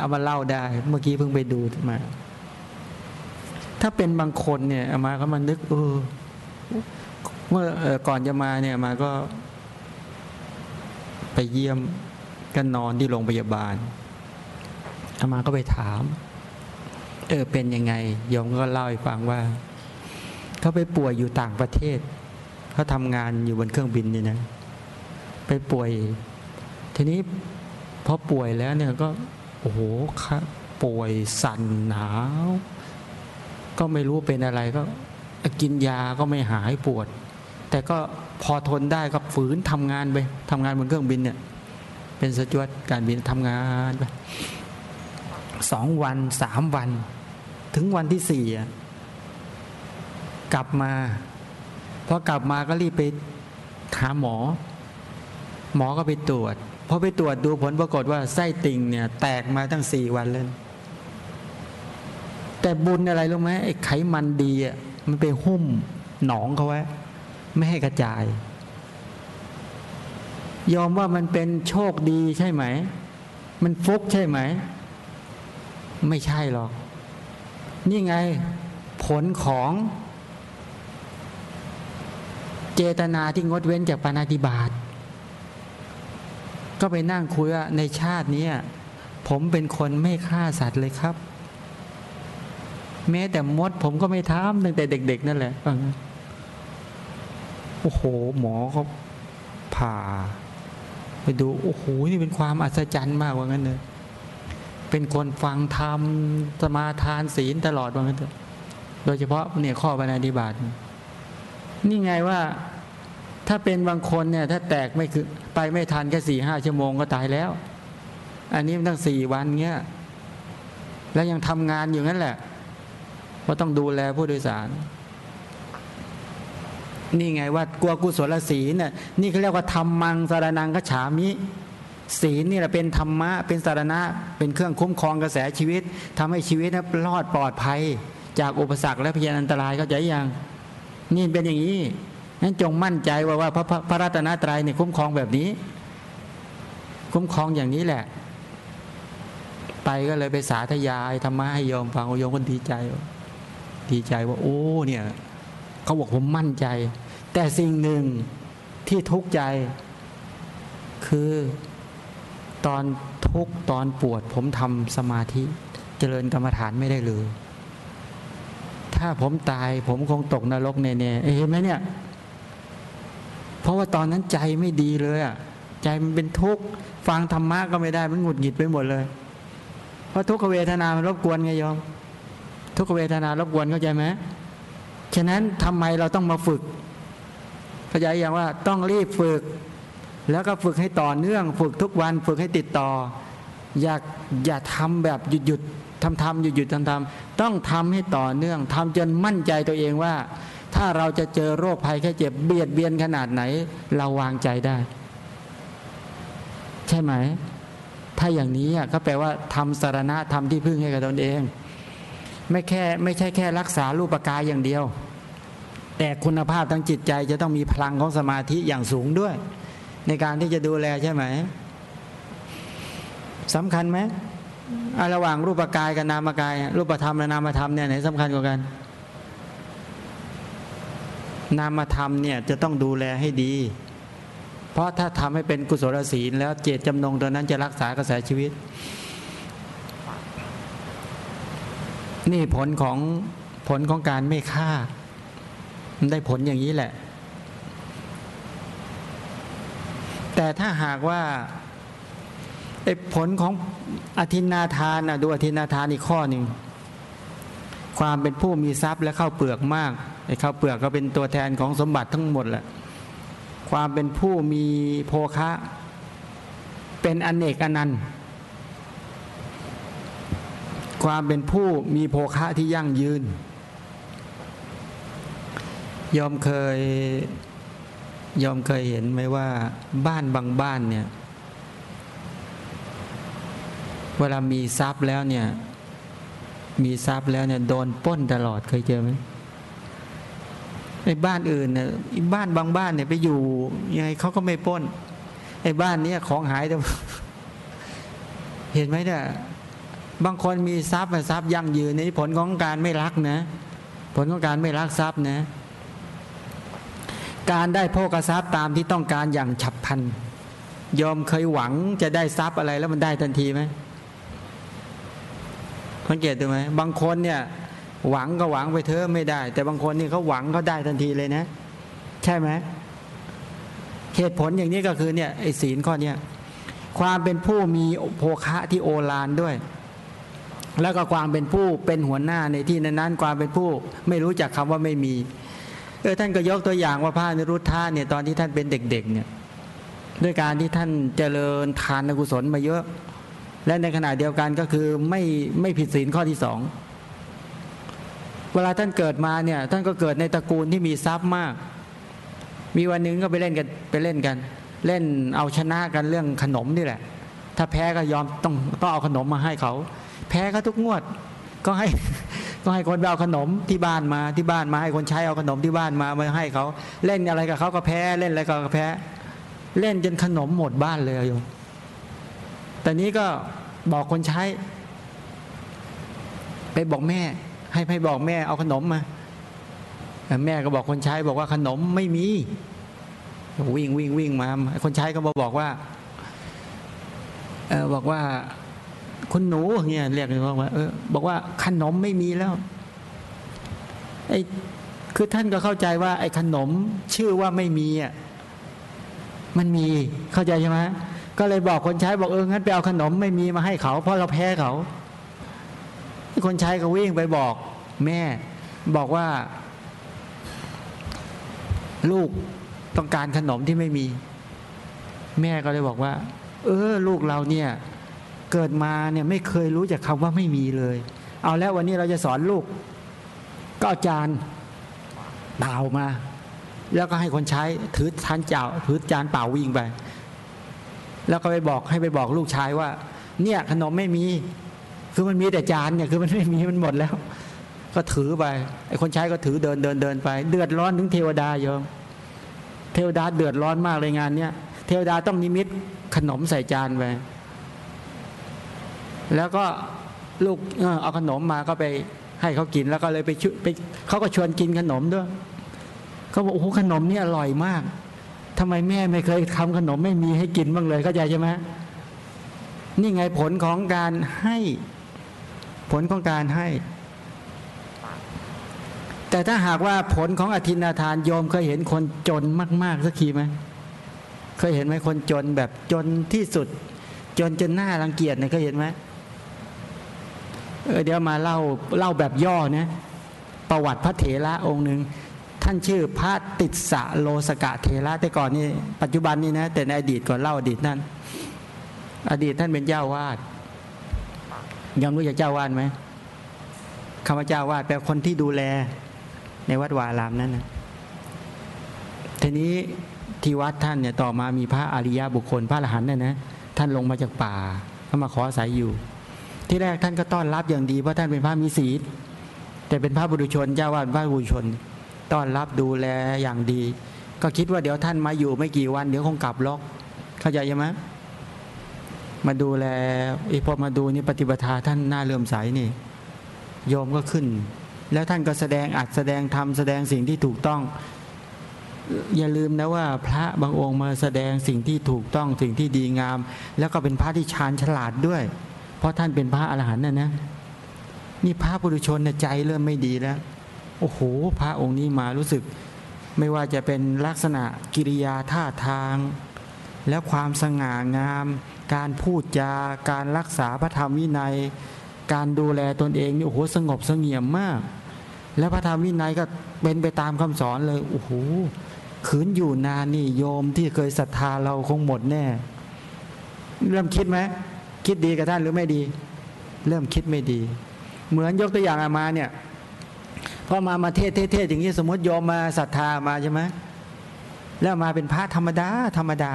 เอามาเล่าได้ เมื่อกี้เพิ่งไปดูมา ถ้าเป็นบางคนเนี่ยเอามาก็มานึกเออเมื่อก่อนจะมาเนี่ยมาก็ ไปเยี่ยมกันนอนที่โรงพยาบาลอามาก็ไปถาม เออเป็นยังไงโยมก็เล่าให้ฟังว่าเขาไปป่วยอยู่ต่างประเทศเขาทำงานอยู่บนเครื่องบินนี่นะไปป่วย ทีนี้พอป่วยแล้วเนี่ยก็โอ้โหครับป่วยสั่นหนาว ก็ไม่รู้เป็นอะไรก็กินยาก็ไม่หายปวด แต่ก็พอทนได้ก็ฝืนทำงานไปทำงานบนเครื่องบินเนี่ย เป็นสจวตการบินทำงานไปสองวันสามวัน ถึงวันที่สี่กลับมาพอกลับมาก็รีบไปหาหมอ หมอก็ไปตรวจพอไปตรวจดูผลปรากฏว่าไส้ติ่งเนี่ย แตกมาตั้งสี่วันเลยแต่บุญอะไรรู้ไหมไอ้ไขมันดีอะมันไปหุ้มหนองเขาไว้ไม่ให้กระจาย ยอมว่ามันเป็นโชคดีใช่ไหม มันฟุกใช่ไหม ไม่ใช่หรอก นี่ไงผลของเจตนาที่งดเว้นจากปานาติบาตก็ไปนั่งคุยว่าในชาตินี้ผมเป็นคนไม่ฆ่าสัตว์เลยครับ แม้แต่มดผมก็ไม่ทำตั้งแต่เด็ก ๆ นั่นแหละโอ้โห หมอเขาผ่า ไปดู โอ้โห นี่เป็นความอัศจรรย์มากว่างั้นเลย เป็นคนฟังธรรมสมาทานศีลตลอดว่างั้นเถอะโดยเฉพาะเนี่ยข้อปฏิบัตินี่ไงว่าถ้าเป็นบางคนเนี่ย ถ้าแตกไม่คือไปไม่ทันแค่สี่ห้าชั่วโมงก็ตายแล้ว อันนี้มันตั้งสี่วันเงี้ยแล้วยังทำงานอยู่งั้นแหละเพราะต้องดูแลผู้โดยสาร นี่ไงว่ากลัวกุศลศีลน่ะนี่เขาเรียกว่าธรรมังสารนังกฉามิ ศีลนี่แหละเป็นธรรมะเป็นสารณะ เป็นเครื่องคุ้มครองกระแสชีวิตทำให้ชีวิตนะรอดปลอดภัย จากอุปสรรคและพยานอันตรายเข้าใจยังนี่เป็นอย่างนี้นั้นจงมั่นใจว่าว่าพระพระรัตนตรัยเนี่ยคุ้มครองแบบนี้ คุ้มครองอย่างนี้แหละ ไปก็เลยไปสาธยายธรรมะให้โยมฟังโยมก็ดีใจดีใจว่า โอ้เนี่ยเขาบอกผมมั่นใจ แต่สิ่งหนึ่งที่ทุกข์ใจคือ ตอนทุกตอนปวด ผมทำสมาธิเจริญกรรมฐานไม่ได้เลย ถ้าผมตายผมคงตกนรกแน่ๆเห็นไหมเนี่ย เพราะว่าตอนนั้นใจไม่ดีเลยอะใจมันเป็นทุกข์ฟังธรรมะก็ไม่ได้มันหงุดหงิดไปหมดเลย เพราะทุกขเวทนามันรบกวนไงโยมทุกขเวทนารบกวนเข้าใจไหมฉะนั้นทำไมเราต้องมาฝึกเข้าใจอย่างว่าต้องรีบฝึก แล้วก็ฝึกให้ต่อเนื่อง ฝึกทุกวัน ฝึกให้ติดต่อ อย่าอย่าทำแบบหยุดหยุดทำทำหยุดหยุดทำทำต้องทำให้ต่อเนื่องทำจนมั่นใจตัวเองว่า ถ้าเราจะเจอโรคภัยแค่เจ็บเบียดเบียนขนาดไหน เราวางใจได้ ใช่ไหม ถ้าอย่างนี้ก็แปลว่าทำสารณะทำที่พึ่งให้กับตนเอง ไม่แค่ไม่ใช่แค่รักษารูปกายอย่างเดียว แต่คุณภาพทางจิตใจจะต้องมีพลังของสมาธิอย่างสูงด้วย ในการที่จะดูแลใช่ไหมสำคัญไหมอะระหว่างรูปกายกับนามกาย รูปธรรมและนามธรรมเนี่ยไหนสำคัญกว่ากัน นามธรรมเนี่ยจะต้องดูแลให้ดี เพราะถ้าทำให้เป็นกุศลศีลแล้วเจตจำนงตัวนั้นจะรักษากระแสชีวิต นี่ผลของผลของการไม่ฆ่า มันได้ผลอย่างนี้แหละ แต่ถ้าหากว่าผลของอธินาทานนะดูอธินาทานอีกข้อหนึ่งความเป็นผู้มีทรัพย์และเข้าเปลือกมากไอ้ข้าวเปลือกก็เป็นตัวแทนของสมบัติทั้งหมดแหละความเป็นผู้มีโภคะ เป็นอนเนกอนันต์ความเป็นผู้มีโภคะที่ยั่งยืนยอมเคย ยอมเคยเห็นไหมว่าบ้านบางบ้านเนี่ย เวลามีทรัพย์แล้วเนี่ย มีทรัพย์แล้วเนี่ยโดนป้นตลอดเคยเจอไหมไอ้บ้านอื่นเนี่ยบ้านบางบ้านเนี่ยไปอยู่ยังไงเขาก็ไม่ป้น ไอ้บ้านเนี้ยของหายแต่เห็นไหมเนี่ยบางคนมีทรัพย์ทรัพย์ยั่งยืนนี่ผลของการไม่รักนะ ผลของการไม่รักทรัพย์นะ การได้โภกทรัพย์ตามที่ต้องการอย่างฉับพลันยอมเคยหวังจะได้ทรัพย์อะไรแล้วมันได้ทันทีไหมสังเกตดูไหมบางคนเนี่ยหวังก็หวังไปเถอะไม่ได้ แต่บางคนนี่เขาหวังเขาได้ทันทีเลยนะ ใช่ไหมเหตุผลอย่างนี้ก็คือเนี่ยไอ้ศีลข้อเนี้ยความเป็นผู้มีโภคะที่โอฬารด้วย แล้วก็ความเป็นผู้เป็นหัวหน้าในที่นั้นๆความเป็นผู้ไม่รู้จักคำว่าไม่มี เออท่านก็ยกตัวอย่างว่าพระนิรุทธะเนี่ยตอนที่ท่านเป็นเด็กๆเนี่ยด้วยการที่ท่านเจริญทานกุศลมาเยอะ และในขณะเดียวกันก็คือไม่ไม่ผิดศีลข้อที่สองเวลาท่านเกิดมาเนี่ยท่านก็เกิดในตระกูลที่มีทรัพย์มาก มีวันหนึ่งก็ไปเล่นกันไปเล่นกัน เล่นเอาชนะกันเรื่องขนมนี่แหละ ถ้าแพ้ก็ยอมต้องต้องเอาขนมมาให้เขา แพ้ก็ทุกงวด ก็ให้ ก็ให้คนเอาขนมที่บ้านมาที่บ้านมาให้คนใช้เอาขนมที่บ้านมามาให้เขาเล่นอะไรกับเขาก็แพ้เล่นอะไรก็แพ้ เล่นจนขนมหมดบ้านเลยโยมแต่นี้ก็บอกคนใช้ ไปบอกแม่ ให้ให้บอกแม่เอาขนมมาแต่แม่ก็บอกคนใช้บอกว่าขนมไม่มี วิ่งวิ่งวิ่งมาคนใช้ก็มาบอกว่าเออบอกว่า คุณหนูเนี่ยเรียกบอกว่าเออบอกว่าขนมไม่มีแล้วไอ้คือท่านก็เข้าใจว่า ไอ้ขนมชื่อว่าไม่มีอะมันมีเข้าใจใช่ไหมก็เลยบอกคนใช้บอกเอองั้นไปเอาขนมไม่มีมาให้เขา เพราะเราแพ้เขาคนใช้ก็วิ่งไปบอก แม่ บอกว่า ลูกต้องการขนมที่ไม่มี แม่ก็เลยบอกว่า เออ ลูกเราเนี่ย เกิดมาเนี่ยไม่เคยรู้จักคำว่าไม่มีเลย เอาแล้ววันนี้เราจะสอนลูก ก็อาจานเปล่ามา แล้วก็ให้คนใช้ถือทานเจ้าถือจานเปล่าวิ่งไป แล้วก็ไปบอกให้ไปบอกลูกชายว่า เนี่ยขนมไม่มี คือมันมีแต่จานเนี่ยคือมันไม่มีมันหมดแล้ว ก็ถือไปไอ้คนใช้ก็ถือเดินเดินเดินไป เดือดร้อนถึงเทวดาโยมเทวดาเดือดร้อนมากเลยงานเนี้ยเทวดาต้องนิมิตขนมใส่จานไป แล้วก็ลูกเอาขนมมาก็ไปให้เขากินแล้วก็เลยไปชุไปเขาก็ชวนกินขนมด้วยเขาบอกโอ้โหขนมนี่อร่อยมากทำไมแม่ไม่เคยทำขนมไม่มีให้กินบ้างเลยเข้าใจใช่ไหมนี่ไงผลของการให้ ผลของการให้ แต่ถ้าหากว่าผลของอธินาทานโยมเคยเห็นคนจนมาก ๆสักทีไหมเคยเห็นไหมคนจนแบบจนที่สุด จนจนหน้ารังเกียจเนี่ยเคยเห็นไหม เออเดี๋ยวมาเล่าเล่าแบบย่อนะประวัติพระเถระองค์หนึ่งท่านชื่อพระติสสะโลสกะเถระแต่ก่อนนี่ปัจจุบันนี่นะแต่ในอดีตก่อนเล่าอดีตนั่นอดีตท่านเป็นเจ้าวาดยอมรู้จักเจ้าวาดไหมคำว่าเจ้าวาดแปลคนที่ดูแลในวัดวาลามนั่นนะทีนี้ที่วัดท่านเนี่ยต่อมามีพระอริยบุคคล พระอรหันต์เนี่ยนะท่านลงมาจากป่าก็มาขออาศัยอยู่ ที่แรกท่านก็ต้อนรับอย่างดีเพราะท่านเป็นพระมีศีลแต่เป็นพระบุรุชนเจ้าวาดพระบุรุชน ต้อนรับดูแลอย่างดี ก็คิดว่าเดี๋ยวท่านมาอยู่ไม่กี่วันเดี๋ยวคงกลับล็อกเข้าใจไหมมาดูแลอ้พอมาดูนี่ปฏิปทาท่านน้าเลื่อมใสนี่โยมก็ขึ้น แล้วท่านก็แสดงอัดแสดงธรรมแสดงสิ่งที่ถูกต้อง อย่าลืมนะว่าพระบางองค์มาแสดงสิ่งที่ถูกต้องสิ่งที่ดีงาม แล้วก็เป็นพระที่ชาญฉลาดด้วย เพราะท่านเป็นพระอรหันต์นะนะนี่พระปุถุชนใจเริ่มไม่ดีแล้ว โอ้โห พระองค์นี้มารู้สึกไม่ว่าจะเป็นลักษณะกิริยาท่าทาง และความสง่างาม การพูดจาการรักษาพระธรรมวินัย การดูแลตนเองนี่โอ้โหสงบสงเียมมาก แล้วพระธรรมวินัยก็เป็นไปตามคำสอนเลยโอ้โหขืนอยู่นานนี่โยมที่เคยศรัทธาเราคงหมดแน่ เริ่มคิดไหม คิดดีกับท่านหรือไม่ดี เริ่มคิดไม่ดี เหมือนยกตัวอย่างอามาเนี่ยพอมามาเทศเทศอย่างนี้สมมติโยมมาศรัทธามาใช่ไหมแล้วมาเป็นพระธรรมดาธรรมดา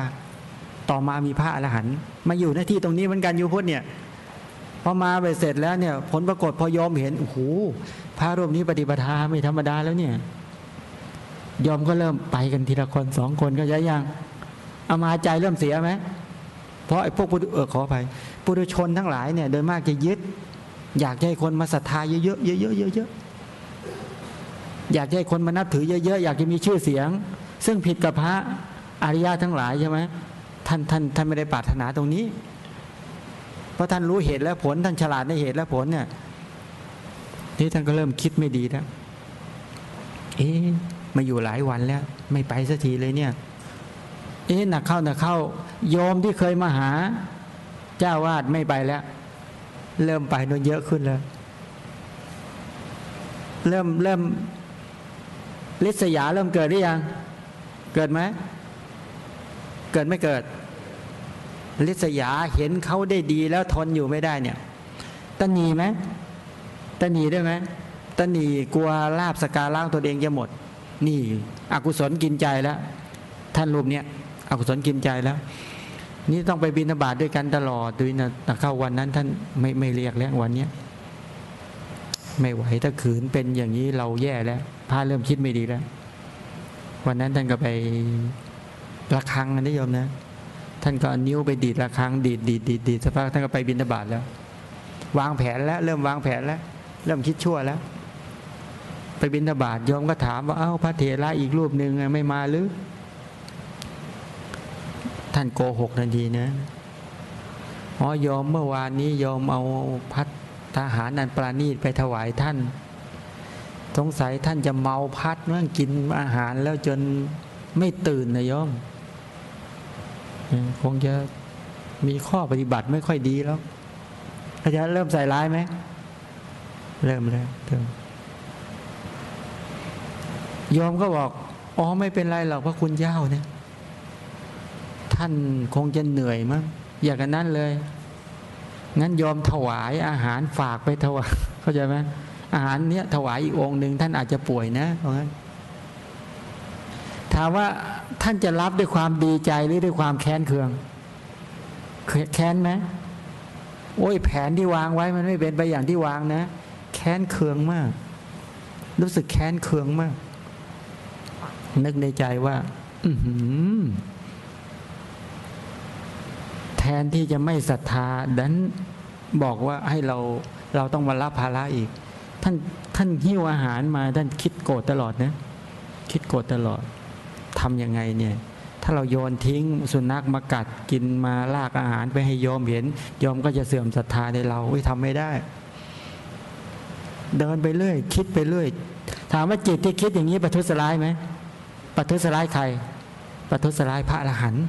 ต่อมามีพระอรหันต์มาอยู่หน้าที่ตรงนี้เหมือนกันอยู่พุทธเนี่ยพอมาไปเสร็จแล้วเนี่ย ผลปรากฏพอยอมเห็นโอ้โหพระรูปนี้ปฏิปทาไม่ธรรมดาแล้วเนี่ย ยอมก็เริ่มไปกันทีละคนสองคนก็ย้ายยังอามาใจเริ่มเสียไหมเพราะไอ้พวกปุถุเออขออภัย ปุถุชนทั้งหลายเนี่ยโดยมากจะยึด อยากให้คนมาศรัทธาเยอะๆเยอะๆเยอะๆอยากให้คนมานับถือเยอะๆอยากจะมีชื่อเสียง ซึ่งผิดกับพระอริยะทั้งหลายใช่ไหมท่านท่านท่านไม่ได้ปรารถนาตรงนี้ เพราะท่านรู้เหตุและผลท่านฉลาดในเหตุและผลเนี่ยนี่ท่านก็เริ่มคิดไม่ดีแล้วเอ๊ะมาอยู่หลายวันแล้ว ไม่ไปสักทีเลยเนี่ย เอ๊ะหนักเข้าหนักเข้าโยมที่เคยมาหา จ้าวาดไม่ไปแล้ว เริ่มไปโน่นเยอะขึ้นแล้ว เริ่มเริ่มลิษยาเริ่มเกิดหรือยัง เกิดไหมเกิดไม่เกิด ลิษยาเห็นเขาได้ดีแล้วทนอยู่ไม่ได้เนี่ยตนหนีไหมตนหนีได้ไหมตนหนีกลัวลาบสการ่างตัวเองจะหมด นี่ อกุศลกินใจแล้ว ท่านรูปเนี้ยอกุศลกินใจแล้ว นี่ต้องไปบิณฑบาตด้วยกันตลอดด้วยนะแต่เข้าวันนั้นท่านไม่ไม่เรียกแล้ววันเนี้ยไม่ไหวถ้าขืนเป็นอย่างนี้เราแย่แล้วพระเริ่มคิดไม่ดีแล้ว วันนั้นท่านก็ไประฆังนะโยมนะ ท่านก็นิ้วไปดีดระฆังดีดดีดดีดดีดสักพักท่านก็ไปบิณฑบาตแล้ว วางแผนแล้ว เริ่มวางแผนแล้ว เริ่มคิดชั่วแล้ว ไปบิณฑบาตโยมก็ถามว่าเอ้าพระเถระอีกรูปหนึ่งไม่มาหรือ ท่านโกหกทันทีนะอ๋อยอมเมื่อวานนี้ยอมเอาพัดทหารนันปราณีตไปถวายท่าน สงสัยท่านจะเมาพัดเมั่งกินอาหารแล้วจนไม่ตื่นนะยอมคงจะมีข้อปฏิบัติไม่ค่อยดีแล้วอาจารย์เริ่มใส่ร้ายไหม เริ่มแล้วเริ่มโยมก็บอก อ๋อไม่เป็นไรหรอกพระคุณเจ้าเนี่ย ท่านคงจะเหนื่อยมั้งอย่างนั้นเลย งั้นยอมถวายอาหารฝากไปถวายเข้าใจไหมอาหารเนี้ยถวายอีกองหนึ่งท่านอาจจะป่วยนะเพราะงั้นถามว่าท่านจะรับด้วยความดีใจหรือด้วยความแค้นเคือง แค้นไหมโอ้ยแผนที่วางไว้มันไม่เป็นไปอย่างที่วางนะ แค้นเคืองมาก รู้สึกแค้นเคืองมาก นึกในใจว่า อือหือ แทนที่จะไม่ศรัทธาดันบอกว่าให้เราเราต้องมารับภาระอีก ท่านท่านหิ้วอาหารมาท่านคิดโกรธตลอดนะคิดโกรธตลอดทำยังไงเนี่ยถ้าเราโยนทิ้งสุนัขมากัดกินมาลากอาหารไปให้โยมเห็นโยมก็จะเสื่อมศรัทธาในเราทำไม่ได้ เดินไปเรื่อย คิดไปเรื่อย ถามว่าจิตที่คิดอย่างนี้ประทุษร้ายไหมประทุษร้ายใครประทุษร้ายพระอรหันต์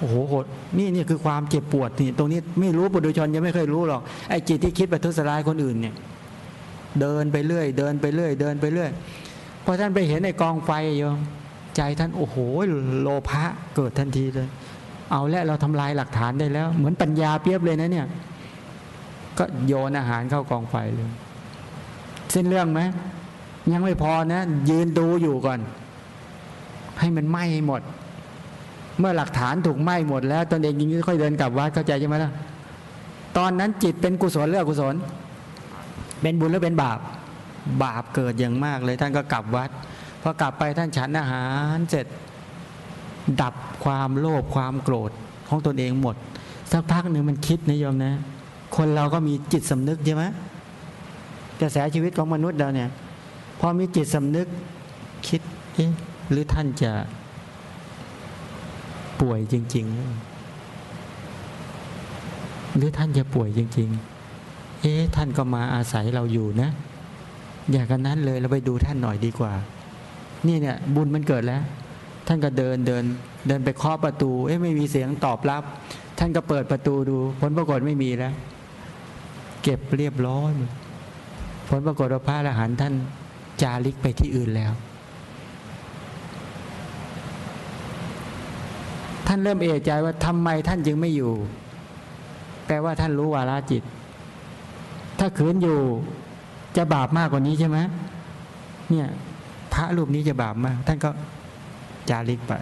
โอ้โหโหดนี่นี่คือความเจ็บปวดนี่ตรงนี้ไม่รู้ปุถุชนยังไม่เคยรู้หรอกไอ้จิตที่คิดไปทุษร้ายคนอื่นเนี่ย เดินไปเรื่อย เดินไปเรื่อย เดินไปเรื่อยพอท่านไปเห็นไอ้กองไฟโยมใจท่านโอ้โหโลภะเกิดทันทีเลย เอาแล้วเราทำลายหลักฐานได้แล้ว เหมือนปัญญาเปรียบเลยนะเนี่ย ก็โยนอาหารเข้ากองไฟเลยสิ้นเรื่องไหมยังไม่พอนะ ยืนดูอยู่ก่อน ให้มันไหมให้หมด เมื่อหลักฐานถูกไหม้หมดแล้วตนเองยิ่งค่อยเดินกลับวัดเข้าใจใช่ไหมล่ะตอนนั้นจิตเป็นกุศลหรืออกุศล เป็นบุญหรือเป็นบาป บาปเกิดอย่างมากเลยท่านก็กลับวัดพอกลับไปท่านฉันอาหารเสร็จดับความโลภความโกรธของตนเองหมด สักพักหนึ่งมันคิดนะโยมนะ คนเราก็มีจิตสำนึกใช่ไหมกระแสชีวิตของมนุษย์เราเนี่ย พอมีจิตสำนึกคิดเอ๊ะหรือท่านจะ ป่วยจริง ๆ หรือท่านจะป่วยจริง ๆ เอ๊ะท่านก็มาอาศัยเราอยู่นะ อย่างนั้นเลยเราไปดูท่านหน่อยดีกว่า นี่เนี่ยบุญมันเกิดแล้ว ท่านก็เดินเดิน เดินไปเคาะประตู เอ๊ะไม่มีเสียงตอบรับ ท่านก็เปิดประตูดู ผลปรากฏไม่มีแล้ว เก็บเรียบร้อยผลปรากฏว่าพระอรหันต์ท่านจาริกไปที่อื่นแล้ว ท่านเริ่มเอะใจว่าทำไมท่านจึงไม่อยู่ แปลว่าท่านรู้วาลาจิต ถ้าขืนอยู่จะบาปมากกว่านี้ใช่ไหมเนี่ย พระรูปนี้จะบาปมาก ท่านก็จาริกไป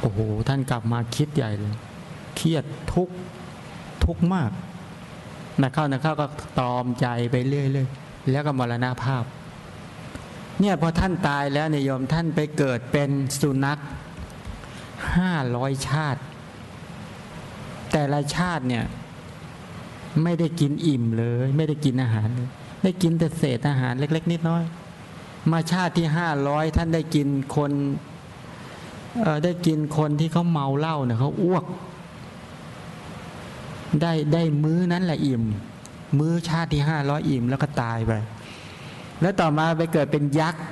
โอ้โหท่านกลับมาคิดใหญ่เลยเครียดทุกทุกมากนะเข้านะเข้าก็ตอมใจไปเรื่อยๆแล้วก็มรณภาพ เนี่ยพอท่านตายแล้วเนี่ยโยมท่านไปเกิดเป็นสุนัข ห้าร้อยชาติ แต่ละชาติเนี่ย ไม่ได้กินอิ่มเลย ไม่ได้กินอาหารเลยได้กินแต่เศษอาหารเล็ก ๆ นิดน้อย มาชาติที่ห้าร้อยท่านได้กินคนได้กินคนที่เขาเมาเหล้าเนี่ยเขาอ้วก ได้ได้มื้อนั้นแหละอิ่ม มื้อชาติที่ห้าร้อยอิ่มแล้วก็ตายไปแล้วต่อมาไปเกิดเป็นยักษ์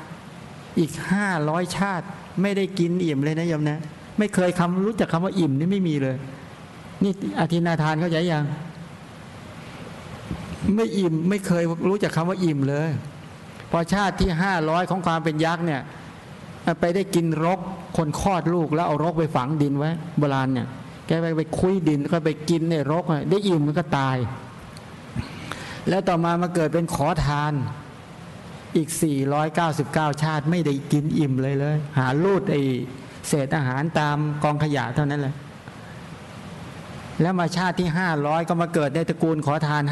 อีกห้าร้อยชาติ ไม่ได้กินอิ่มเลยนะโยมนะ ไม่เคยคำรู้จักคำว่าอิ่มนี่ไม่มีเลย นี่อธินาทานเข้าใจยังไม่อิ่มไม่เคยรู้จักคำว่าอิ่มเลย พอชาติที่ห้าร้อยของความเป็นยักษ์เนี่ยไปได้กินรกคนคลอดลูกแล้วเอารกไปฝังดินไว้โบราณเนี่ยแกไปไปคุยดินก็ไปกินในรกได้อิ่มมันก็ตาย แล้วต่อมามาเกิดเป็นขอทานอีก 499 ชาติไม่ได้กินอิ่มเลยเลย หาลูดไอ เศษอาหารตามกองขยะเท่านั้นแหละแล้วมาชาติที่500ก็มาเกิดในตระกูลขอทาน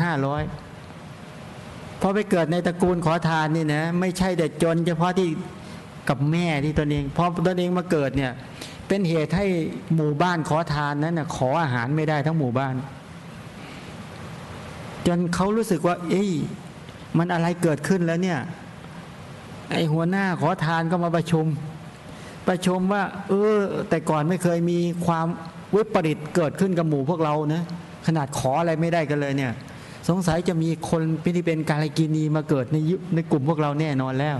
500พอไปเกิดในตระกูลขอทานนี่นะไม่ใช่แต่จน เฉพาะที่กับแม่ที่ตนเองพอตนเองมาเกิดเนี่ย เป็นเหตุให้หมู่บ้านขอทานนั้นนะขออาหารไม่ได้ทั้งหมู่บ้าน จนเขารู้สึกว่า เอ้ยมันอะไรเกิดขึ้นแล้วเนี่ย ไอหัวหน้าขอทานก็มาประชุม ประชมว่า เออ แต่ก่อนไม่เคยมีความวิปริตเกิดขึ้นกับหมู่พวกเรานะขนาดขออะไรไม่ได้กันเลยเนี่ย สงสัยจะมีคนที่เป็นกาลกินีมาเกิดในยุในกลุ่มพวกเราแน่นอนแล้ว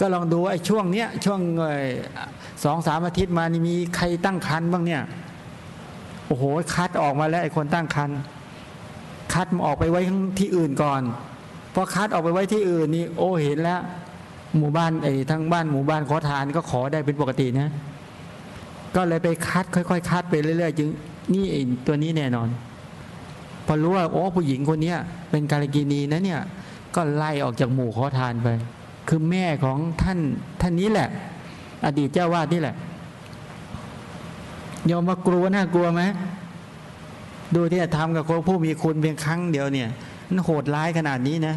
ก็ลองดูไอ้ช่วงเนี้ยช่วงเอ่อสองสามอาทิตย์มานี่มีใครตั้งครรภ์บ้างเนี่ยโอ้โหคัดออกมาแล้วไอ้คนตั้งครรภ์คัดมาออกไปไว้ที่อื่นก่อนพอคัดออกไปไว้ที่อื่นนี่โอ้เห็นแล้ว หมู่บ้านไอ้ทั้งบ้านหมู่บ้านขอทานก็ขอได้เป็นปกตินะ ก็เลยไปคัดค่อยๆคัดไปเรื่อยๆจึงนี่ไอ้ตัวนี้แน่นอน พอรู้ว่าโอ้ผู้หญิงคนเนี้ยเป็นกาลกินีนะเนี่ยก็ไล่ออกจากหมู่ขอทานไป คือแม่ของท่านท่านนี้แหละ อดีตเจ้าวาดนี่แหละยอมมากลัวน่ากลัวไหมดูที่ทำกับคนผู้มีคุณเพียงครั้งเดียวเนี่ยมันโหดร้ายขนาดนี้นะ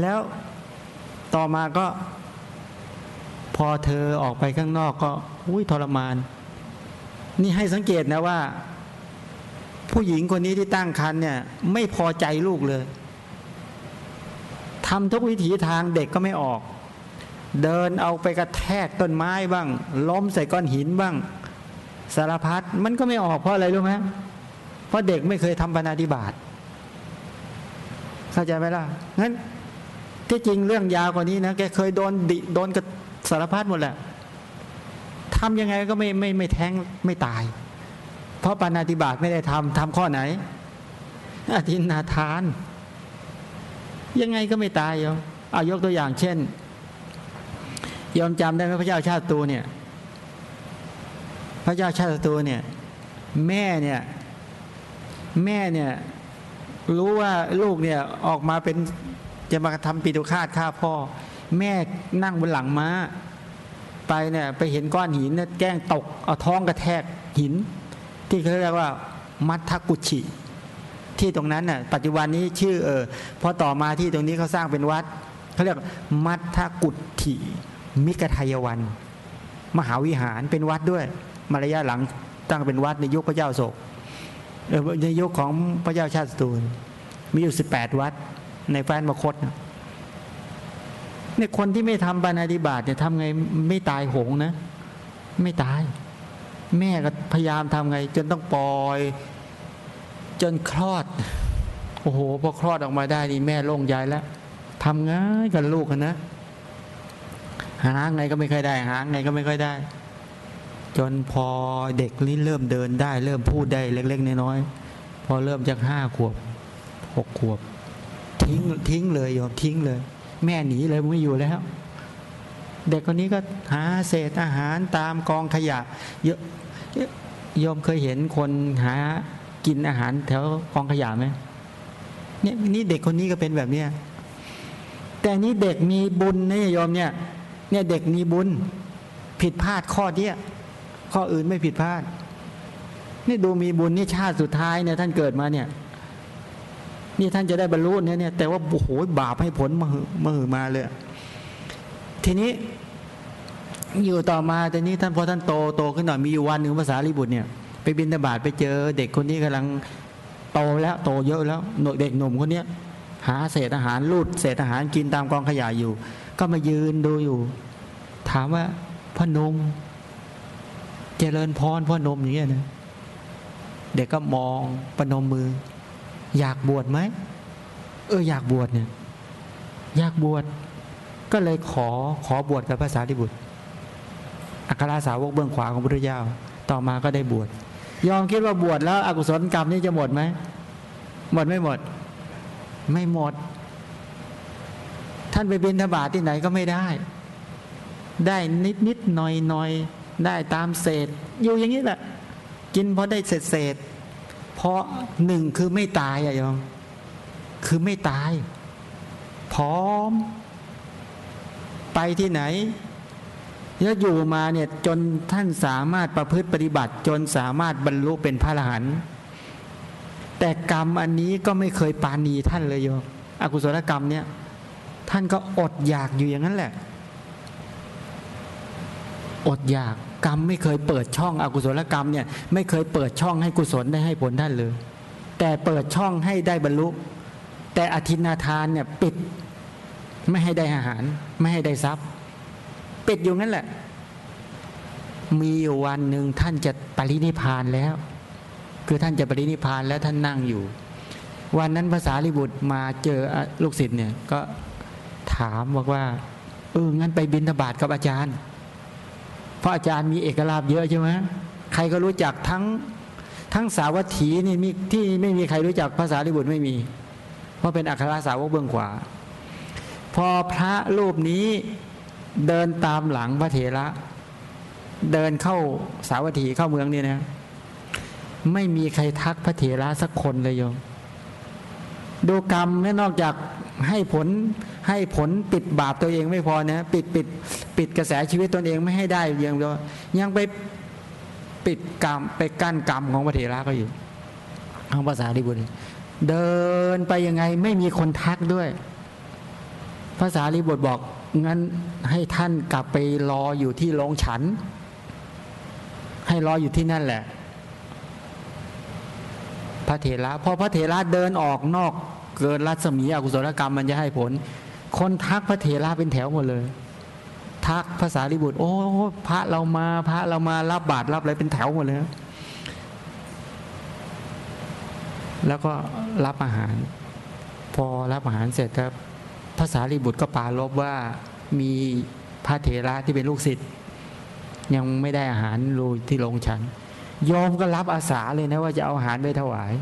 แล้ว ต่อมาก็ พอเธอออกไปข้างนอกก็อุ้ยทรมาน นี่ให้สังเกตนะว่า ผู้หญิงคนนี้ที่ตั้งครรภ์เนี่ย ไม่พอใจลูกเลยทำทุกวิถีทางเด็กก็ไม่ออก เดินเอาไปกระแทกต้นไม้บ้าง ล้มใส่ก้อนหินบ้าง สารพัดมันก็ไม่ออกเพราะอะไรรู้ไหมเพราะเด็กไม่เคยทำปณาธิบาตเข้าใจไหมล่ะงั้น ที่จริงเรื่องยาวกว่านี้นะแกเคยโดนดิโดนกับสารพัดหมดแหละทำยังไงก็ไม่ไม่ไม่แท้งไม่ตาย เพราะปณาธิบาตไม่ได้ทำทำข้อไหนอธินาทาน ยังไงก็ไม่ตายโยมเอายกตัวอย่างเช่นยอมจำได้ไหมพระเจ้าชาติตูเนี่ย พระเจ้าชาติตูเนี่ย แม่เนี่ย แม่เนี่ย รู้ว่าลูกเนี่ยออกมาเป็น จะมาทำปิตุคาตฆ่าพ่อ แม่นั่งบนหลังม้า ไปเนี่ยไปเห็นก้อนหินเนี่ยแกล้งตกเอาท้องกระแทกหิน ที่เขาเรียกว่ามัทธกุชิ ที่ตรงนั้นน่ะปัจจุบันนี้ชื่อเออพอต่อมาที่ตรงนี้เขาสร้างเป็นวัดเขาเรียกมัทธกุฏิมิกทายวัน มหาวิหารเป็นวัดด้วย มารยาหลังตั้งเป็นวัดในยุคพระเจ้าโศกในยุคของพระเจ้าชาติสตูลมีอยู่สิบแปดวัด ในแฟนมคตในคนที่ไม่ทำปานาธิบาตเนี่ยทำไงไม่ตายโหงนะ ไม่ตาย แม่ก็พยายามทำไง จนต้องปล่อย จนคลอด โอ้โหพอคลอดออกมาได้นี่แม่โล่งใจแล้วทำง่ายกับลูกนะหาไงก็ไม่ค่อยได้ หาไงก็ไม่ค่อยได้ จนพอเด็กนี่เริ่มเดินได้ เริ่มพูดได้เล็ก ๆ น้อยๆพอเริ่มจากห้าขวบหกขวบ ทิ้งทิ้งเลยโยมทิ้งเลย แม่หนีเลยไม่อยู่แล้ว เด็กคนนี้ก็หาเศษอาหารตามกองขยะ เยอะโยมเคยเห็นคนหากินอาหารแถวกองขยะไหมเนี่ยนี่เด็กคนนี้ก็เป็นแบบเนี้ยแต่นี่เด็กมีบุญนะโยมเนี่ย เนี่ยเด็กมีบุญผิดพลาดข้อเนี้ยข้ออื่นไม่ผิดพลาด นี่ดูมีบุญนี่ชาติสุดท้ายเนี่ยท่านเกิดมาเนี่ย นี่ท่านจะได้บรรลุเนี่ยเนี่ยแต่ว่าโอ้โหบาปให้ผลมาหือมาหือมาเลย ทีนี้อยู่ต่อมาแต่นี้ท่านพอท่านโตโตขึ้นหน่อยมีวันหนึ่งภาษาลิบุตรเนี่ยไปบินตบาทไปเจอเด็กคนนี้กำลังโตแล้วโตเยอะแล้วเด็กหนุ่มคนเนี้ยหาเศษอาหารรูดเศษอาหารกินตามกองขยะอยู่ ก็มายืนดูอยู่ ถามว่าพ่อนม เจริญพรพ่อนมอย่างเงี้ยนะเด็กก็มองประนมมือ อยากบวชไหมเอออยากบวชเนี่ย อยากบวชก็เลยขอขอบวชกับภาษาดิบุตร อัครสาวกเบื้องขวาของพระพุทธเจ้า ต่อมาก็ได้บวชยอมคิดว่าบวชแล้วอกุศลกรรมนี่จะหมดไหมหมดไม่หมด ไม่หมด ท่านไปบินทบาทที่ไหนก็ไม่ได้ ได้นิดนิดหน่อยหน่อยได้ตามเศษ อยู่อย่างนี้แหละ กินพราะได้เศษเศษ เพราะหนึ่งคือไม่ตายอะโยมคือไม่ตาย พร้อม ไปที่ไหนแล้วอยู่มาเนี่ยจนท่านสามารถประพฤติปฏิบัติ จนสามารถบรรลุเป็นพระอรหันต์แต่กรรมอันนี้ก็ไม่เคยปาณีท่านเลยโยมอกุศลกรรมเนี่ย ท่านก็อดอยากอยู่อย่างนั้นแหละ อดอยาก กรรมไม่เคยเปิดช่องอกุศลกรรมเนี่ยไม่เคยเปิดช่องให้กุศลได้ให้ผลท่านเลย แต่เปิดช่องให้ได้บรรลุ แต่อธินาทานเนี่ยปิดไม่ให้ได้อาหาร ไม่ให้ได้ทรัพย์ ปิดอยู่งั้นแหละ มีอยู่วันหนึ่งท่านจะปรินิพานแล้ว คือท่านจะปรินิพานแล้วท่านนั่งอยู่ วันนั้นภาษาลิบุตรมาเจอลูกศิษย์เนี่ยก็ถามบอกว่าเอองั้นไปบินทบาทกับอาจารย์ ราะอาจารย์มีเอกลาภเยอะใช่ไหมใครก็รู้จักทั้งทั้งสาวัตถีนี่มีที่ไม่มีใครรู้จักภาษาลิบุตรไม่มี เพราะเป็นอัครสาวกเบื้องขวา พอพระรูปนี้เดินตามหลังพระเถระ เดินเข้าสาวัตถีเข้าเมืองนี่นะไม่มีใครทักพระเถระสักคนเลยโยมดูกรรมไม่นอกจากให้ผลให้ผลปิดบาปตัวเองไม่พอนะ ปิดปิด ปิดกระแสชีวิตตนเองไม่ให้ได้ยังยังไปปิดกรรมไปกั้นกรรมของพระเถระก็อยู่ทางภาษาดิบุตรเดินไปยังไงไม่มีคนทักด้วย ภาษาลิบุตรบอกงั้นให้ท่านกลับไปรออยู่ที่โรงฉัน ให้รออยู่ที่นั่นแหละ พระเถระพอพระเถระเดินออกนอกเกินรัศมีอกุศลกรรมมันจะให้ผล คนทักพระเถระเป็นแถวหมดเลย ทักภาษาลิบุตร โอ้พระเรามาพระเรามารับบาตรรับอะไรเป็นแถวหมดเลยแล้วก็รับอาหาร พอรับอาหารเสร็จครับภาษาลิบุตรก็ปาลบว่ามีพระเถระที่เป็นลูกศิษย์ยังไม่ได้อาหารรูที่ลงฉันโยมก็รับอาสาเลยนะว่าจะเอาอาหารไปถวาย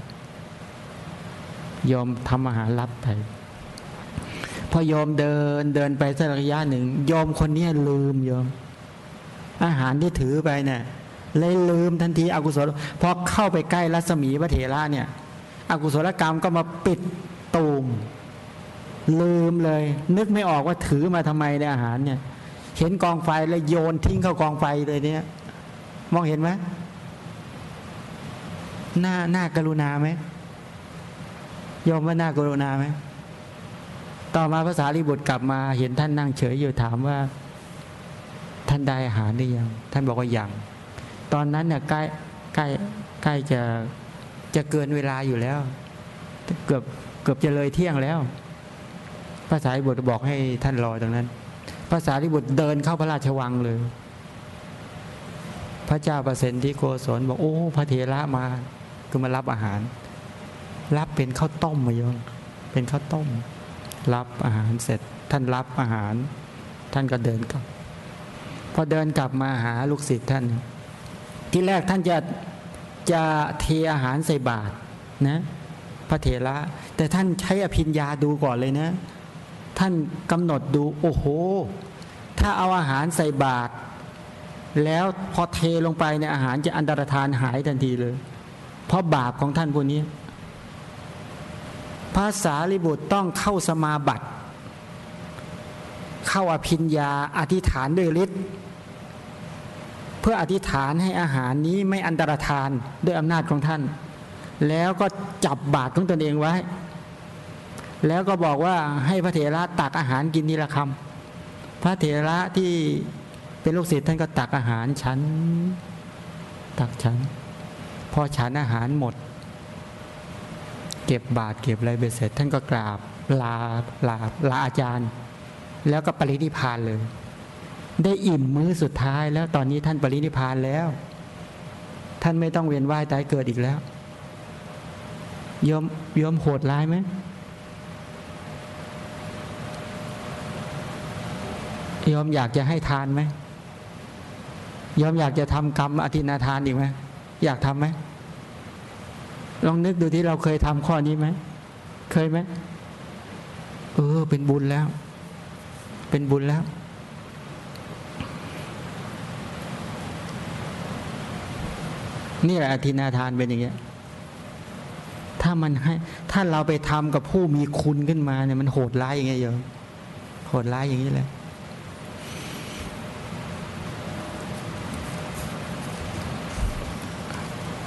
โยมทำอาหารรับไป พอโยมเดินเดินไปสักระยะหนึ่งโยมคนนี้ลืมโยม อาหารที่ถือไปเนี่ยเลยลืมทันทีอกุศลพอเข้าไปใกล้รัศมีพระเถระเนี่ย อกุศลกรรมก็มาปิดตูมลืมเลย นึกไม่ออกว่าถือมาทำไมในอาหารเนี่ย เห็นกองไฟแล้วโยนทิ้งเข้ากองไฟเลยเนี่ย มองเห็นไหมหน้าหน้ากรุณาไหมยอมว่าหน้ากรุณาไหม ต่อมาภาษาลิบุตรกลับมา เห็นท่านนั่งเฉยอยู่ถามว่า ท่านได้อาหารหรือยัง ท่านบอกว่ายัง ตอนนั้นเนี่ยใกล้ใกล้ใกล้จะจะเกินเวลาอยู่แล้ว เกือบเกือบจะเลยเที่ยงแล้วภาษาลิบุตรบอกให้ท่านรอตรงนั้นภาษาลิบุตรเดินเข้าพระราชวังเลย พระเจ้าประสิทธิโกศลบอกโอ้ พระเถระมาคือมารับอาหาร รับเป็นข้าวต้มมาโยมเป็นข้าวต้ม รับอาหารเสร็จ ท่านรับอาหาร ท่านก็เดินกลับพอเดินกลับมาหาลูกศิษย์ท่าน ที่แรกท่านจะจะเทอาหารใส่บาตรนะพระเถระแต่ท่านใช้อภิญญาดูก่อนเลยนะ ท่านกำหนดดูโอ้โห ถ้าเอาอาหารใส่บาตรแล้วพอเทลงไปในอาหารจะอันตรธานหายทันทีเลย เพราะบาปของท่านพวกนี้ ภาษาลิบุตรต้องเข้าสมาบัติ เข้าอภิญญาอธิษฐานด้วยฤทธิ์เพื่ออธิษฐานให้อาหารนี้ไม่อันตรธานด้วยอำนาจของท่าน แล้วก็จับบาตรของตนเองไว้ แล้วก็บอกว่าให้พระเถระตักอาหารกินทีละคำพระเถระที่เป็นลูกศิษย์ท่านก็ตักอาหารฉัน ตักฉัน พอฉันอาหารหมด เก็บบาตรเก็บอะไรไปเสร็จ ท่านก็กราบลาลาลาอาจารย์ แล้วก็ปรินิพานเลย ได้อิ่มมื้อสุดท้ายแล้วตอนนี้ท่านปรินิพพานแล้ว ท่านไม่ต้องเวียนว่ายตายเกิดอีกแล้วยอมยอมโหดร้ายไหมยอมอยากจะให้ทานไหมยอมอยากจะทำกรรมอธินาทานอีกไหมอยากทำไหม ลองนึกดูที่เราเคยทำข้อนี้ไหม เคยไหม เออ เป็นบุญแล้ว เป็นบุญแล้ว นี่แหละอธินาทานเป็นอย่างเงี้ย ถ้ามันให้ ถ้าเราไปทำกับผู้มีคุณขึ้นมาเนี่ยมันโหดร้ายอย่างเงี้ยโยมโหดร้ายอย่างนี้เลย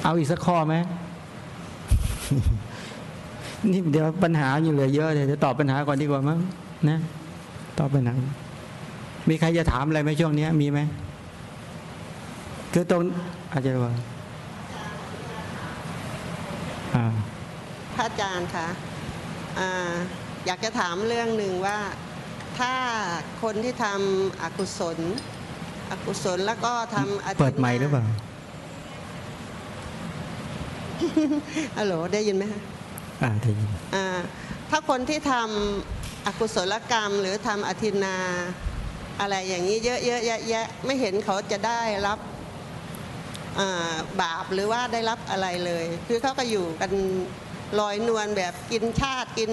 เอาอีกสักข้อไหม นี่เดี๋ยวปัญหาอยู่เหลือเยอะเลยจะตอบปัญหาก่อนดีกว่ามั้งนะตอบปัญหามีใครจะถามอะไรไหมช่วงเนี้ยมีไหมคือตรงอาจจะว่าอ่าพระอาจารย์คะอ่าอยากจะถามเรื่องหนึ่งว่า ถ้าคนที่ทำอกุศล อกุศลแล้วก็ทำอธินาเปิดไมค์หรือเปล่า ฮัลโหลได้ยินไหมคะอ่าได้ยินอ่าถ้าคนที่ทำอกุศลกรรมหรือทำอธินาอะไรอย่างนี้เยอะๆแยะๆไม่เห็นเขาจะได้รับอ่าบาปหรือว่าได้รับอะไรเลย คือเขาก็อยู่กันลอยนวลแบบกินชาติกิน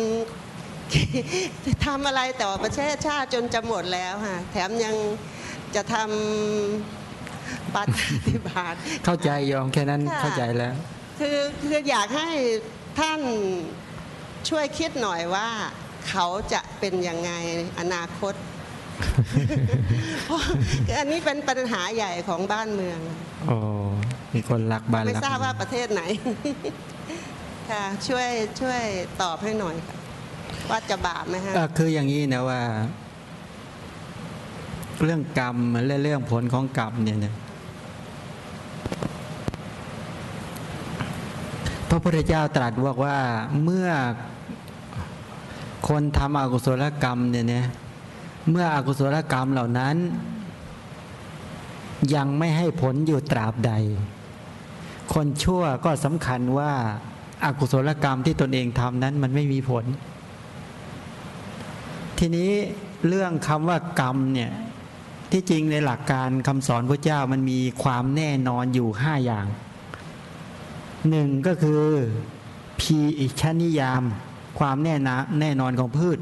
ทำอะไรต่อประเทศชาติจนจะหมดแล้วค่ะแถมยังจะทำปาฏิบาตเข้าใจโยมแค่นั้นค่ะเข้าใจแล้ว คือคืออยากให้ท่านช่วยคิดหน่อยว่าเขาจะเป็นยังไงอนาคต เพราะอันนี้เป็นปัญหาใหญ่ของบ้านเมืองโอ้มีคนรักบ้านไม่รักทราบว่าเมืองประเทศไหน ค่ะ ช่วยช่วยตอบให้หน่อยค่ะว่าจะบาปไหมฮะเอ่อคืออย่างนี้นะว่า เรื่องกรรมและเรื่องผลของกรรมเนี่ยนะพ ระพุทธเจ้าตรัสบอกว่าเมื่อคนทำอกุศลกรรมเนี่ยนะเมื่ออกุศลกรรมเหล่านั้น ยังไม่ให้ผลอยู่ตราบใด คนชั่วก็สำคัญว่าอากุศลกรรมที่ตนเองทำนั้นมันไม่มีผล ทีนี้เรื่องคำว่ากรรมเนี่ยที่จริงในหลักการคำสอนพระเจ้ามันมีความแน่นอนอยู่ห้าอย่าง หนึ่งก็คือพีชนิยาม ความแน่นะแน่นอนของพืช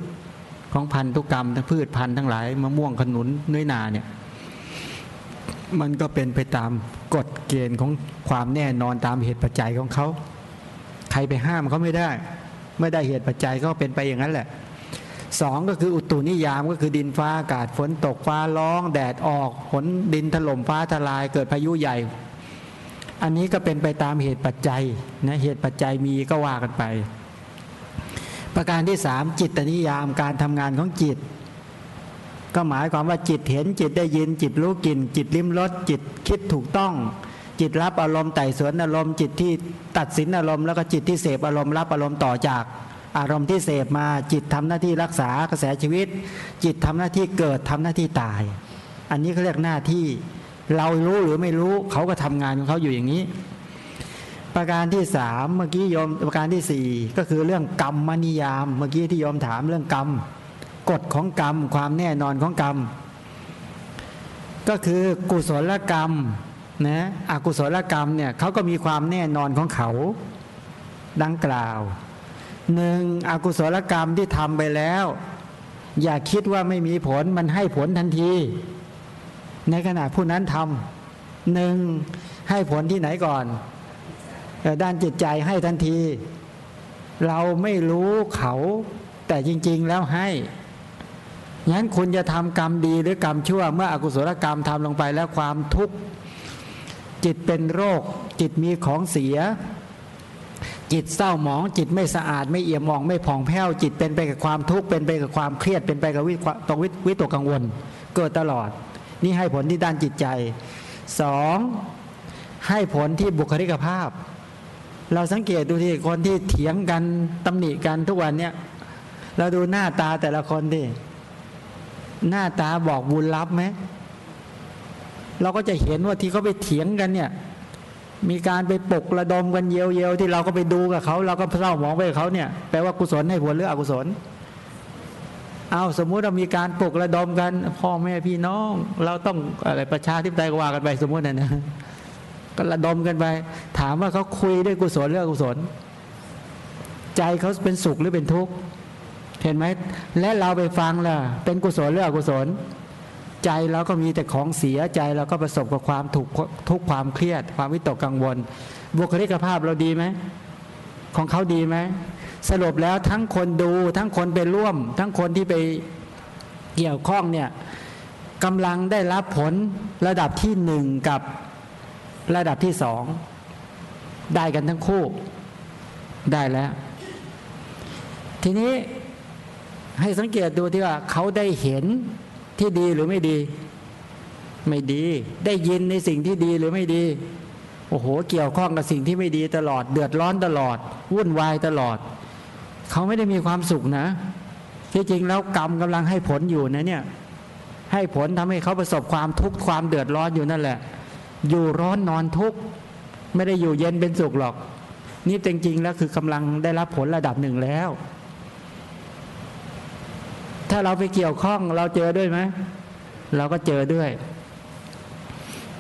ของพันธุกรรมทั้งพืชพันธุ์ทั้งหลายมะม่วงขนุนน้อยนาเนี่ยมันก็เป็นไปตามกฎเกณฑ์ของความแน่นอนตามเหตุปัจจัยของเขา ใครไปห้ามเขาไม่ได้ ไม่ได้เหตุปัจจัยก็เป็นไปอย่างนั้นแหละสองก็คืออุตุนิยามก็คือดินฟ้าอากาศฝนตกฟ้าร้อง แดดออกฝนดินถล่มฟ้าทลายเกิดพายุใหญ่ อันนี้ก็เป็นไปตามเหตุปัจจัยนะเหตุปัจจัยมีก็ว่ากันไป ประการที่สามจิตนิยามการทำงานของจิต ก็หมายความว่าจิตเห็นจิตได้ยินจิตรู้กลิ่น จิตลิ้มรสจิตคิดถูกต้อง จิตรับอารมณ์ไต่สวนอารมณ์ จิตที่ตัดสินอารมณ์แล้วก็จิตที่เสพอารมณ์รับอารมณ์ต่อจากอารมณ์ที่เสพมาจิตทำหน้าที่รักษากระแสชีวิต จิตทำหน้าที่เกิดทำหน้าที่ตาย อันนี้เขาเรียกหน้าที่ เรารู้หรือไม่รู้เขาก็ทำงานของเขาอยู่อย่างนี้ ประการที่สามเมื่อกี้โยมประการที่สี่ก็คือเรื่องกรรมนิยาม เมื่อกี้ที่โยมถามเรื่องกรรมกฎของกรรม ความแน่นอนของกรรม ก็คือกุศลกรรมนะอกุศลกรรมเนี่ยเขาก็มีความแน่นอนของเขาดังกล่าวหนึ่งอกุศลกรรมที่ทำไปแล้ว อย่าคิดว่าไม่มีผลมันให้ผลทันที ในขณะผู้นั้นทำหนึ่งให้ผลที่ไหนก่อน ด้านจิตใจให้ทันที เราไม่รู้เขาแต่จริง ๆ แล้วให้งั้นคุณจะทำกรรมดีหรือกรรมชั่ว เมื่ออกุศลกรรมทำลงไปแล้วความทุกข์จิตเป็นโรค จิตมีของเสีย จิตเศร้าหมอง จิตไม่สะอาด ไม่เอี่ยมอ่อง ไม่ผ่องแผ้ว จิตเป็นไปกับความทุกข์เป็นไปกับความเครียดเป็นไปกับวิตกวิวิตกกังวล เกิดตลอด นี่ให้ผลที่ด้านจิตใจสองให้ผลที่บุคลิกภาพ เราสังเกตดูที่คนที่เถียงกันตำหนิกันทุกวันเนี่ยเราดูหน้าตาแต่ละคนดิหน้าตาบอกบุญลับไหมเราก็จะเห็นว่าที่เขาไปเถียงกันเนี่ย มีการไปปกระดมกันเยียวเยๆที่เราก็ไปดูกับเขา เราก็เศร้าหมองไปเขาเนี่ยแปลว่ากุศลให้ผลหรืออกุศล เอาสมมุติเรามีการปลุกระดมกัน พ่อแม่พี่น้อง เราต้องอะไรประชาธิปไตยกว่ากันไปสมมุตินะนะก็ระดมกันไป ถามว่าเขาคุยด้วยกุศลหรืออกุศล ใจเขาเป็นสุขหรือเป็นทุกข์เห็นไหมและเราไปฟังล่ะ เป็นกุศลหรืออกุศล ใจเราก็มีแต่ของเสียใจเราก็ประสบกับความถูกทุกข์ความเครียด ความวิตกกังวล บุคลิกภาพเราดีไหมของเขาดีไหม สรุปแล้วทั้งคนดูทั้งคนไปร่วม ทั้งคนที่ไปเกี่ยวข้องเนี่ยกำลังได้รับผลระดับที่หนึ่งกับระดับที่สองได้กันทั้งคู่ได้แล้ว ทีนี้ให้สังเกตดูที่ว่าเขาได้เห็นที่ดีหรือไม่ดี ไม่ดี ได้ยินในสิ่งที่ดีหรือไม่ดีโอ้โห เกี่ยวข้องกับสิ่งที่ไม่ดีตลอด เดือดร้อนตลอด วุ่นวายตลอด เขาไม่ได้มีความสุขนะ ที่จริงแล้วกรรมกำลังให้ผลอยู่นะเนี่ย ให้ผลทำให้เขาประสบความทุกข์ความเดือดร้อนอยู่นั่นแหละ อยู่ร้อนนอนทุกข์ไม่ได้อยู่เย็นเป็นสุขหรอก นี่จริงๆแล้วคือกำลังได้รับผลระดับหนึ่งแล้ว ถ้าเราไปเกี่ยวข้องเราเจอด้วยไหมเราก็เจอด้วย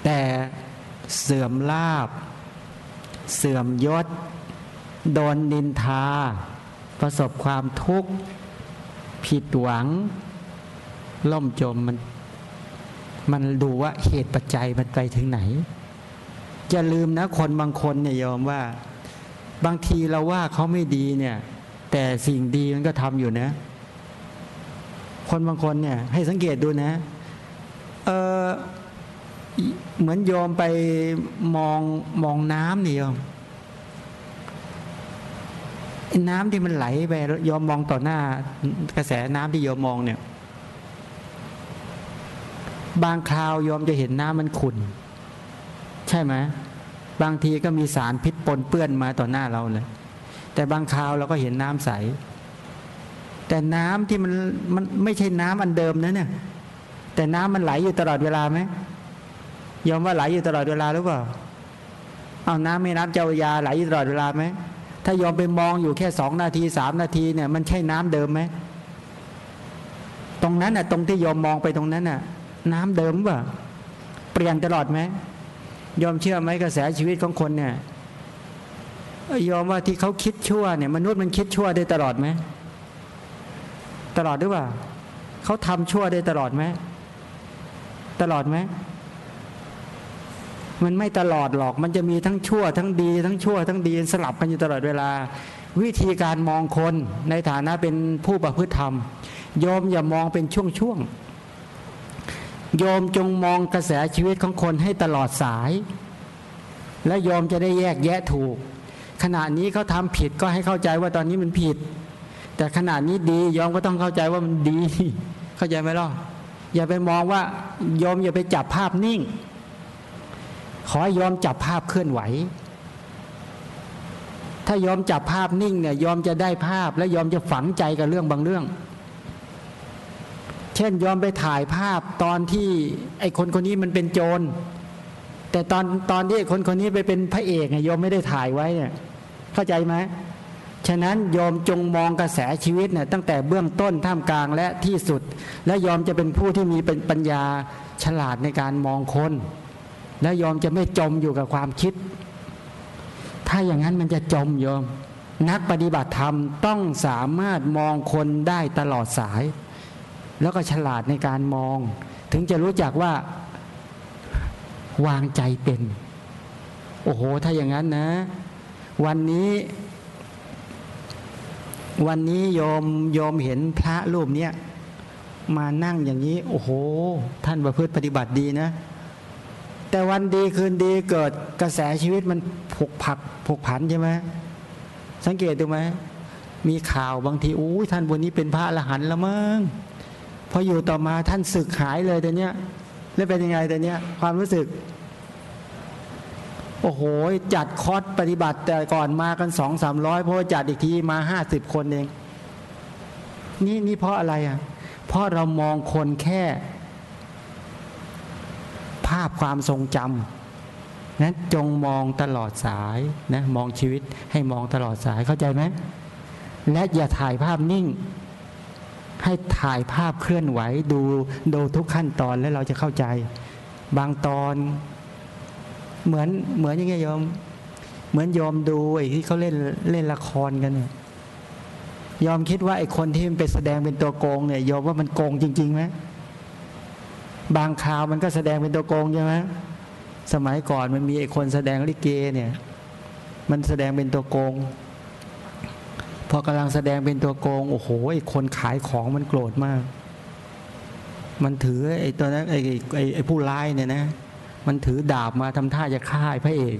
แต่เสื่อมลาบ เสื่อมยศ โดนนินทา ประสบความทุกข์ ผิดหวัง ล่มจมมัน มันดูว่าเหตุปัจจัยมันไปถึงไหน จะลืมนะคนบางคนเนี่ยยอมว่า บางทีเราว่าเขาไม่ดีเนี่ย แต่สิ่งดีมันก็ทำอยู่นะ คนบางคนเนี่ย ให้สังเกตดูนะ เออเหมือนโยมไปมองมองน้ำเนี่โยม น้ำที่มันไหลไปโยมมองต่อหน้ากระแสน้ำที่โยมมองเนี่ย บางคราวโยมจะเห็นน้ำมันขุ่นใช่ไหมบางทีก็มีสารพิษปนเปื้อนมาต่อหน้าเราเลย แต่บางคราวเราก็เห็นน้ำใส แต่น้ำที่มันมันไม่ใช่น้ำอันเดิมนะเนี่ย แต่น้ำมันไหลอยู่ตลอดเวลาไหมยอมว่าไหลอยู่ตลอดเวลาหรือเปล่าเอาน้ำไม่น้ำเจ้ายาไหลอยู่ตลอดเวลาไหม ถ้ายอมไปมองอยู่แค่สองนาทีสามนาทีเนี่ยมันใช่น้ำเดิมไหมตรงนั้นน่ะตรงที่ยอมมองไปตรงนั้นน่ะ น้ำเดิมป่ะเปลี่ยนตลอดไหมยอมเชื่อไหมกระแสชีวิตของคนเนี่ยยอมว่าที่เขาคิดชั่วเนี่ยมนุษย์มันคิดชั่วได้ตลอดไหมตลอดหรือเปล่าเขาทำชั่วได้ตลอดไหมตลอดไหม มันไม่ตลอดหรอก มันจะมีทั้งชั่ว ทั้งดี ทั้งชั่ว ทั้งดีสลับกันอยู่ตลอดเวลา วิธีการมองคนในฐานะเป็นผู้ประพฤติธรรม โยมอย่ามองเป็นช่วงๆ โยมจงมองกระแสชีวิตของคนให้ตลอดสาย และโยมจะได้แยกแยะถูก ขณะนี้เขาทำผิดก็ให้เข้าใจว่าตอนนี้มันผิด แต่ขณะนี้ดีโยมก็ต้องเข้าใจว่ามันดี เข้าใจไหมล่ะอย่าไปมองว่าโยมอย่าไปจับภาพนิ่ง ขอให้ยอมจับภาพเคลื่อนไหว ถ้ายอมจับภาพนิ่งเนี่ยยอมจะได้ภาพและยอมจะฝังใจกับเรื่องบางเรื่อง เช่นยอมไปถ่ายภาพตอนที่ไอ้คนคนนี้มันเป็นโจร แต่ตอนตอนที่คนคนนี้ไปเป็นพระเอกเนี่ยยอมไม่ได้ถ่ายไว้เนี่ยเข้าใจไหมฉะนั้นยอมจงมองกระแสชีวิตเนี่ยตั้งแต่เบื้องต้นท่ามกลางและที่สุด และยอมจะเป็นผู้ที่มีเป็นปัญญาฉลาดในการมองคน และยอมจะไม่จมอยู่กับความคิด ถ้าอย่างนั้นมันจะจมโยมนักปฏิบัติธรรมต้องสามารถมองคนได้ตลอดสาย แล้วก็ฉลาดในการมอง ถึงจะรู้จักว่าวางใจเป็น โอ้โห ถ้าอย่างนั้นนะ วันนี้ วันนี้โยมโยมเห็นพระรูปเนี้ยมานั่งอย่างนี้ โอ้โห ท่านประพฤติปฏิบัติดีนะ แต่วันดีคืนดีเกิดกระแสชีวิตมันผกผักผกผันใช่ไหมสังเกตดูไหมมีข่าวบางทีอู้ท่านวันนี้เป็นพระอรหันต์แล้วมั้งพออยู่ต่อมาท่านศึกหายเลยแต่เนี้ยแล้วเป็นยังไงแต่เนี้ยความรู้สึก โอ้โห จัดคอร์สปฏิบัติ แต่ก่อนมากันสองสามร้อยเพราะจัดอีกทีมาห้าสิบคนเอง นี่นี่เพราะอะไรอะ เพราะเรามองคนแค่าพความทรงจำนั้นจงมองตลอดสายนะมองชีวิตให้มองตลอดสายเข้าใจไหมและอย่าถ่ายภาพนิ่ง ให้ถ่ายภาพเคลื่อนไหวดูดูทุกขั้นตอนแล้วเราจะเข้าใจ บางตอน เหมือนเหมือนอย่างเงี้ยโยม เหมือนโยมดูไอ้ที่เขาเล่นเล่นละครกันเนี่ยยอมคิดว่าไอ้คนที่มันไปแสดงเป็นตัวโกงเนี่ยยอมว่ามันโกงจริงๆไหม บางคราวมันก็แสดงเป็นตัวโกงใช่ไหมสมัยก่อนมันมีไอ้คนแสดงลิเกเนี่ย มันแสดงเป็นตัวโกง พอกำลังแสดงเป็นตัวโกง โอ้โหไอ้คนขายของมันโกรธมาก มันถือไอ้ตัวนั้นไอ้ไอ้ไอ้ผู้ร้ายเนี่ยนะ มันถือดาบมาทำท่าจะฆ่าไอ้พระเอก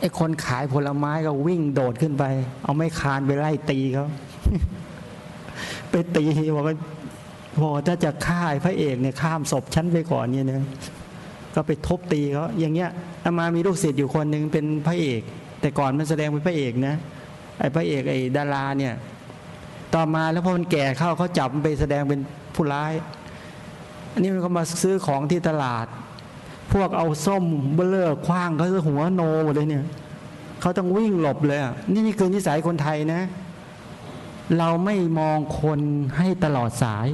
ไอ้คนขายผลไม้ก็วิ่งโดดขึ้นไป เอาไม้คานไปไล่ตีเขาไปตีบอกว่า บอถ้าจะฆ่าไอ้พระเอกเนี่ยข้ามศพฉันไปก่อนเนี่ยนะก็ไปทบตีเขาอย่างเงี้ยอามามีลูกศิษย์อยู่คนหนึ่งเป็นพระเอก แต่ก่อนมันแสดงเป็นพระเอกนะไอ้พระเอกไอ้ดาราเนี่ย ต่อมาแล้วพอมันแก่เข้าเขาจับมันไปแสดงเป็นผู้ร้าย อันนี้มันก็มาซื้อของที่ตลาด พวกเอาส้มเบลเลอร์คว้างเขาหัวโนหมดเลยเนี่ยเขาต้องวิ่งหลบเลยอะนี่นี่คือนิสัยคนไทยนะ เราไม่มองคนให้ตลอดสาย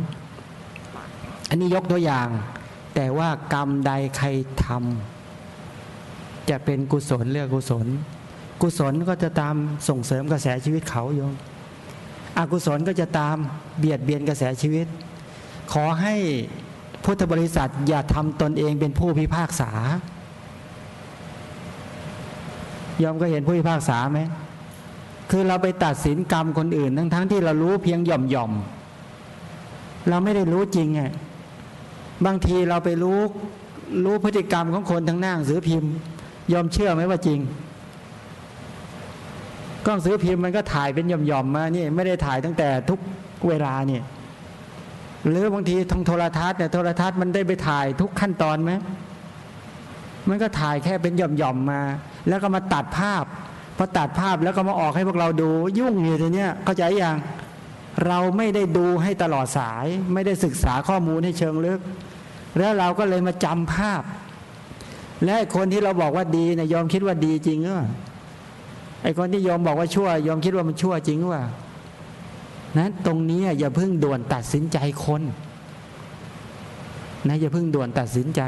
อันนี้ยกตัวอย่าง แต่ว่ากรรมใดใครทำจะเป็นกุศลเรื่องกุศล กุศลก็จะตามส่งเสริมกระแสชีวิตเขาโยมอกุศลก็จะตามเบียดเบียนกระแสชีวิต ขอให้พุทธบริษัทอย่าทำตนเองเป็นผู้พิพากษายอมก็เห็นผู้พิพากษาไหม คือเราไปตัดสินกรรมคนอื่น ทั้งๆทที่เรารู้เพียงหย่อมหย่อมๆเราไม่ได้รู้จริงไง บางทีเราไปรู้รู้พฤติกรรมของคนทางหน้าหนังสือพิมพ์ ยอมเชื่อไหมว่าจริงกล้องสือพิมพ์มันก็ถ่ายเป็นหย่อมๆมานี่ไม่ได้ถ่ายตั้งแต่ทุกเวลาเนี่ยหรือบางทีทางโทรทัศน์เนี่ยโทรทัศน์มันได้ไปถ่ายทุกขั้นตอนไหมมันก็ถ่ายแค่เป็นหย่อมๆมา แล้วก็มาตัดภาพพอตัดภาพแล้วก็มาออกให้พวกเราดูยุ่งอยู่ทีเนี้ยเข้าใจยังเราไม่ได้ดูให้ตลอดสาย ไม่ได้ศึกษาข้อมูลให้เชิงลึก แล้วเราก็เลยมาจำภาพ และคนที่เราบอกว่าดีเนี่ยยอมคิดว่าดีจริงหรือไอคนที่ยอมบอกว่าชั่วยอมคิดว่ามันชั่วจริงหรือเปล่านั้นตรงนี้อย่าเพิ่งด่วนตัดสินใจคนนะอย่าเพิ่งด่วนตัดสินใจ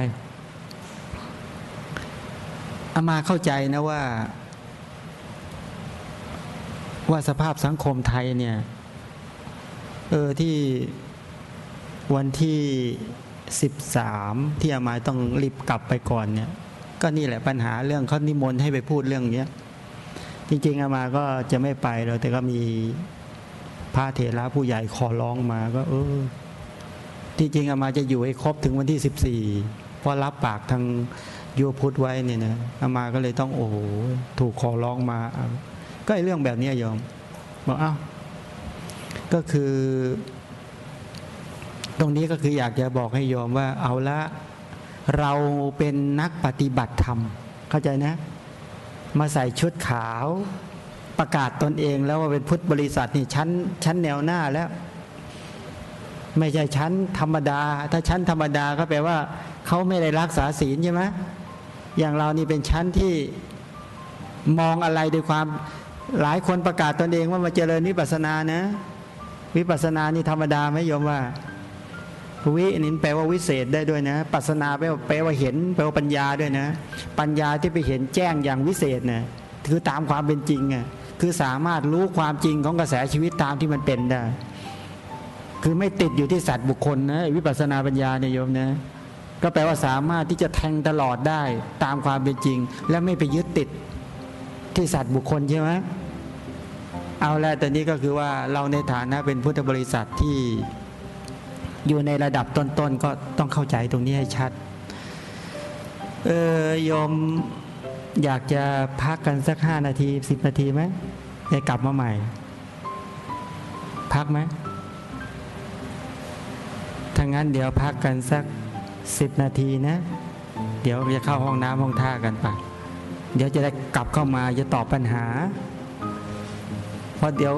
อามาเข้าใจนะว่า ว่าสภาพสังคมไทยเนี่ย เออที่วันที่ สิบสามที่อามาต้องรีบกลับไปก่อนเนี่ย ก็นี่แหละปัญหาเรื่องเขานิมนต์ให้ไปพูดเรื่องเนี้ยจริงๆอามาก็จะไม่ไปแล้วแต่ก็มีพระเถระผู้ใหญ่ขอร้องมาก็ เออ ที่จริงอามาจะอยู่ให้ครบถึงวันที่สิบสี่เพราะรับปากทางยูพุทธไว้เนี่ยนะอามาก็เลยต้องโอ้โหถูกขอร้องมา ก็ไอ้เรื่องแบบนี้ยอมบอกเอ้าก็คือ ตรงนี้ก็คืออยากจะบอกให้โยมว่าเอาละเราเป็นนักปฏิบัติธรรม เข้าใจนะ มาใส่ชุดขาวประกาศตนเองแล้วว่าเป็นพุทธบริษัทนี่ชั้นชั้นแนวหน้าแล้ว ไม่ใช่ชั้นธรรมดา ถ้าชั้นธรรมดาก็แปลว่าเขาไม่ได้รักษาศีลใช่ไหมอย่างเรานี่เป็นชั้นที่มองอะไรด้วยความหลายคนประกาศตนเองว่ามาเจริญวิปัสสนานะ วิปัสสนานี่ธรรมดาไหมโยมว่า วินี่แปลว่าวิเศษได้ด้วยนะ ปัสนาแปลว่าแปลว่าเห็น แปลว่าปัญญาด้วยนะ ปัญญาที่ไปเห็นแจ้งอย่างวิเศษนะคือตามความเป็นจริงอะคือสามารถรู้ความจริงของกระแสชีวิตตามที่มันเป็นได้ คือไม่ติดอยู่ที่สัตว์บุคคลนะวิปัสนาปัญญาเนี่ยโยมนะ ก็แปลว่าสามารถที่จะแทงตลอดได้ตามความเป็นจริง และไม่ไปยึดติดที่สัตว์บุคคลใช่ไหมเอาล้วแต่นี้ก็คือว่าเราในฐานะเป็นพุทธบริษัทที่ อยู่ในระดับต้นๆก็ต้องเข้าใจตรงนี้ให้ชัด เออโยมอยากจะพักกันสักห้านาทีสิบนาทีไหมจะกลับมาใหม่ พักไหมถ้างั้นเดี๋ยวพักกันสักสิบนาทีนะ เดี๋ยวจะเข้าห้องน้ำห้องท่ากันปะเดี๋ยวจะได้กลับเข้ามาจะตอบปัญหา เพราะเดี๋ยว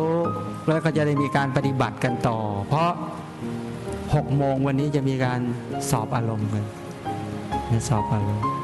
แล้วก็จะได้มีการปฏิบัติกันต่อ เพราะ 6โมงวันนี้จะมีการสอบอารมณ์กันสอบอารมณ์